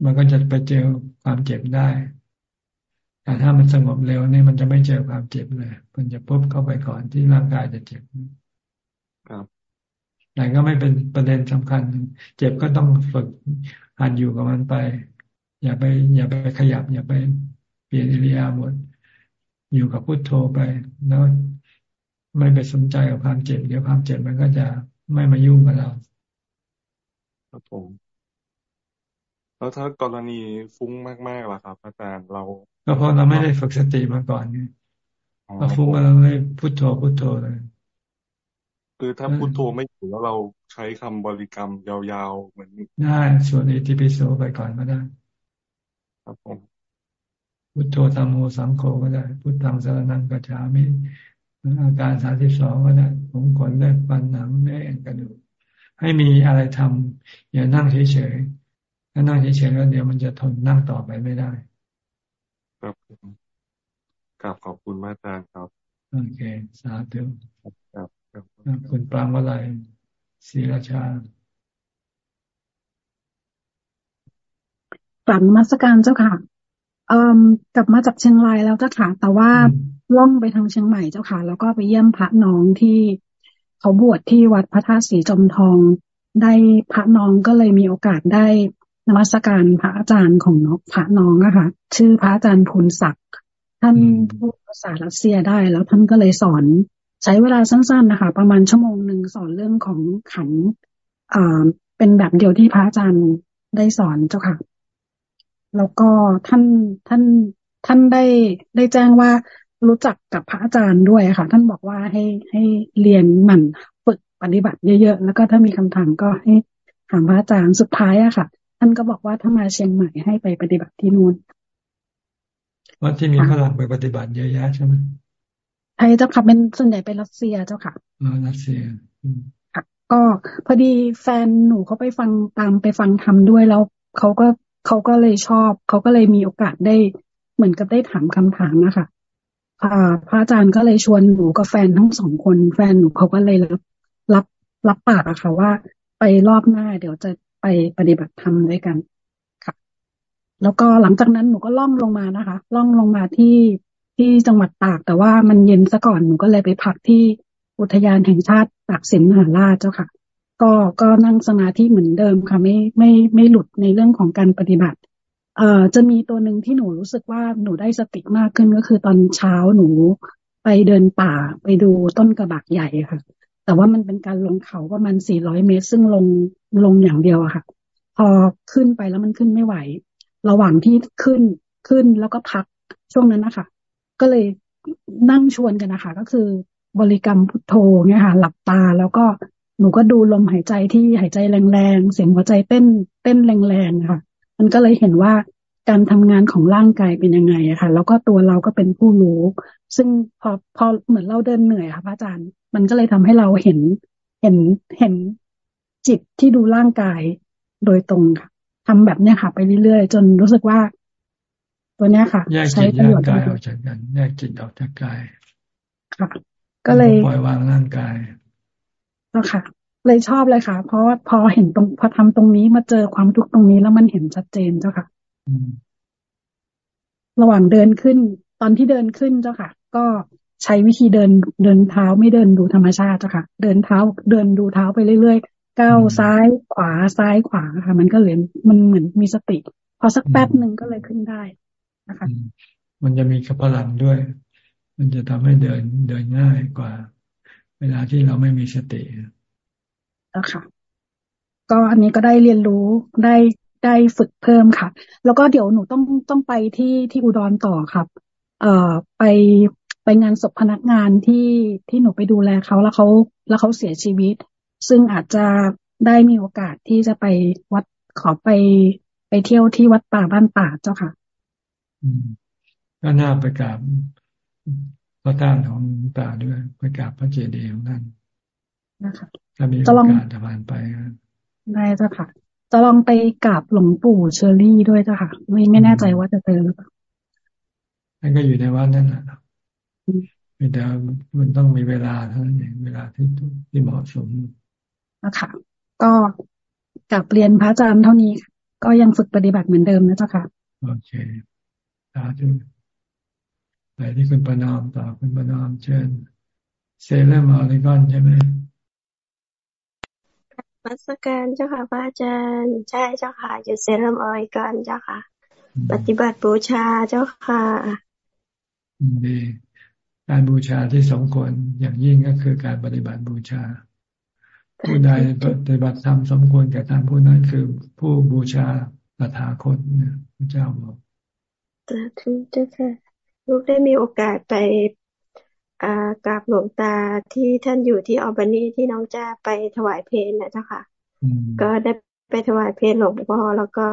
มันก็จะไปเจอความเจ็บได้ แต่ถ้ามันสงบเร็วนี่มันจะไม่เจอความเจ็บเลย มันจะปุ๊บเข้าไปก่อนที่ร่างกายจะเจ็บครับแต่ก็ไม่เป็นประเด็นสำคัญ เจ็บก็ต้องฝึกหัดอยู่กับมันไป อย่าไป อย่าไปขยับ อย่าไปเปลี่ยนอิริยาบถ อยู่กับพุทโธไปแล้วไม่ไปสนใจกับความเจ็บเดี๋ยวความเจ็บมันก็จะไม่มายุ่งกับเราครับผมแล้วถ้ากรณีฟุ้งมากๆล่ะครับ อาจารย์เรา ก็เพราะเราไม่ได้ฝึกสติมาก่อนไงพอฟุ้งเราไม่พุทโธพุทโธเลยคือถ้าพุทโธไม่อยู่แล้วเราใช้คำบริกรรมยาวๆเหมือนได้ส่วนอิติปิโสไปก่อนก็ได้ ครับผม พุทโธธรรมโมสังโฆก็ได้ พุทธังสารนังกัจฉามิอาการสามสิบสองก็ได้ผมขนได้ฟันหนังได้เอ็นกระดูกให้มีอะไรทำอย่านั่งเฉยๆถ้านั่งเฉยๆแล้วเดี๋ยวมันจะทนนั่งต่อไปไม่ได้ ครับกราบขอบคุณมาจารย์ครับโอเคสาธุครับคุณปรางวลัยศรีราชากลับมาสการเจ้าค่ะเอ่อ กลับมาจากเชียงรายแล้วเจ้าค่ะ แต่ว่าล่องไปทางเชียงใหม่เจ้าค่ะ แล้วก็ไปเยี่ยมพระน้องที่เขาบวชที่วัดพระธาตุสีจอมทอง ได้พระน้องก็เลยมีโอกาสได้นมัสการพระอาจารย์ของน้องพระน้องนะคะชื่อพระอาจารย์พูนศักดิ์ท่านพูดภาษารัสเซียได้ แล้วท่านก็เลยสอนใช้เวลาสั้นๆนะคะ ประมาณชั่วโมงหนึ่งสอนเรื่องของขันอ่าเป็นแบบเดียวที่พระอาจารย์ได้สอนเจ้าค่ะ แล้วก็ท่านท่านท่านได้ได้แจ้งว่ารู้จักกับพระอาจารย์ด้วยค่ะ ท่านบอกว่าให้ให้เรียนหมั่นฝึกปฏิบัติเยอะๆแล้วก็ถ้ามีคำถามก็ให้ถามพระอาจารย์สุดท้ายอะค่ะ ท่านก็บอกว่าถ้ามาเชียงใหม่ให้ไปปฏิบัติที่นู่นวัดที่มีฝรั่งไปปฏิบัติเยอะแยะใช่ไหมใช่เจ้าค่ะเป็นส่วนใหญ่เป็นรัสเซียเจ้าค่ะอ๋อรัสเซียค่ะก็พอดีแฟนหนูเขาไปฟังตามไปฟังทำด้วยแล้วเขาก็ เขาก็เลยชอบ เขาก็เลยมีโอกาสได้เหมือนกับได้ถามคำถามนะคะพระอาจารย์ก็เลยชวนหนูกับแฟนทั้งสองคน แฟนหนูเขาก็เลยรับรับรับปากอะค่ะว่าไปรอบหน้าเดี๋ยวจะไปปฏิบัติธรรมด้วยกันค่ะ แล้วก็หลังจากนั้นหนูก็ล่องลงมานะคะ ล่องลงมาที่ที่จังหวัดตาก แต่ว่ามันเย็นซะก่อนหนูก็เลยไปพักที่อุทยานแห่งชาติตากสินมหาราชเจ้าค่ะ ก็ก็นั่งสมาธิเหมือนเดิมค่ะไม่ไม่ไม่หลุดในเรื่องของการปฏิบัติ เอ่อจะมีตัวหนึ่งที่หนูรู้สึกว่าหนูได้สติมากขึ้นก็คือตอนเช้าหนูไปเดินป่าไปดูต้นกระบากใหญ่ค่ะ แต่ว่ามันเป็นการลงเขาประมาณสี่ร้อยเมตร ซึ่งลงลงอย่างเดียวค่ะ พอขึ้นไปแล้วมันขึ้นไม่ไหว ระหว่างที่ขึ้นขึ้นแล้วก็พักช่วงนั้นนะคะก็เลยนั่งชวนกันนะคะ ก็คือบริกรรมพุทโธเนี่ยค่ะ หลับตาแล้วก็ หนูก็ดูลมหายใจที่หายใจแรงๆ เสียงหัวใจเต้นเต้นแรงๆค่ะ มันก็เลยเห็นว่าการทำงานของร่างกายเป็นยังไงอะค่ะ แล้วก็ตัวเราก็เป็นผู้รู้ ซึ่งพอพอเหมือนเราเดินเหนื่อยค่ะพระอาจารย์ มันก็เลยทำให้เราเห็นเห็นเห็นจิตที่ดูร่างกายโดยตรงค่ะทำแบบเนี้ยค่ะ ไปเรื่อยๆ จนรู้สึกว่า ตัวเนี้ยค่ะแยกจิตแยกกายออกจากกันแยกจิตออกจากกายค่ะก็เลยปล่อยวางร่างกาย ก็ค่ะ เลยชอบเลยค่ะ เพราะว่าพอเห็นตรง พอทำตรงนี้มาเจอความทุกข์ตรงนี้แล้วมันเห็นชัดเจนเจ้าค่ะระหว่างเดินขึ้น ตอนที่เดินขึ้นเจ้าค่ะ ก็ใช้วิธีเดินเดินเท้าไม่เดินดูธรรมชาติเจ้าค่ะ เดินเท้าเดินดูเท้าไปเรื่อยๆก้าวซ้ายขวาซ้ายขวาค่ะ มันก็เลยมันเหมือนมีสติ พอสักแป๊บหนึ่งก็เลยขึ้นได้นะคะ มันจะมีกพลังด้วย มันจะทำให้เดินเดินง่ายกว่า เวลาที่เราไม่มีสติแล้วค่ะ ก็อันนี้ก็ได้เรียนรู้ได้ได้ฝึกเพิ่มค่ะ แล้วก็เดี๋ยวหนูต้องต้องไปที่ที่อุดรต่อครับ เอ่อไปไปงานศพพนักงานที่ที่หนูไปดูแลเขาแล้วเขาแล้วเขาเสียชีวิต ซึ่งอาจจะได้มีโอกาสที่จะไปวัดขอไปไปเที่ยวที่วัดป่าบ้านป่าเจ้าค่ะอืมก็น่าไปกราบ พระท่านของตาด้วยไปกราบพระเจดีย์ของท่านนะคะถ้ามีโอกาสจะผ่านไปได้เจ้าค่ะ จะลองไปกราบหลวงปู่เชอรี่ด้วยเจ้าค่ะ ไม่ไม่แน่ใจว่าจะเจอหรือเปล่านั่นก็อยู่ในวัดนั่นแหละแต่มันต้องมีเวลาเท่านั้นเองเวลาที่ที่เหมาะสมนะคะก็กลับเรียนพระอาจารย์เท่านี้ ก็ยังฝึกปฏิบัติเหมือนเดิมนะเจ้าค่ะ โอเคสาธุไป ที่คุณประนอมต่อคุณประนอมเชิญเซเลมออริกอนใช่ไหมมัสการเจ้าค่ะพระอาจารย์ใช่เจ้าค่ะอยู่เซเลมออริกอนเจ้าค่ะ ปฏิบัติบูชาเจ้าค่ะดีการบูชาที่สมควรอย่างยิ่งก็คือการปฏิบัติบูชา ผู้ใดปฏิบัติธรรมสมควรแก่ทางผู้นั้นคือผู้บูชาตถาคตเนี่ยพระเจ้าบอกสาธุเจ้าค่ะ ลูกได้มีโอกาสไปกราบหลวงตาที่ท่านอยู่ที่ออบานีที่น้องจ้าไปถวายเพลงนะเจ้าค่ะ ก็ได้ไปถวายเพลงหลวงพ่อแล้วก็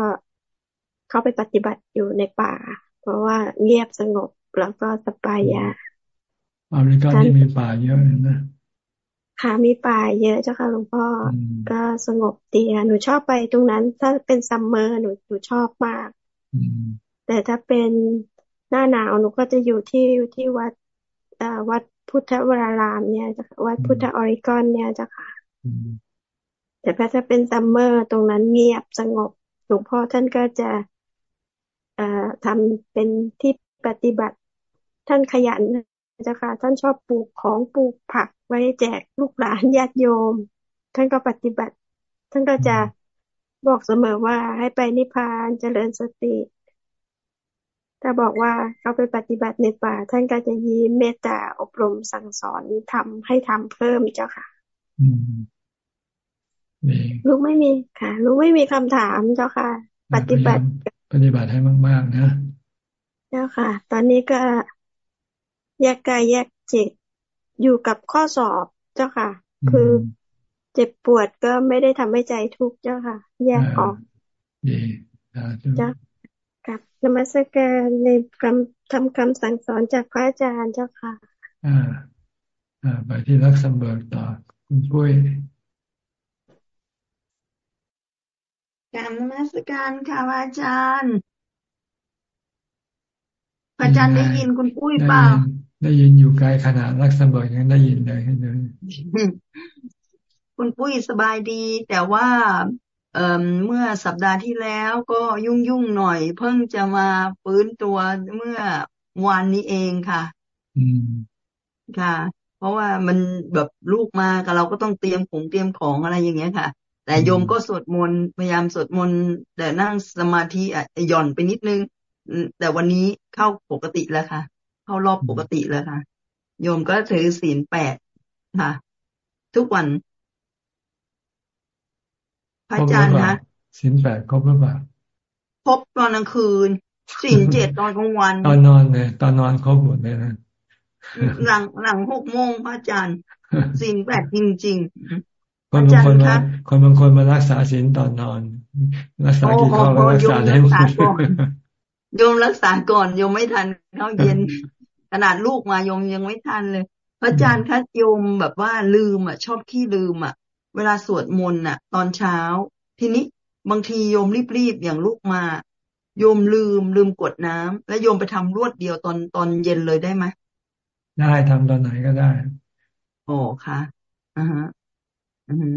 เข้าไปปฏิบัติอยู่ในป่า เพราะว่าเงียบสงบแล้วก็สบายาอเมริกาที่มีป่าเยอะนะค่ะมีป่าเยอะเจ้าค่ะหลวงพ่อก็สงบดีหนูชอบไปตรงนั้น ถ้าเป็น summer หนูหนูชอบมากแต่ถ้าเป็น หน้าหนาวหนูก็จะอยู่ที่ที่วัดวัดพุทธวรารามเนี่ยจะวัดพุทธออริกอนเนี่ยจ้ะค่ะแต่ถ้าเป็นซัมเมอร์ตรงนั้นเงียบสงบหลวงพ่อท่านก็จะเอ่อทำเป็นที่ปฏิบัติ ท่านขยันจ้ะค่ะ ท่านชอบปลูกของปลูกผักไว้แจกลูกหลานญาติโยม ท่านก็ปฏิบัติ ท่านก็จะบอกเสมอว่าให้ไปนิพพานเจริญสติ ถ้าบอกว่าเขาไปปฏิบัติในป่า ท่านก็จะยิ้มเมตตาอบรมสั่งสอนทำให้ทำเพิ่มเจ้าค่ะลูกไม่มีค่ะลูกไม่มีคำถามเจ้าค่ะ ปฏิบัติ ปฏิบัติให้มากๆนะ เจ้าค่ะ ตอนนี้ก็แยกกายแยกจิตอยู่กับข้อสอบเจ้าค่ะ คือเจ็บปวดก็ไม่ได้ทำให้ใจทุกข์เจ้าค่ะ แยกออกดีเจ้ากับ นมัสการในคำทำคำสั่งสอนจากพระอาจารย์เจ้าค่ะ อ่า อ่า ไปที่รักสัมเบิกต่อ คุณปุ้ยการนมัสการค่ะพระอาจารย์พระอาจารย์ได้ยินคุณปุ้ยเปล่า ได้ยินอยู่ไกลขนาดรักสัมเบิกยังได้ยินเลยเลยคุณปุ้ยสบายดี แต่ว่า เอ่อเมื่อสัปดาห์ที่แล้วก็ยุ่งยุ่งหน่อย เพิ่งจะมาฟื้นตัวเมื่อวันนี้เองค่ะอืมค่ะ เพราะว่ามันแบบลูกมากับเราก็ต้องเตรียมของเตรียมของอะไรอย่างเงี้ยค่ะ แต่โยมก็สวดมนต์พยายามสวดมนต์แต่นั่งสมาธิอะหย่อนไปนิดนึง แต่วันนี้เข้าปกติแล้วค่ะ เข้ารอบปกติแล้วค่ะ โยมก็ถือศีลแปดค่ะ ทุกวัน พระอาจารย์คะสินแปดครบหรือเปล่าครบตอนกลางคืนสินเจ็ดตอนกลางวัน ตอนนอนเนี่ยตอนนอนครบหมดเลยนะหลังหลังหกโมงพระอาจารย์สินแปดจริงๆคนบางคนมาคนบางคนมารักษาสินตอนนอน รักษากี่ข้อก็รักษาได้หมดโยมรักษาก่อนโยมไม่ทันเข้าเย็นขนาดลูกมาโยมยังไม่ทันเลย พระอาจารย์คะโยมแบบว่าลืมอะ ชอบขี้ลืมอะ เวลาสวดมนต์น่ะ ตอนเช้า ทีนี้บางทีโยมรีบๆอย่างลูกมา โยมลืมลืมกดน้ำแล้วโยมไปทำรวดเดียวตอนตอนเย็นเลยได้ไหมได้ทำตอนไหนก็ได้ โอ้ค่ะอ่าฮะอือ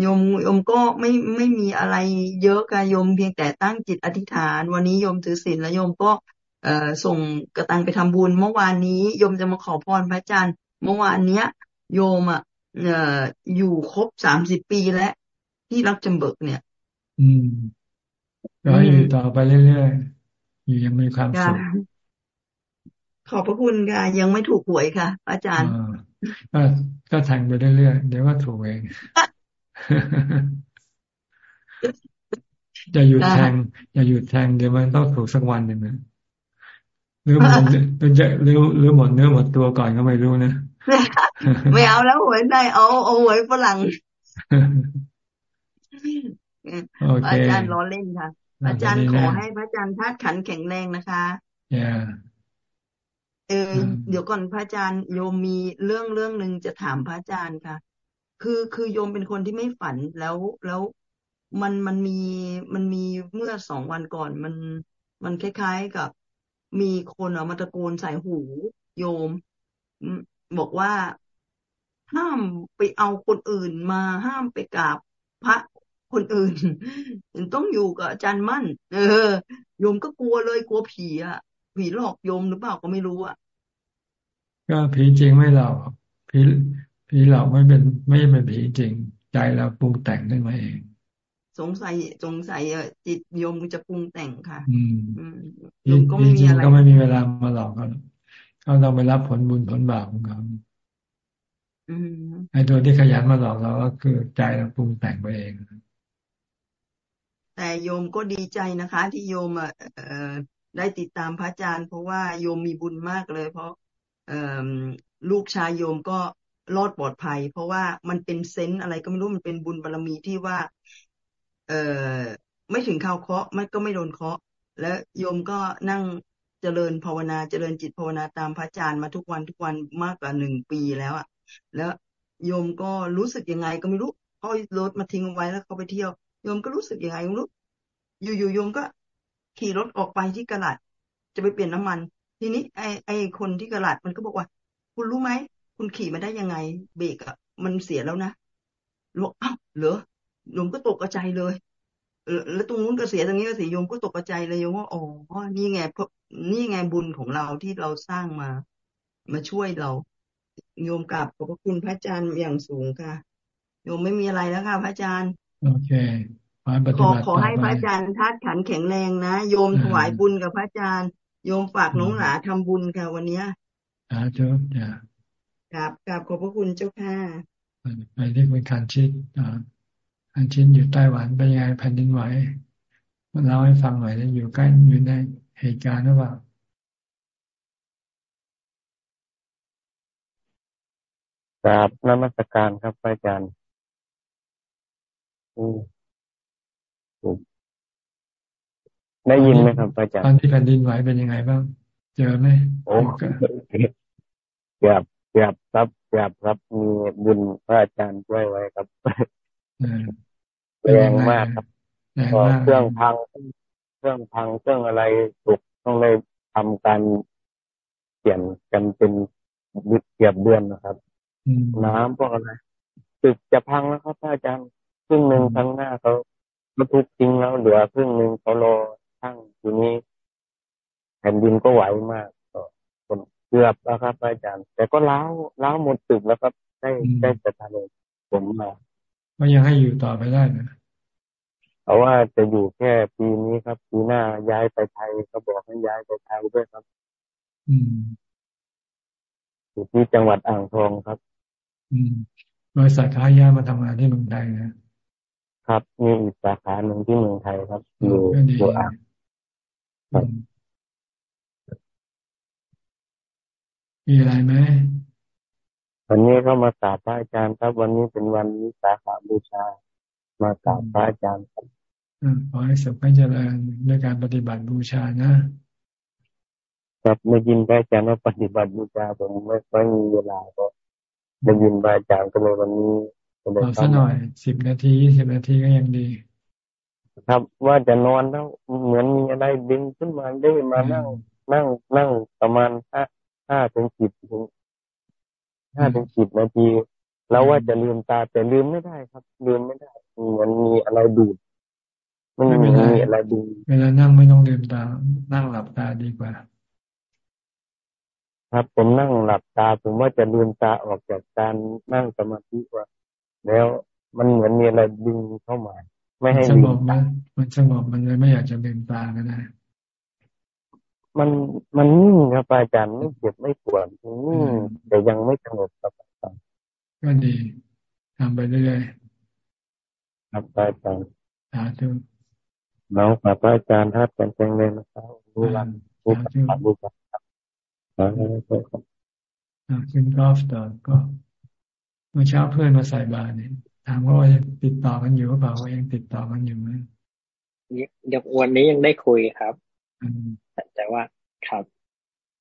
โยมโยมก็ไม่ไม่มีอะไรเยอะค่ะโยมเพียงแต่ตั้งจิตอธิษฐาน วันนี้โยมถือศีลแล้วโยมก็เอ่อส่งกระตังไปทำบุญ เมื่อวานนี้โยมจะมาขอพรพระอาจารย์ เมื่อวานเนี้ย โยมอะเอ่ออยู่ครบสามสิบปีแล้ว ที่รักจำเบิกเนี่ย อืมก็อยู่ต่อไปเรื่อยๆ อยู่ยังมีความสุขขอบพระคุณค่ะ ยังไม่ถูกหวยค่ะ อาจารย์ก็ก็แทงไปเรื่อยๆ เดี๋ยวก็ถูกเองจะหยุดแทง อย่าหยุดแทงเดี๋ยวมันต้องถูกสักวันหนึ่งนะหรือมันหรือจะหรือหรือหมดเนื้อหมดตัวก่อนก็ไม่รู้นะ ไม่เอาแล้วหวยได้เอาเอาหวยฝรั่งอาจารย์ล้อเล่นค่ะ อาจารย์ขอให้พระอาจารย์ธาตุขันแข็งแรงนะคะเออเดี๋ยวก่อนพระอาจารย์โยมมีเรื่องเรื่องหนึ่งจะถามพระอาจารย์ค่ะ คือคือโยมเป็นคนที่ไม่ฝันแล้วแล้วมันมันมีมันมีเมื่อสองวันก่อนมันมันคล้ายๆกับ มีคนเอามาตะโกนใส่หู โยม บอกว่าห้ามไปเอาคนอื่นมาห้ามไปกราบพระคนอื่นต้องอยู่กับอาจารย์มั่น เออโยมก็กลัวเลยกลัวผีอะผีหลอกโยมหรือเปล่าก็ไม่รู้อะก็ผีจริงไม่หลอกผีผีหลอกไม่เป็นไม่เป็นผีจริง ใจเราปรุงแต่งได้มาเองสงสัยสงสัยจิตโยมจะปรุงแต่งค่ะ อืมโยมก็ไม่มีอะไรก็ไม่มีเวลามาหลอกเขา เขาต้องไปรับผลบุญผลบาปของเขาไอ้ตัวที่ขยันมาหลอกเราก็คือใจเราปรุงแต่งไปเอง แต่โยมก็ดีใจนะคะ ที่โยมอะได้ติดตามพระอาจารย์ เพราะว่าโยมมีบุญมากเลย เพราะลูกชายโยมก็รอดปลอดภัย เพราะว่ามันเป็นเซนต์อะไรก็ไม่รู้มันเป็นบุญบารรมีที่ว่า เอ่อไม่ถึงข่าวเคาะมันก็ไม่โดนเคาะ แล้วโยมก็นั่ง เจริญภาวนาเจริญจิตภาวนาตามพระอาจารย์มาทุกวันทุกวันมากกว่าหนึ่งปีแล้วอะแล้วโยมก็รู้สึกยังไงก็ไม่รู้เขารถมาทิ้งไว้แล้วเขาไปเที่ยวโยมก็รู้สึกยังไงไม่รู้ อยู่ๆโยมก็ขี่รถออกไปที่กระดาษจะไปเปลี่ยนน้ำมัน ทีนี้ไอไอคนที่กระดาษมันก็บอกว่า คุณรู้ไหมคุณขี่มาได้ยังไง เบรกอะมันเสียแล้วนะบอกอ้าวเหรอโยมก็ตกกระจเลยแล้วตรงนู้นก็เสียตรงนี้ก็เสียโยมก็ตกกระจเลยโยมว่าอ๋อนี่ไง นี่ไงบุญของเราที่เราสร้างมา มาช่วยเราโยมกราบขอบพระคุณพระอาจารย์อย่างสูงค่ะโยมไม่มีอะไรแล้วค่ะพระอาจารย์โอเคขอขอให้พระอาจารย์ทัดขันแข็งแรงนะโยมถวายบุญกับพระอาจารย์โยมฝากน้องหลาทำบุญค่ะวันนี้อ่าเจ้าจ้ะกราบกราบขอบพระคุณเจ้าค่ะไปเรียกเป็นการชิดอ่าอันชินอยู่ไต้หวันเป็นยังไงแผ่นดินไหวมันเล่าให้ฟังหน่อยนะอยู่ใกล้อยู่ใน เหตุการณ์หรือเปล่าครับนมัสการครับอาจารย์ได้ยินไหมครับอาจารย์ตอนที่แผ่นดินไหวเป็นยังไงบ้าง เจอไหมโอ้เกือบเกือบครับเกือบครับมีบุญพระอาจารย์ช่วยไว้ครับแรงมากครับเครื่องพังเค รื่องพังเครื่องอะไรตกต้องเลยทำการเปลี่ยนกันเป็นเกียบเดือนนะครับน้ำพวกอะไรตึกจะพังแล้วครับอาจารย์ครึ่งหนึ่งทั้งหน้าเขาบรรทุกจริงแล้วเหลือครึ่งหนึ่งเขารอทั้งทีนี้แผ่นดินก็ไหวมากก็เกือบแล้วครับอาจารย์ แต่ก็ล้าวล้าวหมดตึกแล้วครับได้ได้จะทำผมมาก็ยังให้อยู่ต่อไปได้นะ เพราะว่าจะอยู่แค่ปีนี้ครับปีหน้าย้ายไปไทยเขาบอกให้ย้ายไปไทยด้วยครับ อืมอยู่ที่จังหวัดอ่างทองครับ อืมบริษัทค้าย้ายมาทำงานที่เมืองไทยนะครับมีอีกสาขาหนึ่งที่เมืองไทยครับอยู่อยู่อ่างมีอะไรไหมวันนี้ก็มากราบพระอาจารย์ครับ วันนี้เป็นวันวิสาขาบูชามากราบพระอาจารย์ครับ ขอให้สุขให้เจริญในการปฏิบัติบูชานะครับไม่ยินพระอาจารย์ว่าปฏิบัติบูชาผมไม่ค่อยมีเวลาก็ได้ยินพระอาจารย์ก็เลยวันนี้ก็เลยสักหน่อยสิบนาทียี่สิบนาทีก็ยังดี ครับว่าจะนอนแล้วเหมือนมีอะไรดึงขึ้นมาได้มานั่งนั่งนั่งประมาณห้าห้าถึงสิบถึงห้าถึงสิบนาที แล้วว่าจะลืมตาแต่ลืมไม่ได้ครับ ลืมไม่ได้มันมีอะไรดูด มันมีอะไรดูเวลานั่งไม่ต้องลืมตา นั่งหลับตาดีกว่า ครับผมนั่งหลับตา ผมว่าจะลืมตาออกจากการนั่งสมาธิว่า แล้วมันเหมือนมีอะไรดึงเข้ามา ไม่ให้สงบมันมันสงบมันเลยไม่อยากจะลืมตาก็ได้มันมันนิ่งครับอาจารย์ไม่เจ็บไม่ปวดนิ่งแต่ยังไม่สงบครับอาจารย์ก็ดีทำไปเรื่อยๆครับอาจารย์สาธุ น้องฝากอาจารย์ทัดกันแจ้งเลยนะครับรู้วันรู้วันรู้วันครับคุณกอล์ฟต่อก็เมื่อเช้าเพื่อนมาใส่บาตรเนี่ยถามว่าติดต่อกันอยู่หรือเปล่าว่ายังติดต่อกันอยู่ไหมเดี๋ยววันนี้ยังได้คุยครับแต่ว่าครับ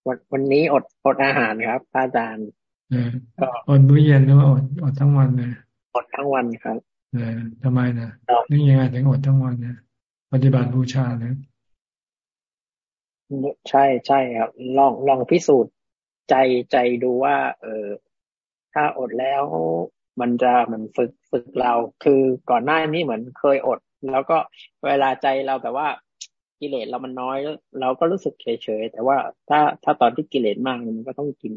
วันวันนี้อดอดอาหารครับอาจารย์ก็อดมื้อเย็นหรือว่าอดอดทั้งวันเลยอดทั้งวันครับเออทำไมนะนี่ยังไงถึงอดทั้งวันเนี่ย ปฏิบัติบูชาเนี่ยใช่ใช่ครับ ลองลองพิสูจน์ใจใจดูว่า เออถ้าอดแล้วมันจะมันฝึกฝึกเรา คือก่อนหน้านี้เหมือนเคยอด แล้วก็เวลาใจเราแบบว่ากิเลสเรามันน้อย เราก็รู้สึกเฉยๆแต่ว่าถ้าถ้าตอนที่กิเลสมากมันก็ต้องกิน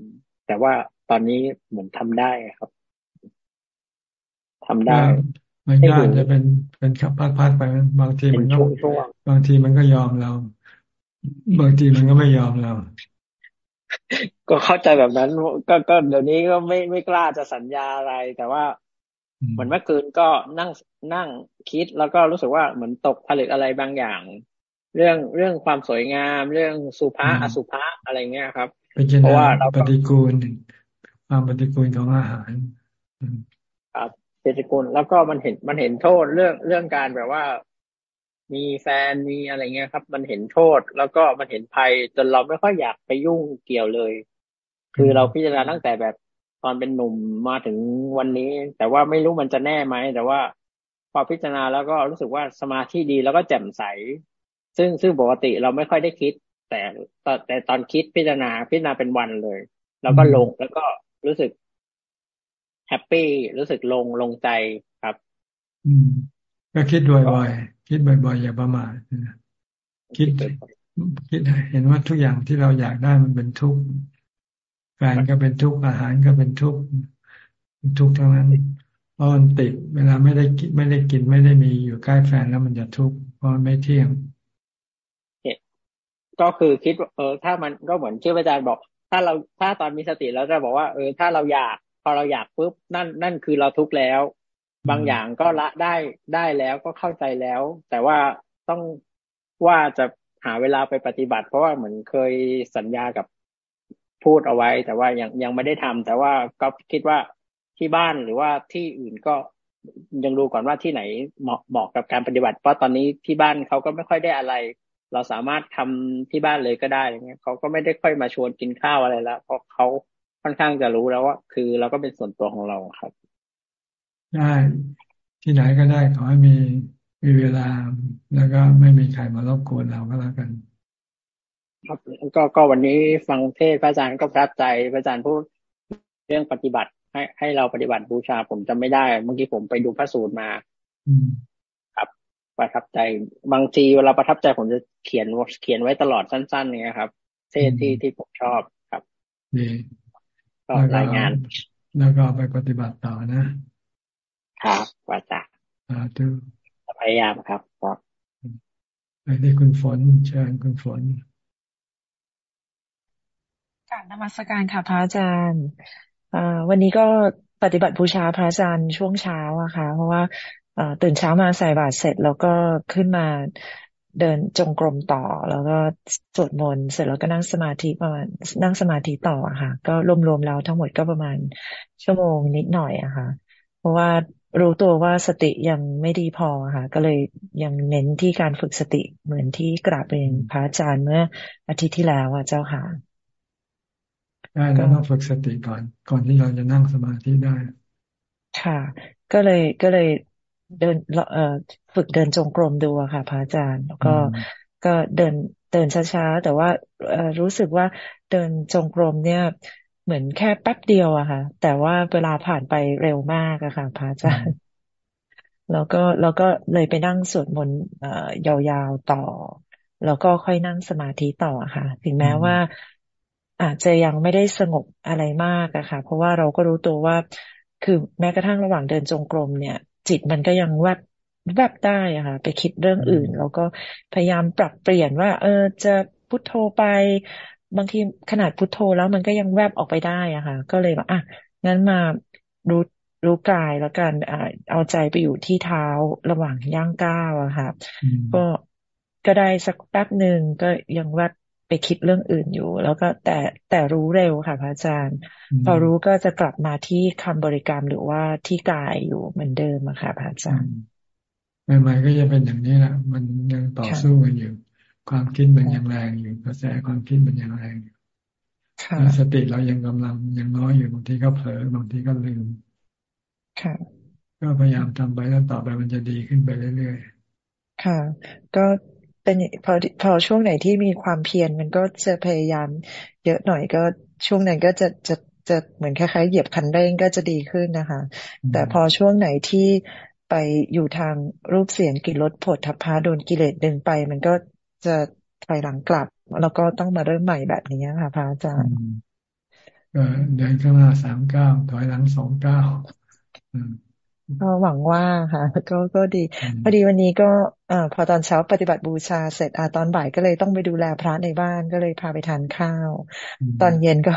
แต่ว่าตอนนี้เหมือนทำได้ครับทำได้ มันก็อาจจะเป็นเป็นขับพักๆไปบางทีมันก็บางทีมันก็ยอมเรา บางทีมันก็ไม่ยอมเรา ก็เข้าใจแบบนั้น ก็ก็เดี๋ยวนี้ก็ไม่ไม่กล้าจะสัญญาอะไร แต่ว่าเหมือนเมื่อคืนก็นั่งนั่งคิดแล้วก็รู้สึกว่าเหมือนตกผลึกอะไรบางอย่าง เรื่องเรื่องความสวยงาม เรื่องสุภาอสุภาอะไรเงี้ยครับเพราะว่าเราปฏิกูลความปฏิกูลของอาหารครับ ปฏิกูลแล้วก็มันเห็นมันเห็นโทษเรื่องเรื่องการแบบว่า มีแฟนมีอะไรเงี้ยครับ มันเห็นโทษ แล้วก็มันเห็นภัยจนเราไม่ค่อยอยากไปยุ่งเกี่ยวเลย คือเราพิจารณาตั้งแต่แบบตอนเป็นหนุ่มมาถึงวันนี้ แต่ว่าไม่รู้มันจะแน่ไหมแต่ว่าพอพิจารณาแล้วก็รู้สึกว่าสมาธิดีแล้วก็แจ่มใส ซึ่งซึ่งปกติเราไม่ค่อยได้คิด แต่แต่ตอนคิดพิจารณาพิจารณาเป็นวันเลย แล้วก็ลงแล้วก็รู้สึก แฮปปี้รู้สึกลงลงใจครับ อืม ก็คิดบ่อยๆคิดบ่อยๆอย่าประมาทคิดคิดเห็นว่าทุกอย่างที่เราอยากได้มันเป็นทุกข์แฟนก็เป็นทุกข์อาหารก็เป็นทุกข์ทุกข์ทั้งนั้นเพราะมันติดเวลาไม่ได้กินไม่ได้กินไม่ได้มีอยู่ใกล้แฟนแล้วมันจะทุกข์เพราะมันไม่เที่ยงก็คือคิดว่าเออถ้ามันก็เหมือนที่อาจารย์บอก ถ้าเราถ้าตอนมีสติแล้วจะบอกว่า เออ ถ้าเราอยากพ อเราอยากปุ๊บนั่นนั่นคือเราทุกข์แล้ว บางอย่างก็ละได้ได้แล้วก็เข้าใจแล้ว แต่ว่าต้องว่าจะหาเวลาไปปฏิบัติ เพราะว่าเหมือนเคยสัญญากับพูดเอาไว้ แต่ว่ายังยังไม่ได้ทำแต่ว่าก็คิดว่าที่บ้านหรือว่าที่อื่นก็ยังดูก่อนว่าที่ไหนเหมาะเหมาะกับการปฏิบัติ เพราะตอนนี้ที่บ้านเขาก็ไม่ค่อยได้อะไร เราสามารถทำที่บ้านเลยก็ได้เงี้ยเขาก็ไม่ได้ค่อยมาชวนกินข้าวอะไรแล้วเพราะเขา ค่อนข้างจะรู้แล้วว่า คือเราก็เป็นส่วนตัวของเราครับ ได้ที่ไหนก็ได้ขอให้มีมีเวลาแล้วก็ไม่มีใครมารบกวนเราก็แล้วกัน ครับก็ก็วันนี้ฟังเทศพระอาจารย์ก็ประทับใจพระอาจารย์พูดเรื่องปฏิบัติ ให้ให้เราปฏิบัติบูชาผมจำไม่ได้ เมื่อกี้ผมไปดูพระสูตรมาประทับใจบางทีเวลาประทับใจผมจะเขียนเขียนไว้ตลอดสั้นๆเนี่ยครับ เทศที่ที่ผมชอบครับดี ก็รายงาน แล้วก็ไปปฏิบัติต่อนะครับว่าจะอ่าดูพยายามครับครับไปที่คุณฝนเชิญคุณฝนกาบนมัสการค่ะพระอาจารย์วันนี้ก็ปฏิบัติบูชาพระอาจารย์ช่วงเช้าอะค่ะ เพราะว่าตื่นเช้ามาใส่บาตรเสร็จ แล้วก็ขึ้นมา เดินจงกรมต่อ แล้วก็สวดมนต์เสร็จแล้วก็นั่งสมาธิประมาณนั่งสมาธิต่ออะค่ะ ก็รวมๆแล้วทั้งหมดก็ประมาณชั่วโมงนิดหน่อยอะค่ะ เพราะว่ารู้ตัวว่าสติยังไม่ดีพอค่ะ ก็เลยยังเน้นที่การฝึกสติเหมือนที่กราบเรียนพระอาจารย์เมื่ออาทิตย์ที่แล้วอะเจ้าค่ะได้แล้วต้องฝึกสติก่อน ก่อนที่เราจะนั่งสมาธิได้ ค่ะ ก็เลยก็เลย เดินเอ่อฝึกเดินจงกรมดูอะค่ะพระอาจารย์ แล้วก็ก็เดินเดินช้าๆ แต่ว่ารู้สึกว่าเดินจงกรมเนี่ย เหมือนแค่แป๊บเดียวอะค่ะ แต่ว่าเวลาผ่านไปเร็วมากอะค่ะพระอาจารย์ แล้วก็แล้วก็เลยไปนั่งสวดมนต์ยาวๆต่อ แล้วก็ค่อยนั่งสมาธิต่อค่ะ ถึงแม้ว่า อาจจะยังไม่ได้สงบอะไรมากอะค่ะ เพราะว่าเราก็รู้ตัวว่าคือแม้กระทั่งระหว่างเดินจงกรมเนี่ย จิตมันก็ยังแวบแวบได้อะค่ะ ไปคิดเรื่องอื่น แล้วก็พยายามปรับเปลี่ยนว่า เออจะพุทโธไป บางทีขนาดพุทโธแล้วมันก็ยังแวบออกไปได้อะค่ะ ก็เลยว่าอะงั้นมารู้รู้กายแล้วกันเอาใจไปอยู่ที่เท้าระหว่างย่างก้าวอะค่ะ ก็ก็ได้สักแป๊บหนึ่งก็ยังแวบ ไปคิดเรื่องอื่นอยู่ แล้วก็แต่แต่รู้เร็วค่ะพระอาจารย์ พอรู้ก็จะกลับมาที่คำบริกรรมหรือว่าที่กายอยู่เหมือนเดิมอะค่ะพระอาจารย์ใหม่ๆก็จะเป็นอย่างนี้แหละมันยังต่อสู้กันอยู่ ความคิดมันยังแรงอยู่กระแสความคิดมันยังแรงอยู่สติเรายังกำลังยังน้อยอยู่บางทีก็เผลอบางทีก็ลืมก็พยายามทำไปแล้วต่อไปมันจะดีขึ้นไปเรื่อยๆค่ะ ก็ เป็นพอพอช่วงไหนที่มีความเพียรมันก็จะพยายาม เยอะหน่อยก็ช่วงนั้นก็จะจะจะเหมือนคล้ายๆเหยียบคันเร่งก็จะดีขึ้นนะคะ แต่พอช่วงไหนที่ไปอยู่ทางรูปเสียงกิรสผดทัพพาโดนกิเลสดึงไป มันก็จะถอยหลังกลับ แล้วก็ต้องมาเริ่มใหม่แบบนี้ค่ะพระอาจารย์เดินข้างหน้าสามเก้าถอยหลังสองเก้า ก็หวังว่าค่ะก็ก็ดีพอดีวันนี้ก็อพอตอนเช้าปฏิบัติบูชาเสร็จอาตอนบ่ายก็เลยต้องไปดูแลพระในบ้านก็เลยพาไปทานข้าว ตอนเย็นก็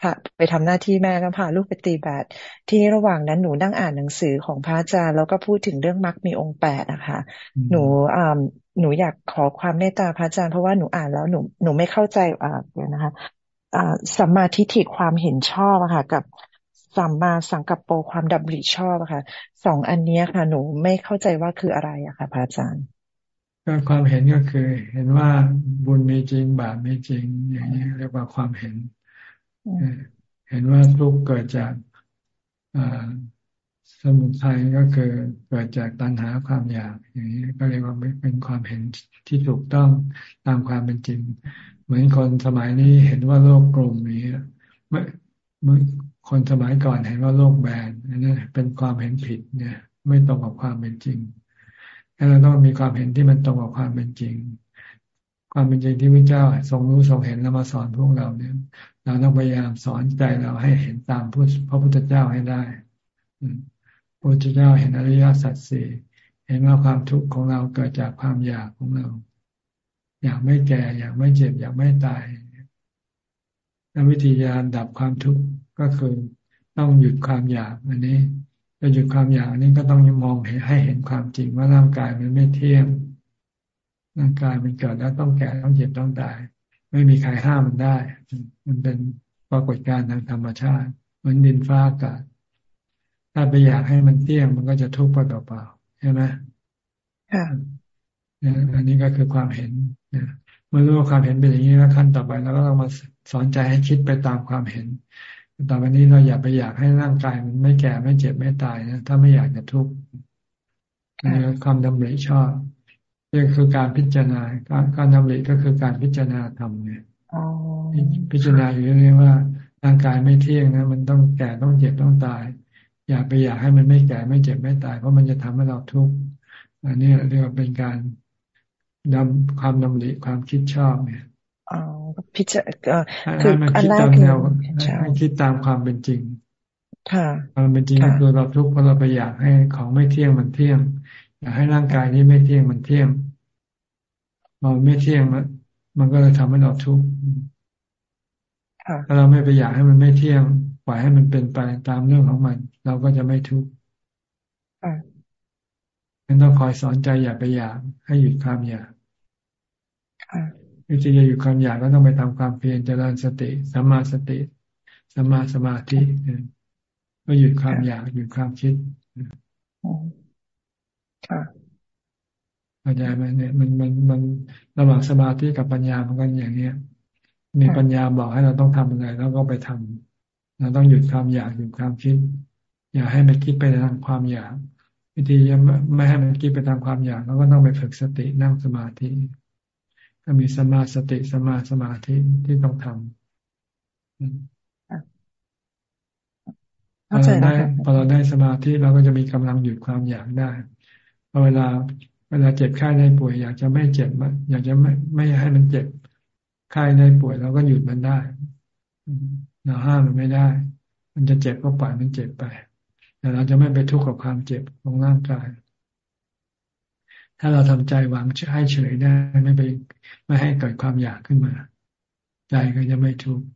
พาไปทำหน้าที่แม่ก็พาลูกไปตีบาตที่ระหว่างนั้นหนูนั่งอ่านหนังสือของพระอาจารย์แล้วก็พูดถึงเรื่องมรรคมีองค์แปดนะคะหนูอ่าหนูอยากขอความเมตตาพระอาจารย์เพราะว่าหนูอ่านแล้วหนูหนูไม่เข้าใจอ่าเดี๋ยวนะคะอ่าสัมมาทิฏฐิความเห็นชอบอะค่ะ กับ สัมมาสังกัปโปความดับริชอบอะค่ะสองอันนี้ค่ะ หนูไม่เข้าใจว่าคืออะไรอะค่ะพระอาจารย์ก็ความเห็นก็คือ เห็นว่าบุญมีจริงบาปมีจริง อย่างนี้เรียกว่าความเห็น เห็นว่าทุกเกิดจากสมุทัยก็คือเกิดจากตัณหาความอยาก อย่างนี้ก็เรียกว่าเป็นความเห็นที่ถูกต้องตามความเป็นจริง เหมือนคนสมัยนี้เห็นว่าโลกกลมนี้เมื่อ คนสมัยก่อนเห็นว่าโลกแบนอันนี้เป็นความเห็นผิดเนี่ย ไม่ตรงกับความเป็นจริงเราต้องมีความเห็นที่มันตรงกับความเป็นจริง ความเป็นจริงที่พระเจ้าทรงรู้ทรงเห็นแล้วมาสอนพวกเราเนี่ย เราต้องพยายามสอนใจเราให้เห็นตามพระพุทธเจ้าให้ได้พระพุทธเจ้าเห็นอริยสัจสี่เห็นว่าความทุกข์ของเราเกิดจากความอยากของเรา อยากไม่แก่ อยากไม่เจ็บ อยากไม่ตาย และวิธีการดับความทุกข์ ก็คือต้องหยุดความอยากอันนี้จะหยุดความอยากอันนี้ก็ต้องมองให้เห็นความจริงว่าร่างกายมันไม่เที่ยงร่างกายมันเกิดแล้วต้องแก่ต้องเจ็บต้องตาย ไม่มีใครห้ามมันได้ มันเป็นปรากฏการณ์ทางธรรมชาติเหมือนดินฟ้าอากาศถ้าไปอยากให้มันเที่ยงมันก็จะทุกข์ไปเปล่าๆใช่ไหมค่ะอันนี้ก็คือความเห็นเมื่อรู้ว่าความเห็นเป็นอย่างนี้แล้วขั้นต่อไปเราก็ต้องมาสอนใจให้คิดไปตามความเห็น ต่อไปนี้เราอย่าไปอยากให้ร่างกายมันไม่แก่ไม่เจ็บไม่ตายนะถ้าไม่อยากจะทุกข์นี่ความดำริชอบนี่คือการพิจารณาการการดำริก็คือการพิจารณาธรรมเนี่ยพิจารณาอยู่เรื่อยๆว่าร่างกายไม่เที่ยงนะ มันต้องแก่ต้องเจ็บต้องตาย อย่าไปอยากให้มันไม่แก่ไม่เจ็บไม่ตาย เพราะมันจะทำให้เราทุกข์อันนี้เรียกว่าเป็นการดำความดำริความคิดชอบเนี่ย พิจารคืออันแรกคือให้คิดตามความเป็นจริง ค่ะความเป็นจริงก็คือเราทุกข์เพราะเราไปอยากให้ของไม่เที่ยงมันเที่ยง อยากให้ร่างกายนี้ไม่เที่ยงมันเที่ยงพอไม่เที่ยงมันมันก็เลยทำให้เราทุกข์ถ้าเราไม่ไปอยากให้มันไม่เที่ยงปล่อยให้มันเป็นไปตามเรื่องของมัน เราก็จะไม่ทุกข์งั้นต้องคอยสอนใจอย่าไปอยากให้หยุดความอยาก วิธีจะอยู่ความอยากก็ต้องไปทำความเพียรเจริญสติสัมมาสติสัมมาสมาธิก็หยุดความอยากหยุดความคิดค่ะปัญญามันเนี่ยมันมันมันระหว่างสมาธิกับปัญญามันกันอย่างเนี้ย มีปัญญาบอกให้เราต้องทำอะไรแล้วก็ไปทำเราต้องหยุดความอยากหยุดความคิด อย่าให้มันคิดไปทางความอยากวิธีจะไม่ให้มันคิดไปทางความอยากเราก็ต้องไปฝึกสตินั่งสมาธิ ก็มีสมาสติสมาสมาธิที่ต้องทำพอเราได้พอเราได้สมาธิเราก็จะมีกำลังหยุดความอยากได้พอเวลา เวลาเจ็บไข้ได้ป่วย อยากจะไม่เจ็บอยากจะไม่ไม่ให้มันเจ็บไข้ได้ป่วยเราก็หยุดมันได้เราห้ามมันไม่ได้ มันจะเจ็บก็ปล่อยมันเจ็บไป แต่เราจะไม่ไปทุกข์กับความเจ็บของร่างกาย ถ้าเราทำใจวางให้เฉยได้ไม่ไปไม่ให้เกิดความอยากขึ้นมา ใจก็จะไม่ทุกข์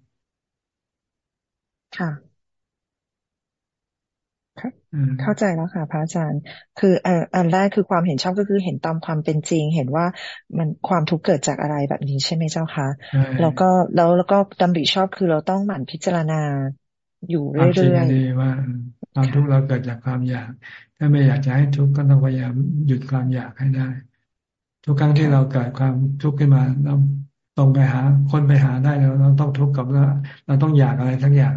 ค่ะเข้าใจแล้วค่ะ พระอาจารย์ คืออันแรกคือความเห็นชอบก็คือเห็นตามความเป็นจริง เห็นว่ามันความทุกข์เกิดจากอะไรแบบนี้ใช่ไหมเจ้าคะแล้วก็แล้วแล้วก็ดำริชอบคือเราต้องหมั่นพิจารณาอยู่เรื่อยๆว่า ความทุกข์เราเกิดจากความอยาก ถ้าไม่อยากจะให้ทุกข์ก็ต้องพยายามหยุดความอยากให้ได้ ทุกครั้งที่เราเกิดความทุกข์ขึ้นมาเราตรงไปหา คนไปหาได้แล้วเราต้องทุกข์กับเราเราต้องอยากอะไรทั้งอย่าง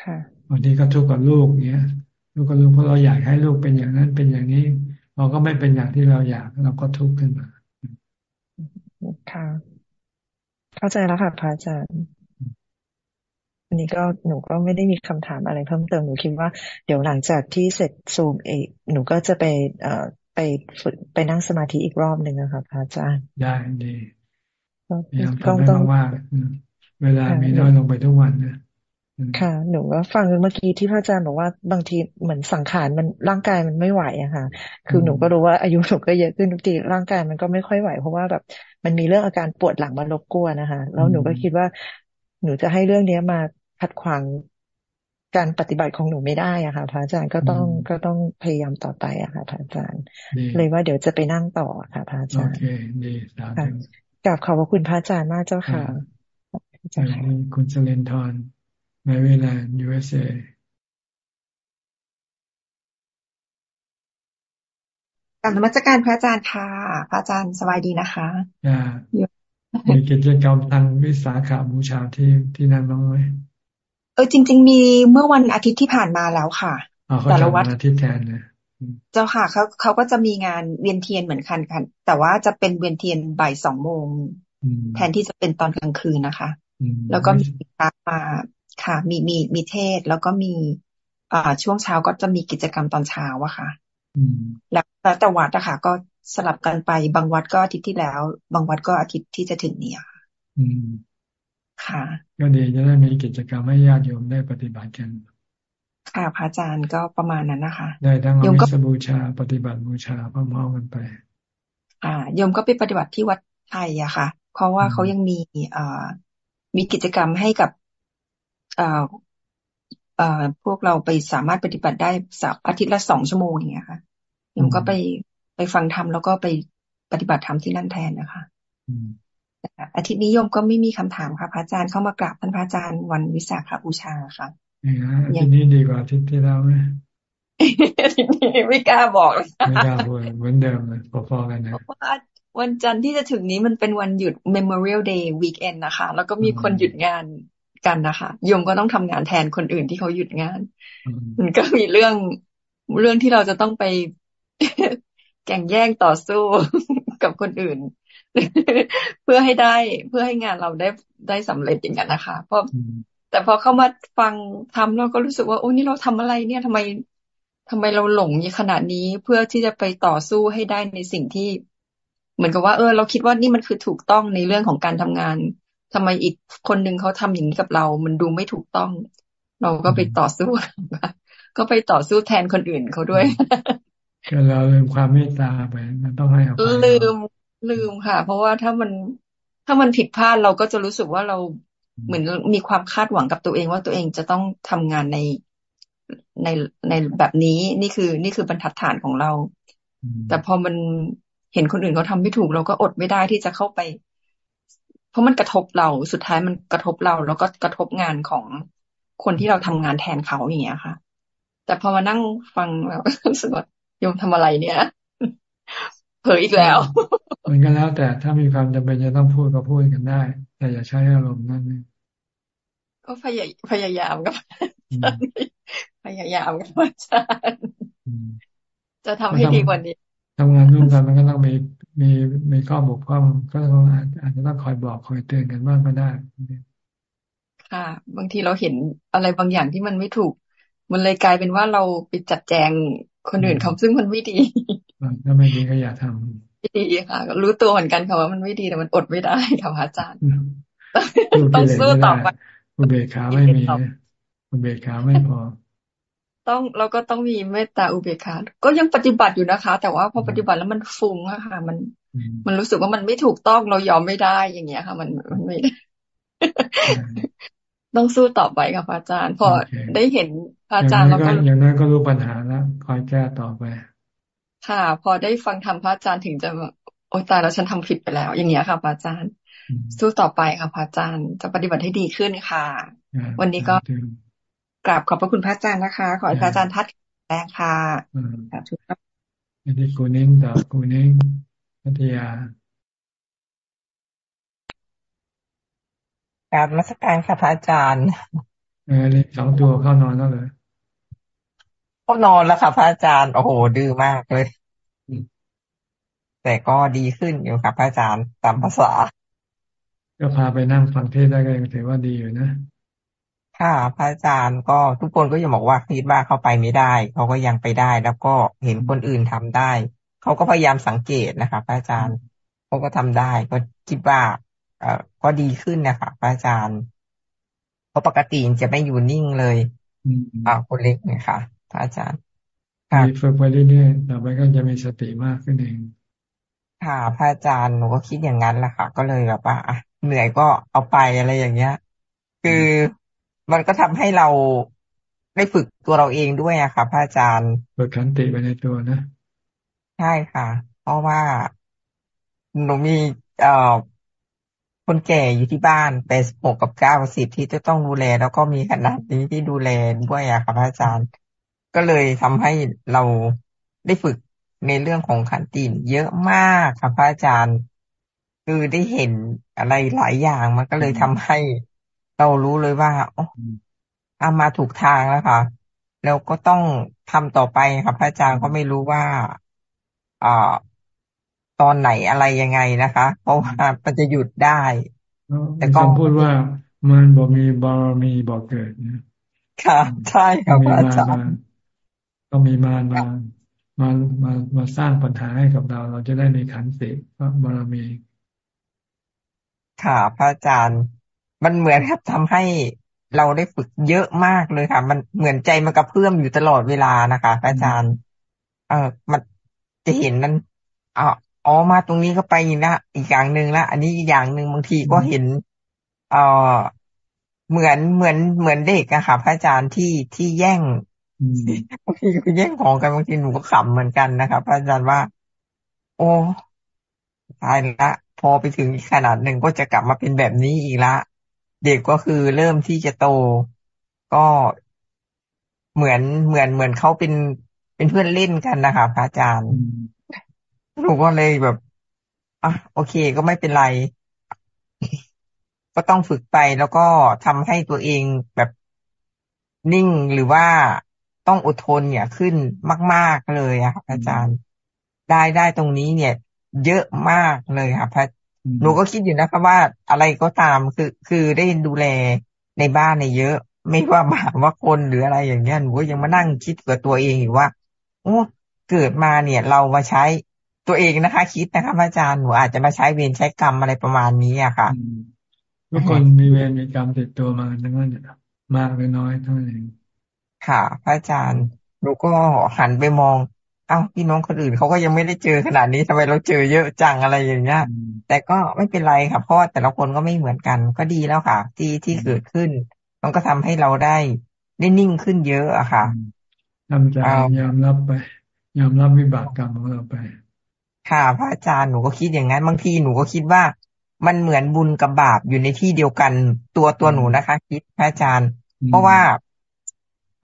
ค่ะบางทีก็ทุกข์กับลูกเนี้ยลูกก็รู้เพราะเราอยากให้ลูกเป็นอย่างนั้นเป็นอย่างนี้เราก็ไม่เป็นอย่างที่เราอยากเราก็ทุกข์ขึ้นมาค่ะเข้าใจแล้วค่ะพระอาจารย์ อันนี้ก็หนูก็ไม่ได้มีคำถามอะไรเพิ่มเติมหนูคิดว่าเดี๋ยวหลังจากที่เสร็จซูมเอกหนูก็จะไปเอ่อไปฝึกไปนั่งสมาธิอีกรอบหนึ่งนะคะพระอาจารย์ได้ดีพยายามทำให้มากๆเวลามีน้อยลงไปทุกวันนะค่ะ หนูก็ฟังเมื่อกี้ที่พระอาจารย์บอกว่าบางทีเหมือนสังขารมันร่างกายมันไม่ไหวอะค่ะ คือหนูก็รู้ว่าอายุหนูก็เยอะขึ้นทุกทีร่างกายมันก็ไม่ค่อยไหว เพราะว่าแบบมันมีเรื่องอาการปวดหลังมารบกวนนะคะแล้วหนูก็คิดว่าหนูจะให้เรื่องเนี้ยมา ขัดขวางการปฏิบัติของหนูไม่ได้อะค่ะพระอาจารย์ก็ต้องก็ต้องพยายามต่อไปอะค่ะพระอาจารย์ เลยว่าเดี๋ยวจะไปนั่งต่อค่ะพระอาจารย์โอเคดีค่ะกราบขอบพระคุณพระอาจารย์มากเจ้าค่ะคุณเจริญทรแมริแลนด์ USA กลับนมัสการพระอาจารย์ค่ะ พระอาจารย์สบายดีนะคะอ่ามีกิจกรรมทางวิสาขาบูชาที่ที่นั่นบ้างไหมเออจริง ๆ มีเมื่อวันอาทิตย์ที่ผ่านมาแล้วค่ะแต่ละวัดอาทิตย์แทนนะเจ้าค่ะเขาเขาก็จะมีงานเวียนเทียนเหมือนกันค่ะแต่ว่าจะเป็นเวียนเทียนบ่ายสองโมงแทนที่จะเป็นตอนกลางคืนนะคะ แล้วก็มีพระมาค่ะ มีมีมีเทศแล้วก็มีอ่าช่วงเช้าก็จะมีกิจกรรมตอนเช้าอะค่ะแล้วแต่วัดอะค่ะ ก็สลับกันไปบางวัดก็อาทิตย์ที่แล้ว บางวัดก็อาทิตย์ที่จะถึงเนี่ย ค่ะก็ดีจะได้มีกิจกรรมให้ญาติโยมได้ปฏิบัติกัน ค่ะพระอาจารย์ก็ประมาณนั้นนะคะ ได้ทั้งอวิสบูชาปฏิบัติบูชาพร้อมๆกันไป อ่าโยมก็ไปปฏิบัติที่วัดไทยอะค่ะ เพราะว่าเขายังมีอ่ามีกิจกรรมให้กับพวกเราไปสามารถปฏิบัติได้สักอาทิตย์ละสองชั่วโมงอย่างเงี้ยค่ะยมก็ไปไปฟังธรรมแล้วก็ไปปฏิบัติธรรมที่นั่นแทนนะคะ อาทิตย์นี้โยมก็ไม่มีคำถามค่ะพระอาจารย์เข้ามากราบท่านพระอาจารย์วันวิสาขบูชาค่ะอาทิตย์นี้ดีกว่าอาทิตย์ที่แล้วไหมอาทิตย์นี้ไม่กล้าบอกไม่กล้าพูดเหมือนเดิมเลยพอๆกันนะวันจันทร์ที่จะถึงนี้มันเป็นวันหยุด Memorial Day Weekend นะคะ แล้วก็มีคนหยุดงานกันนะคะโยมก็ต้องทำงานแทนคนอื่นที่เขาหยุดงาน มันก็มีเรื่องเรื่องที่เราจะต้องไปแข่งแย่งต่อสู้กับคนอื่น เพื่อให้ได้เพื่อให้งานเราได้ได้สำเร็จอย่างนั้นนะคะเพราะแต่พอเข้ามาฟังทำเราก็รู้สึกว่าโอ้นี่เราทำอะไรเนี่ยทำไมทำไมเราหลงขนาดนี้เพื่อที่จะไปต่อสู้ให้ได้ในสิ่งที่ เหมือนกับว่า เออ เราคิดว่านี่มันคือถูกต้องในเรื่องของการทำงานทำไมอีกคนหนึ่งเขาทำอย่างนี้กับเรา มันดูไม่ถูกต้อง เราก็ไปต่อสู้ก็ไปต่อสู้แทนคนอื่นเขาด้วยก็เราลืมความเมตตาไปมันต้องให้อภัยลืม ลืมค่ะ เพราะว่าถ้ามันถ้ามันผิดพลาดเราก็จะรู้สึกว่าเราเหมือนมีความคาดหวังกับตัวเองว่าตัวเองจะต้องทำงานในในในแบบนี้นี่คือ นี่คือบรรทัดฐานของเรา แต่พอมันเห็นคนอื่นเขาทาไม่ถูก เราก็อดไม่ได้ที่จะเข้าไป เพราะมันกระทบเราสุดท้ายมันกระทบเรา แล้วก็กระทบงานของคนที่เราทำงานแทนเขาอย่างเงี้ยค่ะ แต่พอมานั่งฟังแล้วรู้สึกว่าโยมทำอะไรเนี่ย เผยอีกแล้วมันก็แล้ว แต่ถ้ามีความจำเป็นจะต้องพูดก็พูดกันได้ แต่อย่าใช้อารมณ์นั่นก็พยายพยายามกับพยายามกับอาจารย์จะทำให้ดีกว่านี้ทำงานร่วมกันมันก็ต้องมีมีมีข้อบกพร่องก็ต้องอาจจะต้องคอยบอกคอยเตือนกันบ้างก็ได้ค่ะ บางทีเราเห็นอะไรบางอย่างที่มันไม่ถูก มันเลยกลายเป็นว่าเราไปจัดแจงคนอื่นเขาซึ่งมันไม่ดี ถ้าไม่ดีก็อย่าทำไม่ดีค่ะรู้ตัวเหมือนกันค่ะว่ามันไม่ดีแต่มันอดไม่ได้ค่ะอาจารย์ต้องสู้ต่อไปอุเบกขาไม่มีอุเบกขาไม่พอ ต้องเราก็ต้องมีเมตตาอุเบกขาก็ยังปฏิบัติอยู่นะคะ แต่ว่าพอปฏิบัติแล้วมันฟุ้งอะค่ะ มัน มันรู้สึกว่ามันไม่ถูกต้องเรายอมไม่ได้อย่างเงี้ยค่ะ มันมันไม่ต้องสู้ต่อไปค่ะพระอาจารย์ พอได้เห็นพระอาจารย์แล้วก็อย่างนั้นก็รู้ปัญหาแล้วคอยแก้ต่อไป ค่ะ พอได้ฟังธรรมพระอาจารย์ถึงจะโอ้ตายแล้วฉันทำผิดไปแล้ว อย่างเงี้ยค่ะพระอาจารย์ สู้ต่อไปค่ะพระอาจารย์จะปฏิบัติให้ดีขึ้นค่ะ วันนี้ก็กราบขอบพระคุณพระอาจารย์นะคะ ขอให้พระอาจารย์ทัดแรงค่ะครับอันนี้กูนิ่งต่อกูนิ่งพัทยาการมาสการค่ะพระอาจารย์เออนี่สองตัวเข้านอนแล้วเลย เข้านอนแล้วค่ะพระอาจารย์ โอ้โห ดื้อมากเลย แต่ก็ดีขึ้นอยู่ค่ะพระอาจารย์ตามภาษา ก็พาไปนั่งฟังเทศได้ก็ยังถือว่าดีอยู่นะ ค่ะพระอาจารย์ก็ทุกคนก็ยังบอกว่าคิดว่าเข้าไปไม่ได้เขาก็ยังไปได้ แล้วก็เห็นคนอื่นทำได้เขาก็พยายามสังเกตนะคะพระอาจารย์เขาก็ทำได้ ก็คิดว่า เอ่อก็ดีขึ้นนะคะพระอาจารย์เพราะปกติจะไม่อยู่นิ่งเลยอ่าคนเล็กเนี่ยค่ะ พระอาจารย์ค่ะฝึกไปเรื่อยๆต่อไปก็จะมีสติมากขึ้นเอง ค่ะพระอาจารย์หนูก็คิดอย่างนั้นแหละค่ะ ก็เลยแบบว่าอะเหนื่อยก็เอาไปอะไรอย่างเงี้ย คือมันก็ทำให้เราได้ฝึกตัวเราเองด้วยอะค่ะพระอาจารย์ฝึกขันติไปในตัวนะใช่ค่ะ เพราะว่าหนูมีเอ่อคนแก่อยู่ที่บ้านแปดหกกับเก้าสิบที่จะต้องดูแล แล้วก็มีขนาดนี้ที่ดูแลด้วยอะค่ะพระอาจารย์ ก็เลยทำให้เราได้ฝึกในเรื่องของขันตินเยอะมากค่ะพระอาจารย์ คือได้เห็นอะไรหลายอย่างมันก็เลยทำให้เรารู้เลยว่าอ๋ออามาถูกทางแล้วค่ะ แล้วก็ต้องทำต่อไปค่ะพระอาจารย์ก็ไม่รู้ว่าอ่าตอนไหนอะไรยังไงนะคะ เพราะว่ามันจะหยุดได้ แต่ก็พูดว่ามันบ่มีบารมีบ่เกิดนะค่ะใช่ครับอาจารย์ ต้องมีมารมามามามาสร้างปัญหาให้กับเรา เราจะได้มีขันติบารมี ค่ะ พระอาจารย์ มันเหมือนครับทำให้เราได้ฝึกเยอะมากเลยค่ะ มันเหมือนใจมันกระเพื่อมอยู่ตลอดเวลานะคะพระอาจารย์ เออมันจะเห็นนั้นอ๋ออ๋อมาตรงนี้ก็ไปอีกละอีกอย่างหนึ่งละอันนี้อีกอย่างหนึ่งบางทีก็เห็น เออเหมือนเหมือนเหมือนเด็กอะค่ะ พระอาจารย์ที่ที่แย่ง บางทีก็แย่งของกันบางทีหนูก็ขำเหมือนกันนะคะพระอาจารย์ว่า โอ้ตายละพอไปถึงขนาดหนึ่งก็จะกลับมาเป็นแบบนี้อีกละ เด็กก็คือเริ่มที่จะโตก็เหมือนเหมือนเหมือนเขาเป็นเป็นเพื่อนเล่นกันนะคะพระอาจารย์หนูก็เลยแบบอะโอเคก็ไม่เป็นไร ก็ต้องฝึกไปแล้วก็ทำให้ตัวเองแบบนิ่งหรือว่า ต้องอดทนเนี่ยขึ้นมาก ๆเลยอะค่ะอาจารย์ได้ได้ตรงนี้เนี่ย เยอะมากเลยค่ะพระหนูก็คิดอยู่นะครับว่าอะไรก็ตามคือคือได้ดูแลในบ้านเนี่ยเยอะ ไม่ว่าหมาว่าคนหรืออะไรอย่างเงี้ยหนูก็ยังมานั่งคิดกับตัวเองอยู่ว่าโอ้เกิดมาเนี่ย เรามาใช้ตัวเองนะคะ คิดนะคะอาจารย์หนูอาจจะมาใช้เวรใช้กรรมอะไรประมาณนี้อะค่ะทุกคนมีเวรมีกรรมติดตัวมาทั้งนั้นมากหรือน้อยเท่านั้นเอง ค่ะ พระอาจารย์หนูก็หันไปมองเอ้าพี่น้องคนอื่นเขาก็ยังไม่ได้เจอขนาดนี้ทำไมเราเจอเยอะจังอะไรอย่างเงี้ยแต่ก็ไม่เป็นไรค่ะเพราะว่าแต่ละคนก็ไม่เหมือนกัน ก็ดีแล้วค่ะ ที่ที่เกิดขึ้น มันก็ทำให้เราได้ได้นิ่งขึ้นเยอะอะค่ะทำใจยอมรับไปยอมรับวิบากกรรมของเราไป ค่ะพระอาจารย์หนูก็คิดอย่างนั้นบางทีหนูก็คิดว่า มันเหมือนบุญกับบาปอยู่ในที่เดียวกันตัวตัวหนูนะคะ คิดพระอาจารย์ เพราะว่า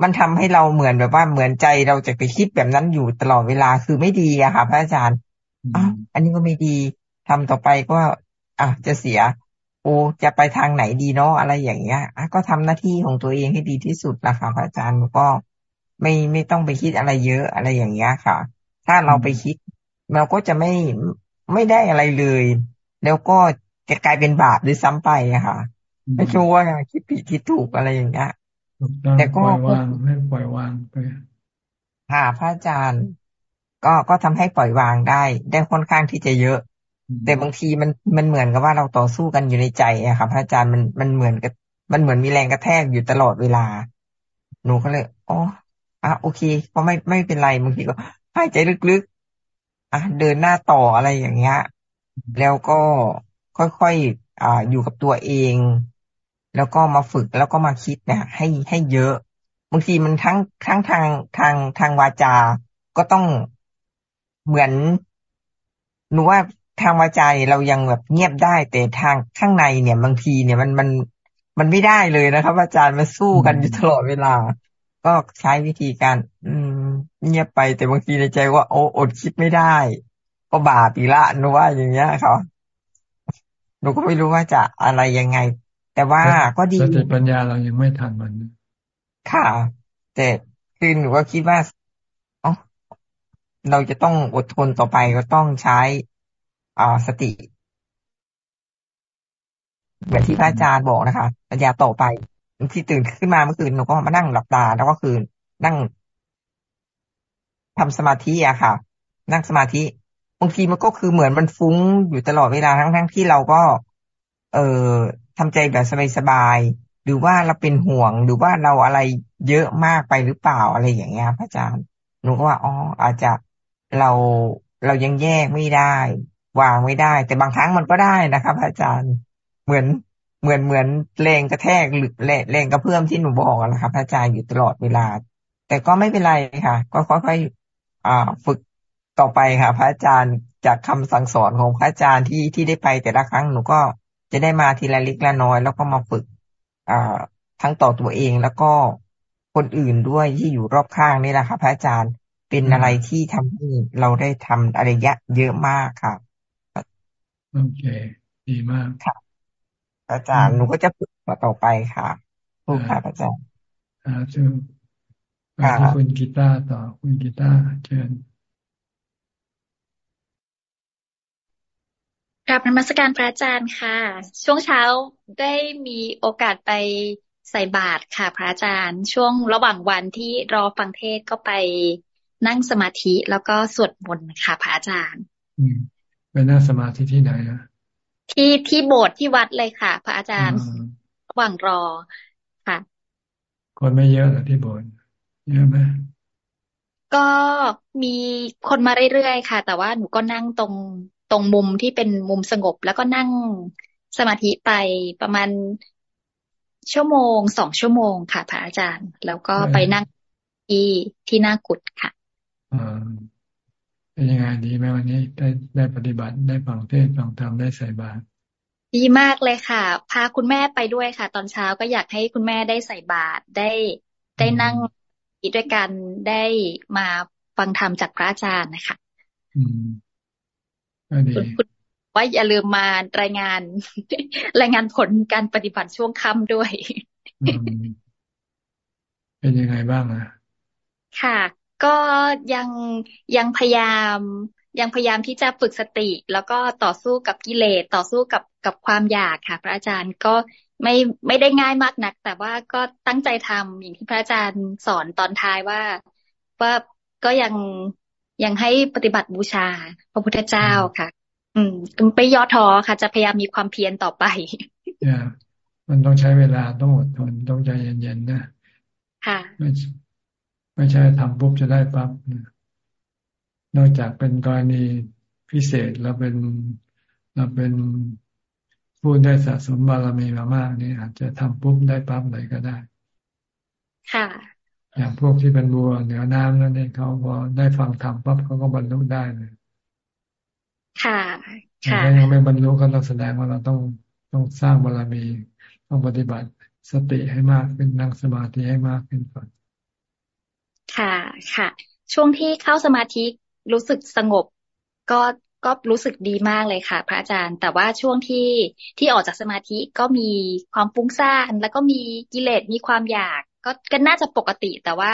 มันทำให้เราเหมือนแบบว่าเหมือนใจเราจะไปคิดแบบนั้นอยู่ตลอดเวลาคือไม่ดีอะค่ะ พระอาจารย์อ้าวอันนี้ก็ไม่ดีทำต่อไปก็อะจะเสีย โอ้จะไปทางไหนดีเนาะอะไรอย่างเงี้ยก็ทำหน้าที่ของตัวเองให้ดีที่สุดนะคะพระอาจารย์ก็ไม่ไม่ต้องไปคิดอะไรเยอะอะไรอย่างเงี้ยค่ะ ถ้าเราไปคิด เราก็จะไม่ไม่ได้อะไรเลย แล้วก็จะกลายเป็นบาปหรือซ้ำไปอะค่ะไม่รู้ว่าคิดผิดคิดถูกอะไรอย่างเงี้ย แต่ก็ปล่อยวางให้ปล่อยวางไปค่ะพระอาจารย์ ก็ก็ทำให้ปล่อยวางได้ ได้ค่อนข้างที่จะเยอะ แต่บางทีมันมันเหมือนกับว่าเราต่อสู้กันอยู่ในใจอะค่ะพระอาจารย์มันมันเหมือนกับมันเหมือนมีแรงกระแทกอยู่ตลอดเวลา หนูก็เลยอ๋ออะโอเคก็ไม่ไม่เป็นไรบางทีก็หายใจลึกๆอะเดินหน้าต่ออะไรอย่างเงี้ยแล้วก็ค่อยๆอ่าอยู่กับตัวเอง แล้วก็มาฝึกแล้วก็มาคิดเนี่ย ให้ให้เยอะ บางทีมันทั้งทั้งทางทางทางวาจา ก็ต้องเหมือนหนูว่าทางวาจาเรายังแบบเงียบได้ แต่ทางข้างในเนี่ย บางทีเนี่ยมันมันมันไม่ได้เลยนะครับ อาจารย์มาสู้กันอยู่ตลอดเวลา ก็ใช้วิธีการ อืม เงียบไปแต่บางทีในใจว่า โอ้อดคิดไม่ได้ ก็บาปอีละหนูว่าอย่างเงี้ยครับหนูก็ไม่รู้ว่าจะอะไรยังไง แต่ว่าก็ดีสติปัญญาเรายังไม่ทันมัน ค่ะ แต่คือหนูก็คิดว่าอ๋อเราจะต้องอดทนต่อไปก็ต้องใช้อ่าสติเหมือนที่พระอาจารย์บอกนะคะปัญญาต่อไปที่ตื่นขึ้นมาเมื่อคืนหนูก็มานั่งหลับตา แล้วก็คือนั่งทำสมาธิอะค่ะ นั่งสมาธิบางทีมันก็คือเหมือนมันฟุ้งอยู่ตลอดเวลาทั้งทั้งที่เราก็ เออ ทำใจแบบสบายๆหรือว่าเราเป็นห่วงหรือว่าเราอะไรเยอะมากไปหรือเปล่าอะไรอย่างเงี้ยพระอาจารย์หนูก็ว่าอ๋ออาจจะเราเรายังแยกไม่ได้ วางไม่ได้ แต่บางครั้งมันก็ได้นะครับอาจารย์เหมือนเหมือนเหมือนแรงกระแทกหรือแรงแรงกระเพื่อมที่หนูบอกนะครับอาจารย์อยู่ตลอดเวลา แต่ก็ไม่เป็นไรค่ะ ก็ค่อยๆอ่าฝึกต่อไปค่ะ พระอาจารย์จากคำสั่งสอนของพระอาจารย์ที่ที่ได้ไปแต่ละครั้งหนูก็ จะได้มาทีละเล็กละน้อย แล้วก็มาฝึกอ่าทั้งต่อตัวเองแล้วก็คนอื่นด้วยที่อยู่รอบข้างนี่แหละค่ะพระอาจารย์เป็นอะไรที่ทำให้เราได้ทำอะไรเยอะเยอะมากค่ะโอเค ดีมากค่ะอาจารย์หนูก็จะฝึกต่อไปค่ะถูกค่ะอาจารย์อ่าจึงไปที่คุณกีตาร์ต่อคุณกีตาร์เชิญ กราบนมัสการพระอาจารย์ค่ะ ช่วงเช้าได้มีโอกาสไปใส่บาตรค่ะ พระอาจารย์ ช่วงระหว่างวันที่รอฟังเทศก็ไปนั่งสมาธิแล้วก็สวดมนต์ค่ะ พระอาจารย์อืมไปนั่งสมาธิที่ไหนอะที่ที่โบสถ์ที่วัดเลยค่ะ พระอาจารย์ระหว่างรอค่ะ คนไม่เยอะหรอที่โบสถ์เยอะไหมก็มีคนมาเรื่อยๆค่ะ แต่ว่าหนูก็นั่งตรง ตรงมุมที่เป็นมุมสงบ แล้วก็นั่งสมาธิไปประมาณชั่วโมงสองชั่วโมงค่ะพระอาจารย์ แล้วก็ไปนั่งที่ที่หน้ากุดค่ะอ่าเป็นยังไงดีไหมวันนี้ได้ได้ปฏิบัติได้ฟังเทศฟังธรรมได้ใส่บาตรดีมากเลยค่ะ พาคุณแม่ไปด้วยค่ะ ตอนเช้าก็อยากให้คุณแม่ได้ใส่บาตรได้ได้นั่งด้วยกันได้มาฟังธรรมจากพระอาจารย์นะคะอืม คุณว่าอย่าลืมมารายงาน รายงานผลการปฏิบัติช่วงค่ำด้วย เป็นยังไงบ้างอะค่ะ ก็ยังยังพยายามยังพยายามที่จะฝึกสติ แล้วก็ต่อสู้กับกิเลสต่อสู้กับกับความอยากค่ะ พระอาจารย์ก็ไม่ไม่ได้ง่ายมากนัก แต่ว่าก็ตั้งใจทำอย่างที่พระอาจารย์สอนตอนท้ายว่าว่าก็ยัง ยังให้ปฏิบัติบูชา พระพุทธเจ้าค่ะ อืมไปย่อท้อค่ะ จะพยายามมีความเพียรต่อไปเนี่ยมันต้องใช้เวลาต้องอดทนต้องใจเย็นๆนะค่ะไม่ไม่ใช่ทำปุ๊บจะได้ปั๊บนอกจากเป็นกรณีพิเศษเราเป็นเราเป็นผู้ได้สะสมบารมีมามากนี่อาจจะทำปุ๊บได้ปั๊บเลยก็ได้ ค่ะ อย่างพวกที่เป็นบัวเหนือน้ำนั่นเองเขาพอได้ฟังธรรมปั๊บเขาก็บรรลุได้เลยค่ะค่ะถ้ายังไม่บรรลุก็ต้องแสดงว่าเราต้องต้องสร้างบารมี ต้องปฏิบัติสติให้มากขึ้นนั่งสมาธิให้มากขึ้นก่อนค่ะค่ะ ช่วงที่เข้าสมาธิรู้สึกสงบ ก็ก็รู้สึกดีมากเลยค่ะ พระอาจารย์ แต่ว่าช่วงที่ที่ออกจากสมาธิก็มีความฟุ้งซ่านแล้วก็มีกิเลสมีความอยาก ก็ก็น่าจะปกติแต่ว่า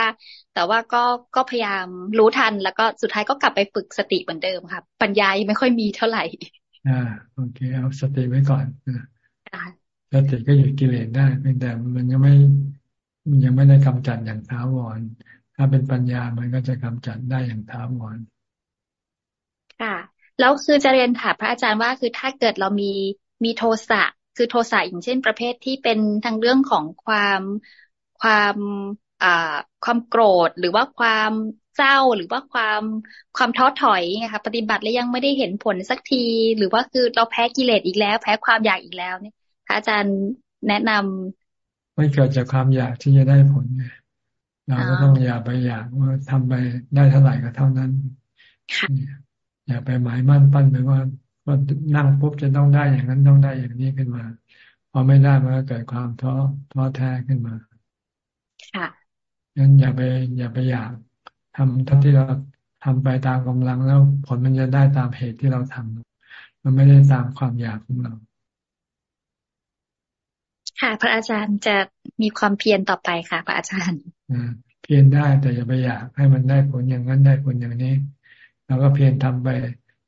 แต่ว่าก็ก็พยายามรู้ทัน แล้วก็สุดท้ายก็กลับไปฝึกสติเหมือนเดิมค่ะ ปัญญายังไม่ค่อยมีเท่าไหร่ อ่า โอเค เอาสติไว้ก่อนสติก็หยุดกิเลสได้เพียงแต่มันยังไม่มันยังไม่ได้กำจัดอย่างท้าวร ถ้าเป็นปัญญามันก็จะกำจัดได้อย่างท้าวรค่ะแล้วคือจะเรียนถามพระอาจารย์ว่าคือถ้าเกิดเรามีมีโทสะคือโทสะอย่างเช่นประเภทที่เป็นทางเรื่องของความ ความอ่าความโกรธหรือว่าความเศร้าหรือว่าความความท้อถอยไงคะปฏิบัติแล้วยังไม่ได้เห็นผลสักที หรือว่าคือเราแพ้กิเลสอีกแล้ว แพ้ความอยากอีกแล้วเนี่ยพระอาจารย์แนะนำมันเกิดจากความอยากที่จะได้ผลไงเราก็ต้องอย่าไปอยากว่าทำไปได้เท่าไหร่ก็เท่านั้นอย่าไปหมายมั่นปั้นไปว่าว่านั่งปุ๊บจะต้องได้อย่างนั้นต้องได้อย่างนี้ขึ้นมาพอไม่ได้มันก็เกิดความท้อท้อแท้ขึ้นมา ค่ะงั้นอย่าไปอย่าไปอยากทำทั้งที่เราทำไปตามกำลังแล้วผลมันจะได้ตามเหตุที่เราทำมันไม่ได้ตามความอยากของเรา ค่ะ พระอาจารย์จะมีความเพียรต่อไปค่ะ พระอาจารย์เพียรได้แต่อย่าไปอยากให้มันได้ผลอย่างนั้นได้ผลอย่างนี้เราก็เพียรทำไป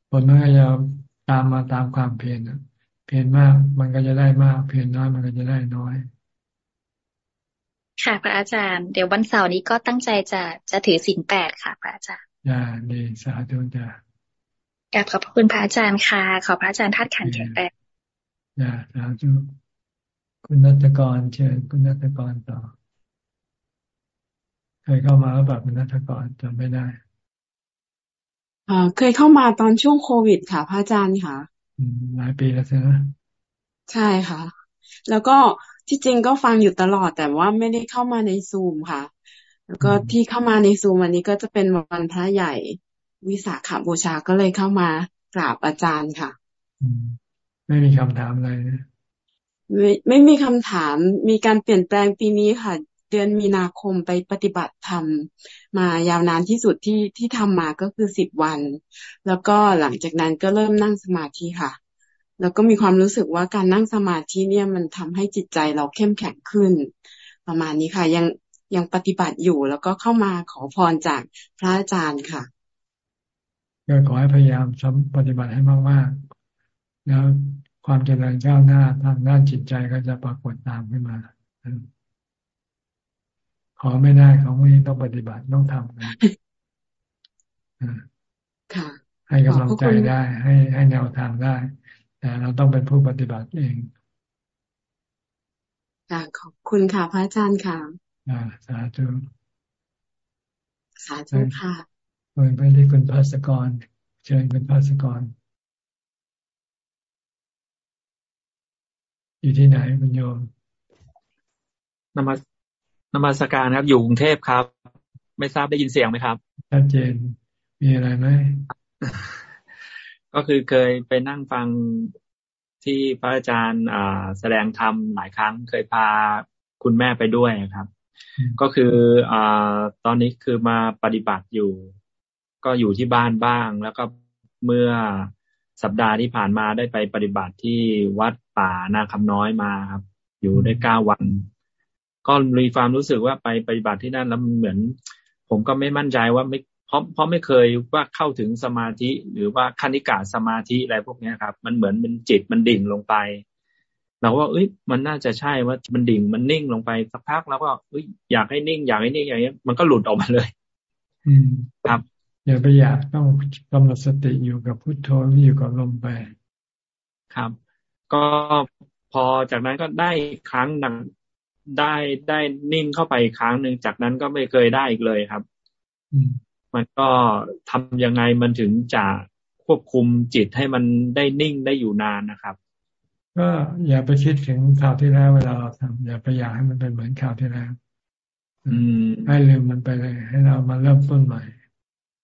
ผลมันก็จะตามมาตามความเพียรเพียรมากมันก็จะได้มาก เพียรน้อยมันก็จะได้น้อย ค่ะ พระอาจารย์ เดี๋ยววันเสาร์นี้ก็ตั้งใจจะจะถือศีลแปดค่ะ พระอาจารย์จ้าดีสาธุจ้ากราบขอบพระคุณพระอาจารย์ค่ะ ขอพระอาจารย์ทัดขันแข็งแรงจ้าสาธุคุณนัตกรเชิญคุณนัตกรต่อเคยเข้ามาแล้วแบบคุณนัตกรจำไม่ได้เคยเข้ามาตอนช่วงโควิดค่ะพระอาจารย์ค่ะหลายปีแล้วใช่ไหมใช่ค่ะ แล้วก็ ที่จริงก็ฟังอยู่ตลอด แต่ว่าไม่ได้เข้ามาในซูมค่ะ แล้วก็ที่เข้ามาในซูมวันนี้ก็จะเป็นวันพระใหญ่วิสาขบูชาก็เลยเข้ามากราบอาจารย์ค่ะ ไม่มีคำถามอะไรนะไม่ไม่มีคำถามมีการเปลี่ยนแปลงปีนี้ค่ะ เดือนมีนาคมไปปฏิบัติธรรมมายาวนานที่สุดที่ที่ทำมาก็คือสิบวัน แล้วก็หลังจากนั้นก็เริ่มนั่งสมาธิค่ะ แล้วก็มีความรู้สึกว่าการนั่งสมาธิเนี่ยมันทำให้จิตใจเราเข้มแข็งขึ้น ประมาณนี้ค่ะ ยังยังปฏิบัติอยู่แล้วก็เข้ามาขอพรจากพระอาจารย์ค่ะก็ขอให้พยายามปฏิบัติให้มากๆ แล้วความเจริญก้าวหน้าทางด้านจิตใจก็จะปรากฏตามขึ้นมา ขอไม่ได้เขาไม่ต้องปฏิบัติต้องทำกันให้กำลังใจได้ ให้ให้แนวทางได้ แต่เราต้องเป็นผู้ปฏิบัติเองค่ะขอบคุณค่ะ พระอาจารย์ค่ะอ่าสาธุสาธุค่ะเปิดไปที่คุณภาสกร เชิญคุณภาสกร อยู่ที่ไหนคุณโยมนมัสนมัสการครับ อยู่กรุงเทพครับ ไม่ทราบได้ยินเสียงไหมครับชัดเจนมีอะไรไหม ก็คือเคยไปนั่งฟังที่พระอาจารย์แสดงธรรมหลายครั้ง เคยพาคุณแม่ไปด้วยครับ ก็คืออตอนนี้คือมาปฏิบัติอยู่ ก็อยู่ที่บ้านบ้าง แล้วก็เมื่อสัปดาห์ที่ผ่านมาได้ไปปฏิบัติที่วัดป่านาคำน้อยมาครับ อยู่ได้เก้าวัน ก็มีความรู้สึกว่าไปปฏิบัติที่นั่นแล้วเหมือน ผมก็ไม่มั่นใจว่าไม่ เพราะเพราะไม่เคยว่าเข้าถึงสมาธิ หรือว่าคณิกาสมาธิอะไรพวกนี้ครับ มันเหมือนมันจิตมันดิ่งลงไปเราว่าเอ้ย มันน่าจะใช่ว่ามันดิ่งมันนิ่งลงไปสักพักแล้วก็เอ้ยอยากให้นิ่ง อยากให้นิ่งอย่างนี้มันก็หลุดออกมาเลย อืมครับอย่าไปอยากต้องกำหนดสติอยู่กับพุทโธอยู่กับลมไป ครับ ก็พอจากนั้นก็ได้ครั้งหนึ่งได้ได้นิ่งเข้าไปอีกครั้งหนึ่งจากนั้นก็ไม่เคยได้อีกเลยครับมั นก็ทำยังไงมันถึงจะควบคุมจิตให้มันได้นิ่งได้อยู่นานนะครับ ก็อย่าไปคิดถึงข่าวที่แล้วเวลาเราทำอย่าไปอยากให้มันเป็นเหมือนข่าวที่แล้วให้ลืมมันไปเลย ให้เรามาเริ่มต้นใหม่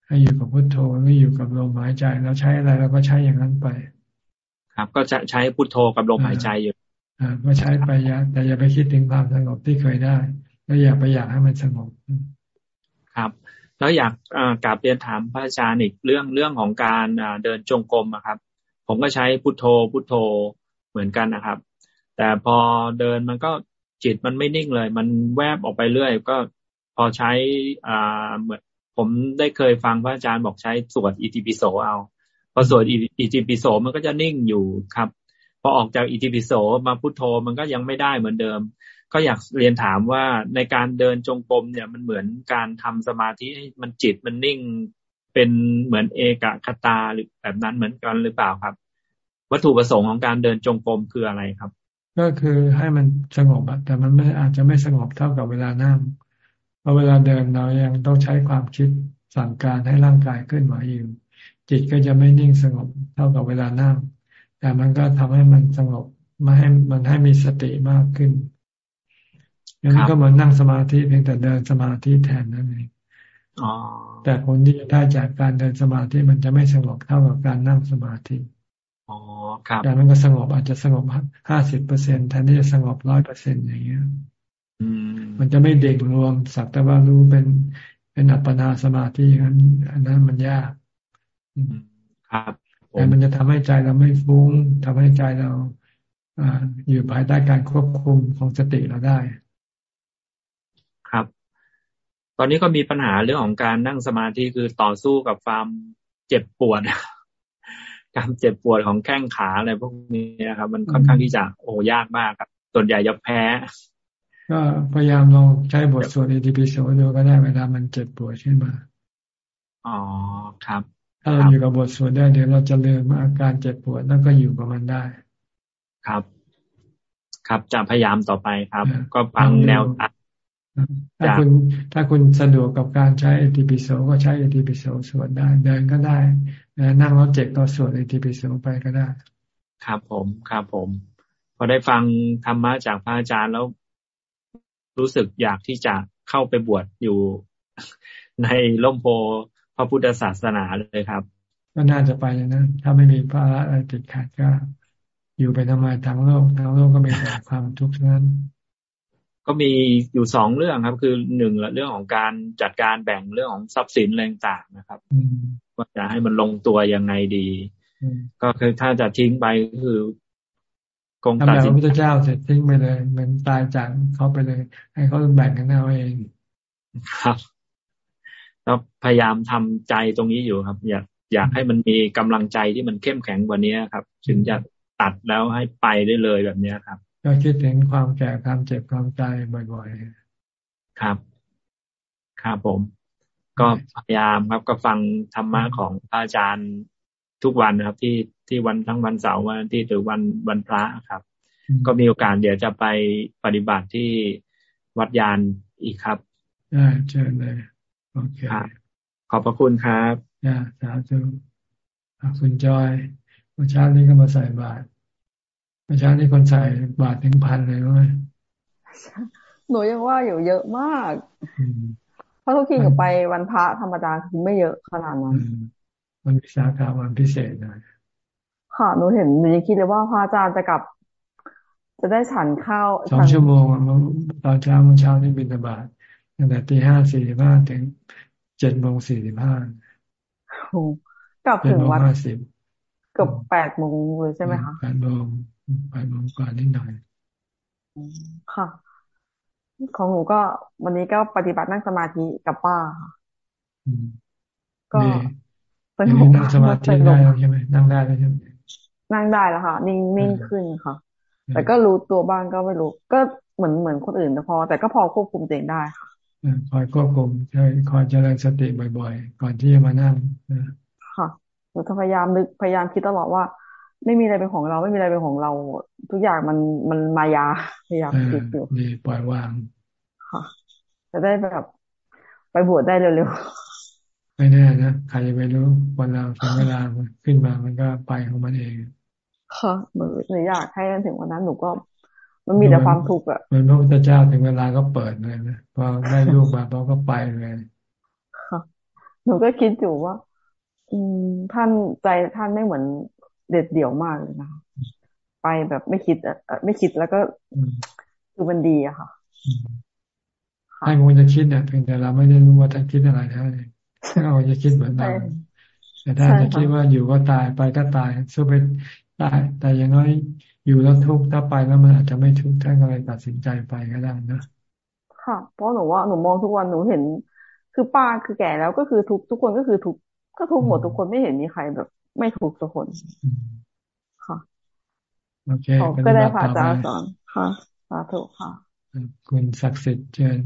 ให้อยู่กับพุทโธไม่อยู่กับลมหายใจเราใช้อะไรเราก็ใช้อย่างนั้นไป ครับ ก็จะใช้พุทโธกับลมหายใจอยู่ก็ใช้ไปยะแต่อย่าไปคิดถึงความสงบที่เคยได้ แล้วอย่าไปอยากให้มันสงบครับ แล้วอยากกลับเรียนถามพระอาจารย์อีกเรื่องเรื่องของการเดินจงกรมครับ ผมก็ใช้พุทโธพุทโธเหมือนกันนะครับ แต่พอเดินมันก็จิตมันไม่นิ่งเลย มันแวบออกไปเรื่อย ก็พอใช้อ่าเหมือนผมได้เคยฟังพระอาจารย์บอกใช้สวดอิติปิโสเอา พอสวดอิติปิโสมันก็จะนิ่งอยู่ครับ พอออกจากอิติปิโสมาพุทโธมันก็ยังไม่ได้เหมือนเดิม ก็อยากเรียนถามว่าในการเดินจงกรมเนี่ยมันเหมือนการทำสมาธิมันจิตมันนิ่งเป็นเหมือนเอกคตาหรือแบบนั้นเหมือนกันหรือเปล่าครับ วัตถุประสงค์ของการเดินจงกรมคืออะไรครับ ก็คือให้มันสงบแต่มันไม่อาจจะไม่สงบเท่ากับเวลานั่งเพราะเวลาเดินเรายังต้องใช้ความคิดสั่งการให้ร่างกายขึ้นไหวอยู่ จิตก็จะไม่นิ่งสงบเท่ากับเวลานั่ง แต่มันก็ทำให้มันสงบมาให้มันให้มีสติมากขึ้น อย่างนี้ก็เหมือนนั่งสมาธิเพียงแต่เดินสมาธิแทนนั่นเองแต่ผลที่จะได้จากการเดินสมาธิมันจะไม่สงบเท่ากับการนั่งสมาธิอ๋อครับแต่มันก็สงบอาจจะสงบห้าสิบเปอร์เซ็นแทนที่จะสงบร้อยเปอร์เซ็นอย่างเงี้ยมันจะไม่เด็กรวมสักแต่ว่ารู้เป็นเป็นอัปปนาสมาธินั้นอันนั้นมันยากครับแต่มันจะทำให้ใจเราไม่ฟุ้งทำให้ใจเราออยู่ภายใต้การควบคุมของสติเราได้ครับ ตอนนี้ก็มีปัญหาเรื่องของการนั่งสมาธิคือต่อสู้กับความเจ็บปวดการเจ็บปวดของแข้งขาอะไรพวกนี้นะครับ มันค่อนข้างที่จะโอ้ยากมากครับ ส่วนใหญ่จะแพ้ ก็พยายามลองใช้บทสวดอิติปิโสดูก็ได้เวลามันเจ็บปวดขึ้นมา อ๋อครับ ถ้าเราอยู่กับบทสวดได้เดี๋ยวเราจะลืมอาการเจ็บปวดแล้วก็อยู่กับมันได้ ครับ ครับจะพยายามต่อไปครับ ก็ฟังแนว ถ้าคุณถ้าคุณสะดวกกับการใช้เอทีปิโสก็ใช้เอทีปิโสสวดได้ เดินก็ได้นั่งรถเจ็กก็สวดเอทีปิโสไปก็ได้ ครับผมครับผม พอได้ฟังธรรมะจากพระอาจารย์แล้ว รู้สึกอยากที่จะเข้าไปบวชอยู่ในล่มโพพระพุทธศาสนาเลยครับ ก็น่าจะไปนะ ถ้าไม่มีพระอะไรติดขัดก็ อยู่ไปทำไมทั้งโลกทั้งโลกก็มีแต่ความทุกข์นั้น ก็มีอยู่สองเรื่องครับ คือหนึ่งเรื่องของการจัดการแบ่งเรื่องของทรัพย์สินอะไรต่างนะครับว่าจะให้มันลงตัวยังไงดี ก็คือถ้าจะทิ้งไปก็คือคงตัดสินพระพุทธเจ้าเสร็จทิ้งไปเลยเหมือนตายจากเขาไปเลย ให้เขาแบ่งกันเอาเองครับแล้วพยายามทำใจตรงนี้อยู่ครับ อยากอยากให้มันมีกำลังใจที่มันเข้มแข็งกว่านี้ครับ ถึงจะตัดแล้วให้ไปได้เลยแบบนี้ครับ ก็คิดถึงความแก่ความเจ็บความตายบ่อยๆ ครับ ครับผม ก็พยายามครับก็ฟังธรรมะของพระอาจารย์ทุกวันนะครับ ที่ที่วันทั้งวันเสาร์วันที่หรือวันวันพระครับ ก็มีโอกาสเดี๋ยวจะไปปฏิบัติที่วัดยานอีกครับได้เชิญเลยโอเคขอบพระคุณครับอ่าสาธุคุณจอยวันเช้านี้ก็มาใส่บาตร ประชาที่คนใส่บาทถึงพันเลยไหมหนูยังว่าอยู่เยอะมากเพราะทุกทีหนูไปวันพระธรรมดาคือไม่เยอะขนาดนั้นมันวิสาขาวันพิเศษหน่อยค่ะหนูเห็นหนูยังคิดเลยว่าพระอาจารย์จะกลับ จะได้ฉันข้าวสองชั่วโมงตอนเช้าเมื่อเช้านี่บินบาทตั้งแต่ตีห้าสี่สิบห้าถึงเจ็ดโมงสี่สิบห้ากลับถึงวัดเกือบแปดโมงเลยใช่ไหมคะแปดโมง ไปมองกว่านิดหน่อยค่ะ ของหนูก็ วันนี้ก็ปฏิบัตินั่งสมาธิกับป้าค่ะก็สนุกนั่งสมาธิได้ใช่ไหมนั่งได้แล้วใช่ไหมนั่งได้แล้วค่ะ นิ่งนิ่งขึ้นค่ะ แต่ก็รู้ตัวบ้างก็ไม่รู้ ก็เหมือนเหมือนคนอื่นพอ แต่ก็พอควบคุมตัวเองได้ค่ะคอยควบคุมใช่คอยเจริญสติบ่อย ๆ ก่อนที่จะมานั่งค่ะหนูพยายามนึกพยายามคิดตลอดว่า ไม่มีอะไรเป็นของเรา ไม่มีอะไรเป็นของเรา ทุกอย่างมันมันมายาพยายามคิดอยู่นี่ปล่อยวางค่ะจะได้แบบไปบวชได้เร็วๆไม่แน่นะใครจะไปรู้วันเราถึงเวลาขึ้นมามันก็ไปของมันเองค่ะหนูหนูอยากให้ถึงวันนั้นหนูก็ มันมีแต่ความทุกข์อะเหมือนพระพุทธเจ้าถึงเวลาก็เปิดเลยนะพอได้ลูกมาพอก็ไปเลยค่ะหนูก็คิดอยู่ว่า อืมท่านใจท่านไม่เหมือน เด็ดเดี่ยวมากเลยนะคะไปแบบไม่คิดไม่คิดแล้วก็คือมันดีอะค่ะให้คงจะคิดเนี่ยเพียงแต่เราไม่ได้รู้ว่าท่านคิดอะไรท่านถ้าเราจะคิดเหมือนเราแต่ถ้าจะคิดว่าอยู่ก็ตายไปก็ตายสู้ไปตายแต่อย่างน้อยอยู่แล้วทุกข์ถ้าไปแล้วมันอาจจะไม่ทุกข์ท่านก็เลยตัดสินใจไปก็ได้นะค่ะ เพราะหนูว่าหนูมองทุกวันหนูเห็น คือป้าคือแก่แล้วก็คือทุกทุกคนก็คือทุกก็ทุกหมดทุกคนไม่เห็นมีใครแบบ ไม่ถูกสักคนค่ะโอเคก็ได้ผ่าจาสอนค่ะสาธุค่ะ คุณศักดิ์สิทธิ์เชิญ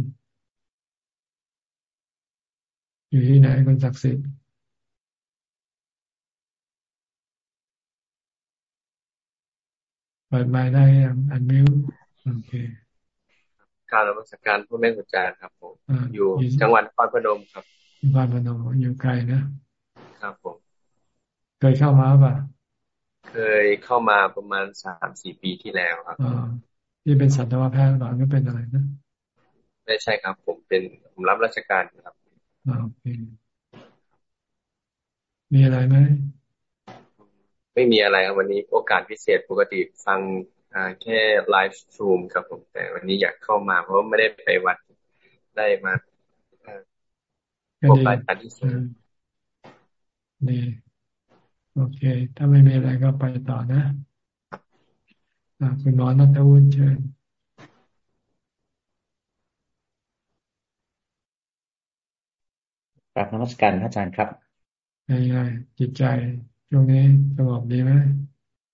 อยู่ที่ไหนคุณศักดิ์สิทธิ์เปิดไม้ได้ยังอันมิวโอเคการรัชการผู้แม่กุญแจครับผมอยู่จังหวัดนครพนมครับนครพนมอยู่ไกลนะครับผม เคยเข้ามาป่ะ เคยเข้ามาประมาณสามสี่ปีที่แล้วครับอ๋อที่เป็นสัตวแพทย์หรือไม่เป็นอะไรนะไม่ใช่ครับ ผมเป็นผมรับราชการครับโอเคมีอะไรไหมไม่มีอะไรครับวันนี้โอกาสพิเศษปกติฟังแค่ live stream ครับผมแต่วันนี้อยากเข้ามาเพราะไม่ได้ไปวัดได้มาพบอาจารย์ที่สุดนี่ โอเค ถ้าไม่มีอะไรก็ไปต่อนะคุณหมอนัทวุฒิเชิญกราบนมัสการพระอาจารย์ครับยังไงจิตใจช่วงนี้สงบดีไหม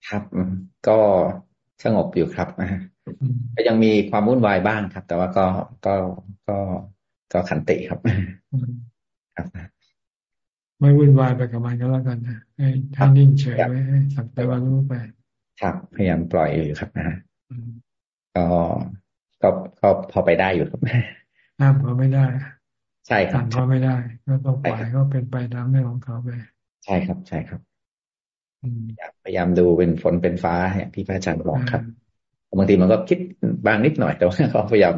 ครับ ก็สงบอยู่ครับก็ยังมีความวุ่นวายบ้างครับ แต่ว่าก็ก็ก็ก็ขันติครับ ครับ ไม่วุ่นวายไปกับมันก็แล้วกันนะให้ท่านนิ่งเฉยไว้ให้สักแต่ว่ารู้ไป ครับพยายามปล่อยอยู่ครับนะก็ก็ก็พอไปได้อยู่ครับห้ามเขาไม่ได้ ใช่ครับเขาไม่ได้ก็ต้องปล่อยเขาเป็นไปตามเรื่องของเขาไปใช่ครับ ใช่ครับพยายามดูเป็นฝนเป็นฟ้าที่พระอาจารย์บอกครับบางทีมันก็คิดบางนิดหน่อยแต่ว่าเขาพยายาม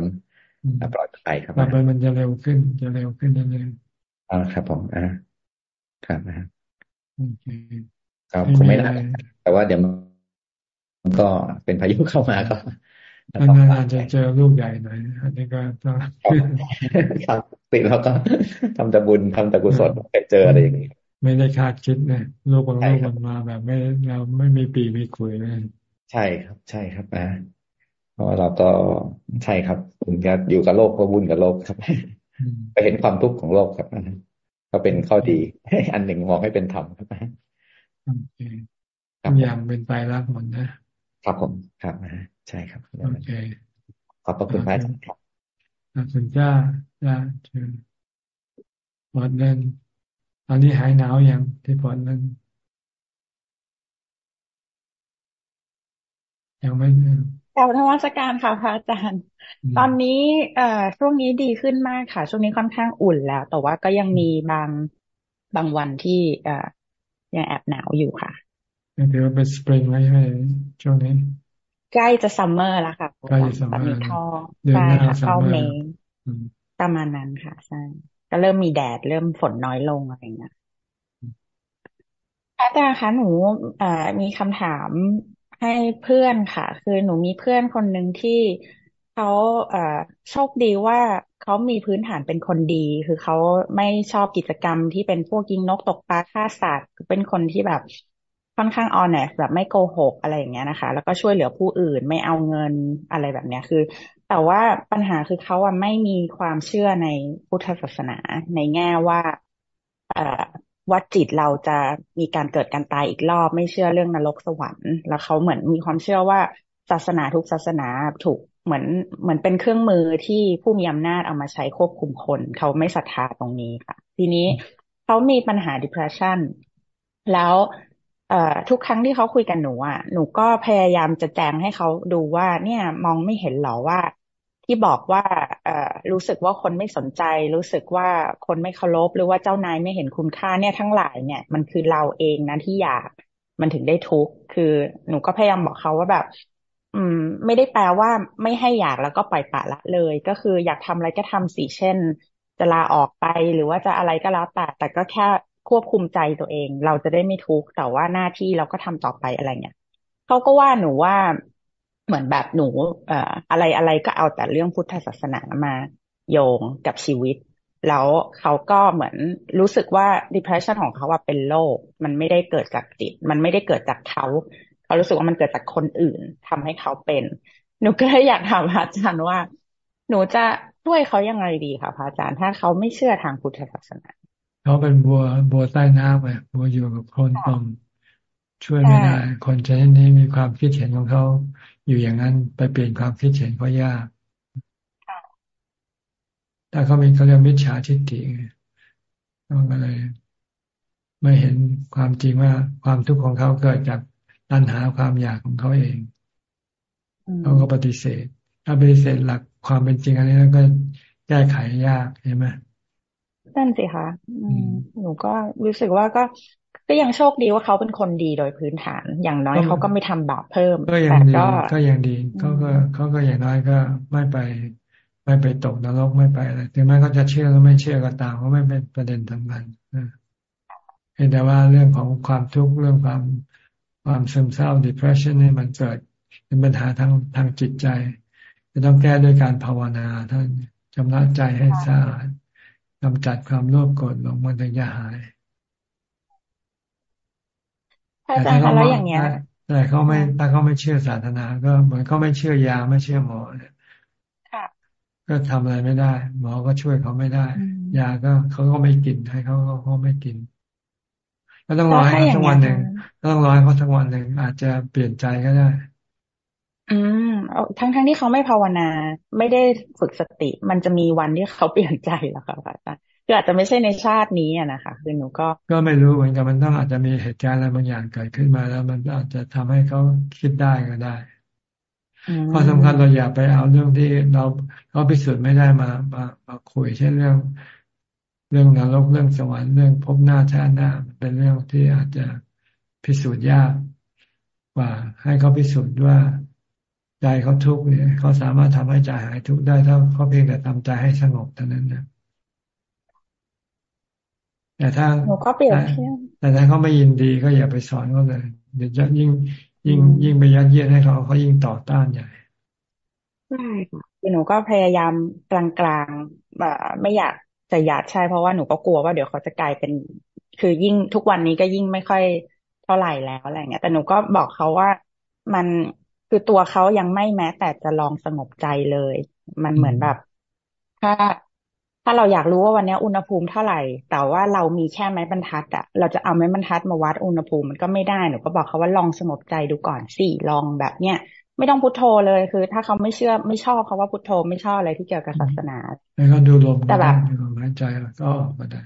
ปล่อยไปครับต่อไปมันจะเร็วขึ้นจะเร็วขึ้นนั่นเองอ่าครับผมอ่า ครับนะโอเคครับคงไม่ได้แต่ว่าเดี๋ยวมันก็เป็นพายุเข้ามาก็นานๆจะเจอลูกใหญ่หน่อยอันนี้ก็ต้องครับติดแล้วก็ทำแต่บุญทำแต่กุศลไปเจออะไรอย่างนี้ ไม่ได้คาดคิดนะลูกของลูกมันมาแบบไม่เราไม่มีปีมีคุยเลยใช่ครับ ใช่ครับนะเพราะเราก็ใช่ครับคุณจะอยู่กับโลกก็วุ่นกับโลกครับ ไปเห็นความทุกข์ของโลกครับ ก็เป็นข้อดี อันหนึ่งมองให้เป็นธรรมครับโอเคทุกอย่างเป็นไปรักหมดนะครับผมครับใช่ครับโอเคขอบพระคุณพระอาจารย์ครับคุณจ้าจ้าเชิญหมดเงินตอนนี้หายหนาวยังที่พอนั้นยังไม่ กล่าวธรรมสการค่ะพระอาจารย์ ตอนนี้เอ่อช่วงนี้ดีขึ้นมากค่ะ ช่วงนี้ค่อนข้างอุ่นแล้ว แต่ว่าก็ยังมีบางบางวันที่เอ่อยังแอบหนาวอยู่ค่ะเดี๋ยวเป็นสปริงไว้ให้ช่วงนี้ ใกล้จะ summer แล้วค่ะใกล้จะ summer ใช่ค่ะเข้า May ประมาณนั้นค่ะใช่ก็เริ่มมีแดดเริ่มฝนน้อยลงอะไรเงี้ยอาจารย์คะหนูเอ่อมีคำถาม ให้เพื่อนค่ะ คือหนูมีเพื่อนคนหนึ่งที่เขาเอ่อโชคดีว่าเขามีพื้นฐานเป็นคนดี คือเขาไม่ชอบกิจกรรมที่เป็นพวกยิงนกตกปลาฆ่าสัตว์เป็นคนที่แบบค่อนข้างออนเนสแบบไม่โกหกอะไรอย่างเงี้ยนะคะ แล้วก็ช่วยเหลือผู้อื่นไม่เอาเงินอะไรแบบเนี้ยคือ แต่ว่าปัญหาคือเขาอะไม่มีความเชื่อในพุทธศาสนาในแง่ว่า เอ่อ ว่าจิตเราจะมีการเกิดการตายอีกรอบ ไม่เชื่อเรื่องนรกสวรรค์ แล้วเขาเหมือนมีความเชื่อว่าศาสนาทุกศาสนาถูกเหมือนเหมือนเป็นเครื่องมือที่ผู้มีอำนาจเอามาใช้ควบคุมคน เขาไม่ศรัทธาตรงนี้ค่ะ ทีนี้เขามีปัญหา depression แล้วเอ่อทุกครั้งที่เขาคุยกันหนูอะหนูก็พยายามจะแจงให้เขาดูว่าเนี่ยมองไม่เห็นหรอว่า ที่บอกว่าเอ่อรู้สึกว่าคนไม่สนใจ รู้สึกว่าคนไม่เคารพหรือว่าเจ้านายไม่เห็นคุณค่าเนี่ยทั้งหลายเนี่ยมันคือเราเองนะที่อยากมันถึงได้ทุกข์คือหนูก็พยายามบอกเขาว่าแบบ อืม ไม่ได้แปลว่าไม่ให้อยากแล้วก็ปล่อยปละละเลย ก็คืออยากทำอะไรก็ทำสิเช่น จะลาออกไปหรือว่าจะอะไรก็แล้วแต่แต่ก็แค่ควบคุมใจตัวเอง เราจะได้ไม่ทุกข์แต่ว่าหน้าที่เราก็ทำต่อไปอะไรเงี้ยเขาก็ว่าหนูว่า เหมือนแบบหนูเอ่ออะไรอะไรก็เอาแต่เรื่องพุทธศาสนามาโยงกับชีวิต แล้วเขาก็เหมือนรู้สึกว่า depression ของเขาว่าเป็นโรคมันไม่ได้เกิดจากจิต มันไม่ได้เกิดจากเขาเขารู้สึกว่ามันเกิดจากคนอื่นทำให้เขาเป็น หนูก็เลยอยากถามพระอาจารย์ว่า หนูจะช่วยเขายังไงดีคะพระอาจารย์ถ้าเขาไม่เชื่อทางพุทธศาสนาเขาเป็นบัวบัวใต้น้ำไปบัวอยู่กับคนตมช่วยไม่ได้ คนชนิดนี้มีความคิดเห็นของเขา อยู่อย่างนั้นไปเปลี่ยนความคิดเห็นก็ยาก ถ้าเขามีเขาเรียกมิจฉาทิฏฐิก็เลย ไม่เห็นความจริงว่าความทุกข์ของเขาเกิดจากตัณหาความอยากของเขาเองเขาก็ปฏิเสธ ถ้าปฏิเสธหลักความเป็นจริงอันนี้ก็แก้ไขยากใช่ไหมนั่นสิคะหนูก็รู้สึกว่าก็ ก็ยังโชคดีว่าเขาเป็นคนดีโดยพื้นฐาน อย่างน้อยเขาก็ไม่ทำบาปเพิ่มก็ยังดีก็ยังดีเขาก็เขาก็อย่างน้อยก็ไม่ไป ไม่ไปตกนรกไม่ไปอะไรถึงแม้เขาจะเชื่อหรือไม่เชื่อก็ตามเขาไม่เป็นประเด็นสำคัญเห็นแต่ว่าเรื่องของความทุกข์เรื่องความความซึมเศร้า depression นี่มันเกิดเป็นปัญหาทางทางจิตใจจะต้องแก้ด้วยการภาวนาท่านชำระใจให้สะอาดกำจัดความโลภโกรธหลงมันถึงจะหาย แต่ถ้าเขาไม่อย่างเงี้ยแต่เขาไม่ถ้าเขาไม่เชื่อศาสนา ก็เหมือนเขาไม่เชื่อยาไม่เชื่อหมอเนี่ยก็ทำอะไรไม่ได้ หมอก็ช่วยเขาไม่ได้ ยาก็เขาก็ไม่กินให้เขาเขาไม่กินก็ต้องรอให้เขาสักวันหนึ่งต้องรอให้เขาสักวันหนึ่งอาจจะเปลี่ยนใจก็ได้ อืมทั้งทั้งที่เขาไม่ภาวนา ไม่ได้ฝึกสติ มันจะมีวันที่เขาเปลี่ยนใจหรอคะอาจารย์ คืออาจจะไม่ใช่ในชาตินี้อะนะคะคือหนูก็ ก็ไม่รู้เหมือนกันมันต้องอาจจะมีเหตุการณ์อะไรบางอย่างเกิดขึ้นมาแล้ว มันอาจจะทำให้เขาคิดได้ก็ได้ข้อสำคัญเราอย่าไปเอาเรื่องที่เราเขาพิสูจน์ไม่ได้มามามาคุยเช่นเรื่อง เรื่องนรกเรื่องสวรรค์เรื่องพบหน้าชาติหน้าเป็นเรื่องที่อาจจะพิสูจน์ยากกว่า ให้เขาพิสูจน์ว่าใจเขาทุกข์เนี่ยเขาสามารถทำให้ใจหายทุกข์ได้ถ้าเขาเพียงแต่ทำใจให้สงบเท่านั้นนะ แต่ถ้าแต่ถ้าเขาไม่ยินดีก็อย่าไปสอนเขาเลย เดี๋ยวจะยิ่งยิ่งยิ่งไปยัดเยียดให้เขาเขายิ่งต่อต้านใหญ่ใช่ค่ะหนูก็พยายามกลางๆแบบไม่อยากจะหยาดใช่เพราะว่าหนูก็กลัวว่าเดี๋ยวเขาจะกลายเป็น คือยิ่งทุกวันนี้ก็ยิ่งไม่ค่อยเท่าไหร่แล้วอะไรเงี้ย แต่หนูก็บอกเขาว่ามันคือตัวเขายังไม่แม้แต่จะลองสงบใจเลย มันเหมือนแบบ ถ้า ถ้าเราอยากรู้ว่าวันนี้อุณหภูมิเท่าไหร่ แต่ว่าเรามีแค่ไม้บรรทัดอะเราจะเอาไม้บรรทัดมาวัดอุณหภูมิมันก็ไม่ได้หนูก็บอกเขาว่าลองสงบใจดูก่อนสิลองแบบเนี้ยไม่ต้องพุทโธเลยคือ ถ้าเขาไม่เชื่อไม่ชอบเขาว่าพุทโธไม่ชอบอะไรที่เกี่ยวกับศาสนาแล้วก็ดูลมแต่แบบหายใจก็ออกมาได้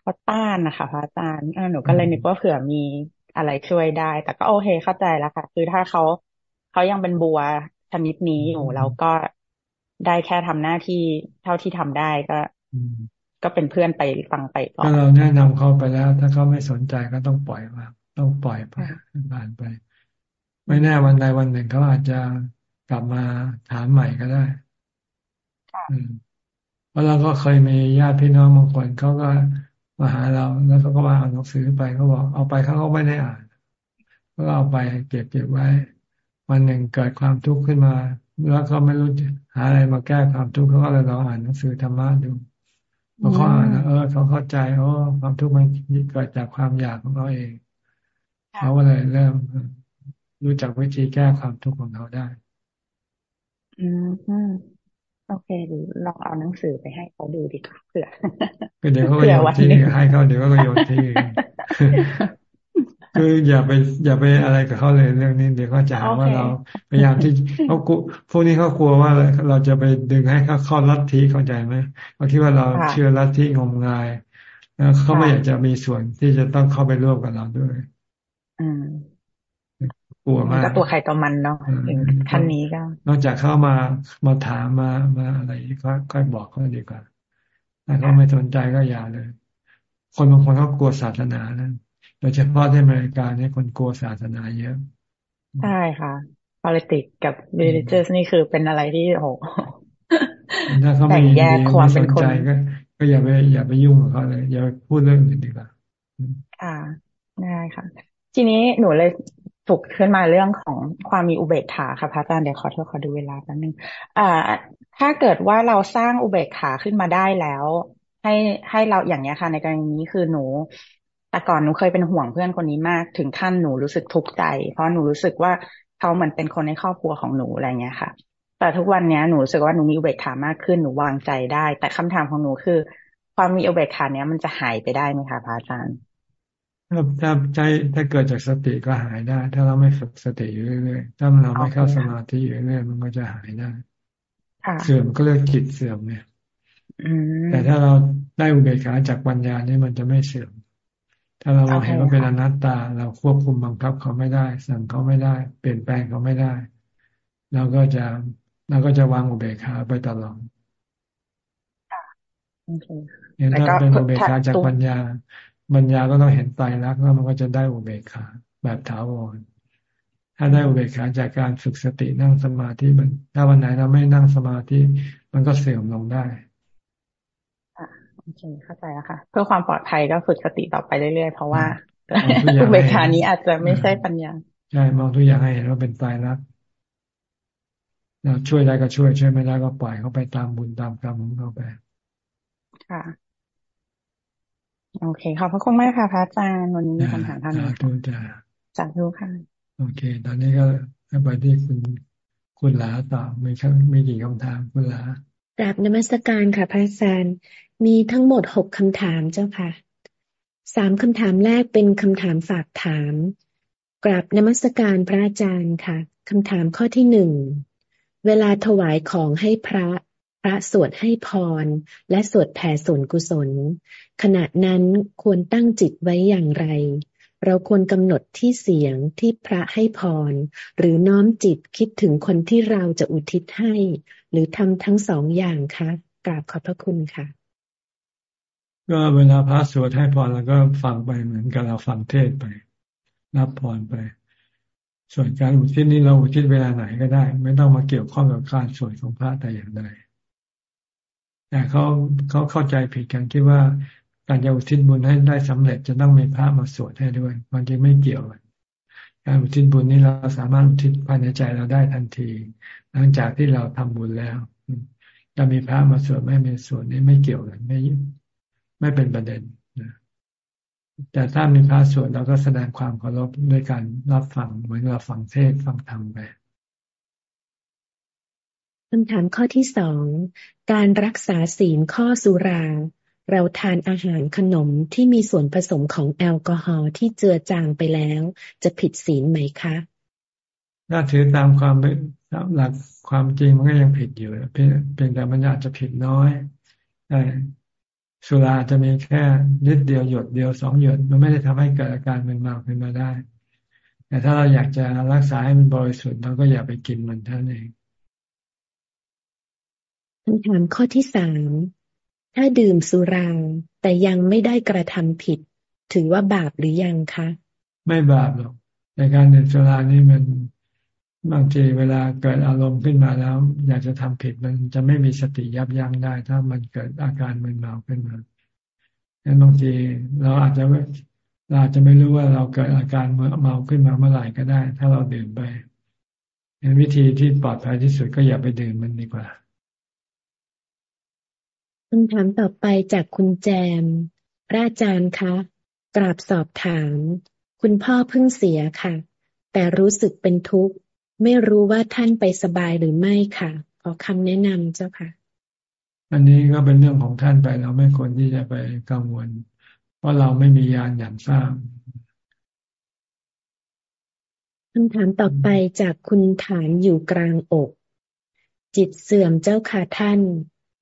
เขาต้านนะคะพระอาจารย์หนูก็เลยนึกว่าเผื่อมีอะไรช่วยได้ แต่ก็โอเคเข้าใจแล้วค่ะ คือถ้าเขาเขายังเป็นบัวชนิดนี้อยู่เราก็ ได้แค่ทำหน้าที่เท่าที่ทำได้ก็ก็เป็นเพื่อนไปฟังไปต่อถ้าเราแนะนำเขาไปแล้ว ถ้าเขาไม่สนใจก็ต้องปล่อยมาต้องปล่อยไปผ่านไป ไม่แน่วันใดวันหนึ่งเขาอาจจะกลับมาถามใหม่ก็ได้เพราะเราก็เคยมีญาติพี่น้องบางคนเขาก็มาหาเราแล้วเขาก็มาเอาหนังสือไปเขาบอกเอาไปเขาก็ไม่ได้อ่านก็เอาไปเก็บเก็บไว้ วันหนึ่งเกิดความทุกข์ขึ้นมา แล้วก็ไม่รู้ หาอะไรมาแก้ความทุกข์เขาก็เลยเราอ่านหนังสือธรรมะดูพอเขาอ่านเออเขาเข้าใจโอ้ความทุกข์มันเกิดจากความอยากของเขาเองเขาก็เลยเริ่มรู้จักวิธีแก้ความทุกข์ของเขาได้ อืมโอเคดูลองเอาหนังสือไปให้เขาดูดีกว่าเผื่อเดี๋ยวเขาโยนที่ให้เขาเดี๋ยวก็โยนที่ คืออย่าไปอย่าไปอะไรกับเขาเลยเรื่องนี้ เดี๋ยวเขาจะหาว่าเราพยายามที่เขากพวกนี้เขากลัวว่าเราจะไปดึงให้เขาเข้าลัทธิเข้าใจไหมเขาคิดว่าเราเชื่อลัทธิงมงายแล้วเขาไม่อยากจะมีส่วนที่จะต้องเข้าไปร่วมกับเราด้วย อืมกลัวมากตัวใครตัวมันเนาะถึงขั้นนี้ก็ นอกจากเข้ามามาถามมามาอะไรก็ค่อยบอกเขาดีกว่าถ้าเขาไม่สนใจก็อย่าเลย คนบางคนเขากลัวศาสนานะ โดยเฉพาะที่อเมริกาเนี่ยคนกลัวศาสนาเยอะใช่ค่ะ politics กับ religious นี่คือเป็นอะไรที่โอ้ถ้าเขาไม่แยกความเป็นคนก็ก็อย่าไปอย่าไปยุ่งกับเขาเลยอย่าไปพูดเรื่องอื่นดีกว่าอ่าได้ค่ะ ทีนี้หนูเลยถูกขึ้นมาเรื่องของความมีอุเบกขาค่ะพระอาจารย์เดี๋ยวขอโทษขอดูเวลาแป๊บนึงอ่า ถ้าเกิดว่าเราสร้างอุเบกขาขึ้นมาได้แล้ว ให้ให้เราอย่างนี้ค่ะ ในกรณีนี้คือหนู แต่ก่อนหนูเคยเป็นห่วงเพื่อนคนนี้มากถึงขั้นหนูรู้สึกทุกข์ใจ เพราะหนูรู้สึกว่าเขาเหมือนเป็นคนในครอบครัวของหนูอะไรเงี้ยค่ะ แต่ทุกวันนี้หนูรู้สึกว่าหนูมีอุเบกขามากขึ้นหนูวางใจได้ แต่คำถามของหนูคือ ความมีอุเบกขาเนี้ยมันจะหายไปได้ไหมคะพระอาจารย์ถ้าใจถ้าเกิดจากสติก็หายได้ ถ้าเราไม่ฝึกสติอยู่เรื่อยๆถ้าเราไม่เข้าสมาธิอยู่เรื่อยๆมันก็จะหายได้เสื่อมก็เรียกจิตเสื่อมเนี่ยแต่ถ้าเราได้อุเบกขาจากปัญญานี่มันจะไม่เสื่อม ถ้าเราเห็นว่าเป็นอนัตตา เราควบคุมบังคับเขาไม่ได้ สั่งเขาไม่ได้ เปลี่ยนแปลงเขาไม่ได้เราก็จะเราก็จะวางอุเบกขาไปตลอดเนี่ยถ้าเป็นอุเบกขาจากปัญญาปัญญาก็ต้องเห็นไตรลักษณ์แล้วมันก็จะได้อุเบกขาแบบถาวรถ้าได้อุเบกขาจากการฝึกสตินั่งสมาธิมัน ถ้าวันไหนเราไม่นั่งสมาธิมันก็เสื่อมลงได้ โอเคเข้าใจแล้วค่ะ เพื่อความปลอดภัยก็ฝึกสติต่อไปเรื่อยๆ เพราะว่าอุเบกขานี้อาจจะไม่ใช่ปัญญา ใช่มองทุกอย่างให้เห็นว่าเป็นตายรักเราช่วยได้ก็ช่วยช่วยไม่ได้ก็ปล่อยเขาไปตามบุญตามกรรมของเขาไป ค่ะ โอเคขอบพระคุณมากค่ะพระอาจารย์วันนี้มีคำถามท่านนี้สาธุจ้าสาธุค่ะ โอเค ตอนนี้ก็ไปที่คุณคุณหลาต่อมีครับมีกี่คำถามคุณหลา กราบนมัสการค่ะพระอาจารย์ มีทั้งหมดหกคำถามเจ้าค่ะ สามคำถามแรกเป็นคำถามฝากถาม กราบนมัสการพระอาจารย์ค่ะ คำถามข้อที่หนึ่ง เวลาถวายของให้พระ พระสวดให้พร และสวดแผ่ส่วนกุศล ขณะนั้นควรตั้งจิตไว้อย่างไร เราควรกำหนดที่เสียงที่พระให้พร หรือน้อมจิตคิดถึงคนที่เราจะอุทิศให้ หรือทำทั้งสองอย่างคะกราบขอบพระคุณค่ะ ก็เวลาพระสวดให้พรแล้วก็ฟังไปเหมือนกับเราฟังเทศไป รับพรไป ส่วนการอุทิศนี้เราอุทิศเวลาไหนก็ได้ ไม่ต้องมาเกี่ยวข้องกับการสวดของพระแต่อย่างใดแต่เขาเขาเข้าใจผิดกันคิดว่า การจะอุทิศบุญให้ได้สำเร็จจะต้องมีพระมาสวดให้ด้วย มันจึงไม่เกี่ยวกันการอุทิศบุญนี้เราสามารถอุทิศภายในใจเราได้ทันที หลังจากที่เราทำบุญแล้วจะมีพระมาสวดไม่มีสวดนี้ไม่เกี่ยวกันไม่ไม่เป็นประเด็นนะแต่ถ้ามีพระสวดเราก็แสดงความเคารพด้วยการรับฟังเหมือนเราฟังเทศฟังธรรมไปคำถามข้อที่สองการรักษาศีลข้อสุรา เราทานอาหารขนมที่มีส่วนผสมของแอลกอฮอล์ที่เจือจางไปแล้ว จะผิดศีลไหมคะถ้าถือตามความเป็นหลักความจริงมันก็ยังผิดอยู่เพียงแต่มันอาจจะผิดน้อยแต่สุราจะมีแค่นิดเดียวหยดเดียวสองหยดมันไม่ได้ทำให้เกิดอาการมึนเมาขึ้นมาได้ แต่ถ้าเราอยากจะรักษาให้มันบริสุทธิ์เราก็อย่าไปกินมันเท่านั้นเองคำถามข้อที่สาม ถ้าดื่มสุราแต่ยังไม่ได้กระทำผิด ถือว่าบาปหรือยังคะ ไม่บาปหรอกในการดื่มสุรานี่มันบางทีเวลาเกิดอารมณ์ขึ้นมาแล้ว อยากจะทำผิดมันจะไม่มีสติยับยั้งได้ ถ้ามันเกิดอาการมึนเมาขึ้นมาดังนั้นบางทีเราอาจจะเราอาจจะไม่รู้ว่าเราเกิดอาการเมาขึ้นมาเมื่อไหร่ก็ได้ ถ้าเราดื่มไปวิธีที่ปลอดภัยที่สุดก็อย่าไปดื่มมันดีกว่า คำถามต่อไปจากคุณแจม พระอาจารย์คะ กราบสอบถาม คุณพ่อเพิ่งเสียค่ะ แต่รู้สึกเป็นทุกข์ ไม่รู้ว่าท่านไปสบายหรือไม่ค่ะ ขอคำแนะนำเจ้าค่ะ อันนี้ก็เป็นเรื่องของท่านไปเราไม่ควรที่จะไปกังวล เพราะเราไม่มียานอย่างทราบคำถามต่อไปจากคุณฐานอยู่กลางอก จิตเสื่อมเจ้าค่ะท่าน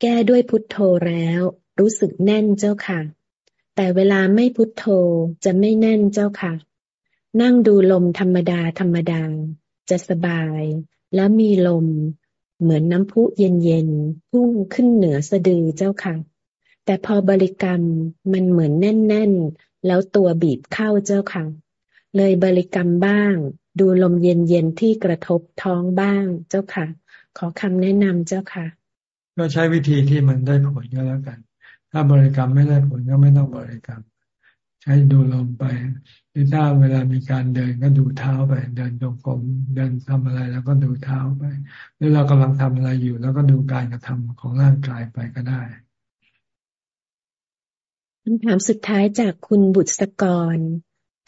แก้ด้วยพุทโธแล้ว รู้สึกแน่นเจ้าค่ะ แต่เวลาไม่พุทโธจะไม่แน่นเจ้าค่ะ นั่งดูลมธรรมดาธรรมดา จะสบาย และมีลม เหมือนน้ำพุเย็นๆพุ่งขึ้นเหนือสะดือเจ้าค่ะ แต่พอบริกรรมมันเหมือนแน่นๆ แล้วตัวบีบเข้าเจ้าค่ะ เลยบริกรรมบ้าง ดูลมเย็นๆที่กระทบท้องบ้างเจ้าค่ะ ขอคำแนะนำเจ้าค่ะ ก็ใช้วิธีที่มันได้ผลก็แล้วกัน ถ้าบริกรรมไม่ได้ผลก็ไม่ต้องบริกรรม ใช้ดูลมไป หรือถ้าเวลามีการเดินก็ดูเท้าไป เดินตรงกลมเดินทำอะไรแล้วก็ดูเท้าไป หรือเรากำลังทำอะไรอยู่ แล้วก็ดูการกระทำของร่างกายไปก็ได้คำถามสุดท้ายจากคุณบุตรสกร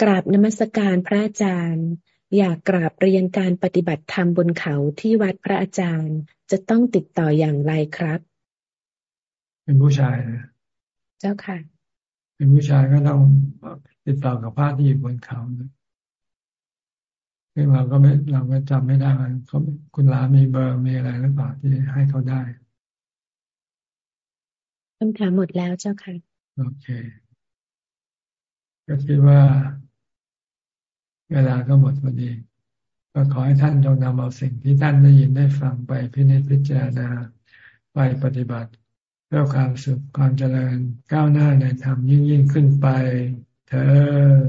กราบนมัสการพระอาจารย์ อยากกราบเรียนการปฏิบัติธรรมบนเขาที่วัดพระอาจารย์จะต้องติดต่ออย่างไรครับ เป็นผู้ชายนะเจ้าค่ะ เป็นผู้ชายก็ต้องติดต่อกับพระที่อยู่บนเขาซึ่งเราก็ไม่เราก็จำไม่ได้เขาคุณลามีเบอร์มีอะไรหรือเปล่าที่ให้เขาได้คำถามหมดแล้วเจ้าค่ะ โอเค ก็คิดว่า เวลาก็หมดพอดี ก็ขอให้ท่านจงนำเอาสิ่งที่ท่านได้ยินได้ฟังไปพิจิตพิจารณาไปปฏิบัติ เพื่อความสุขความเจริญก้าวหน้าในธรรมยิ่งยิ่งขึ้นไปเธอ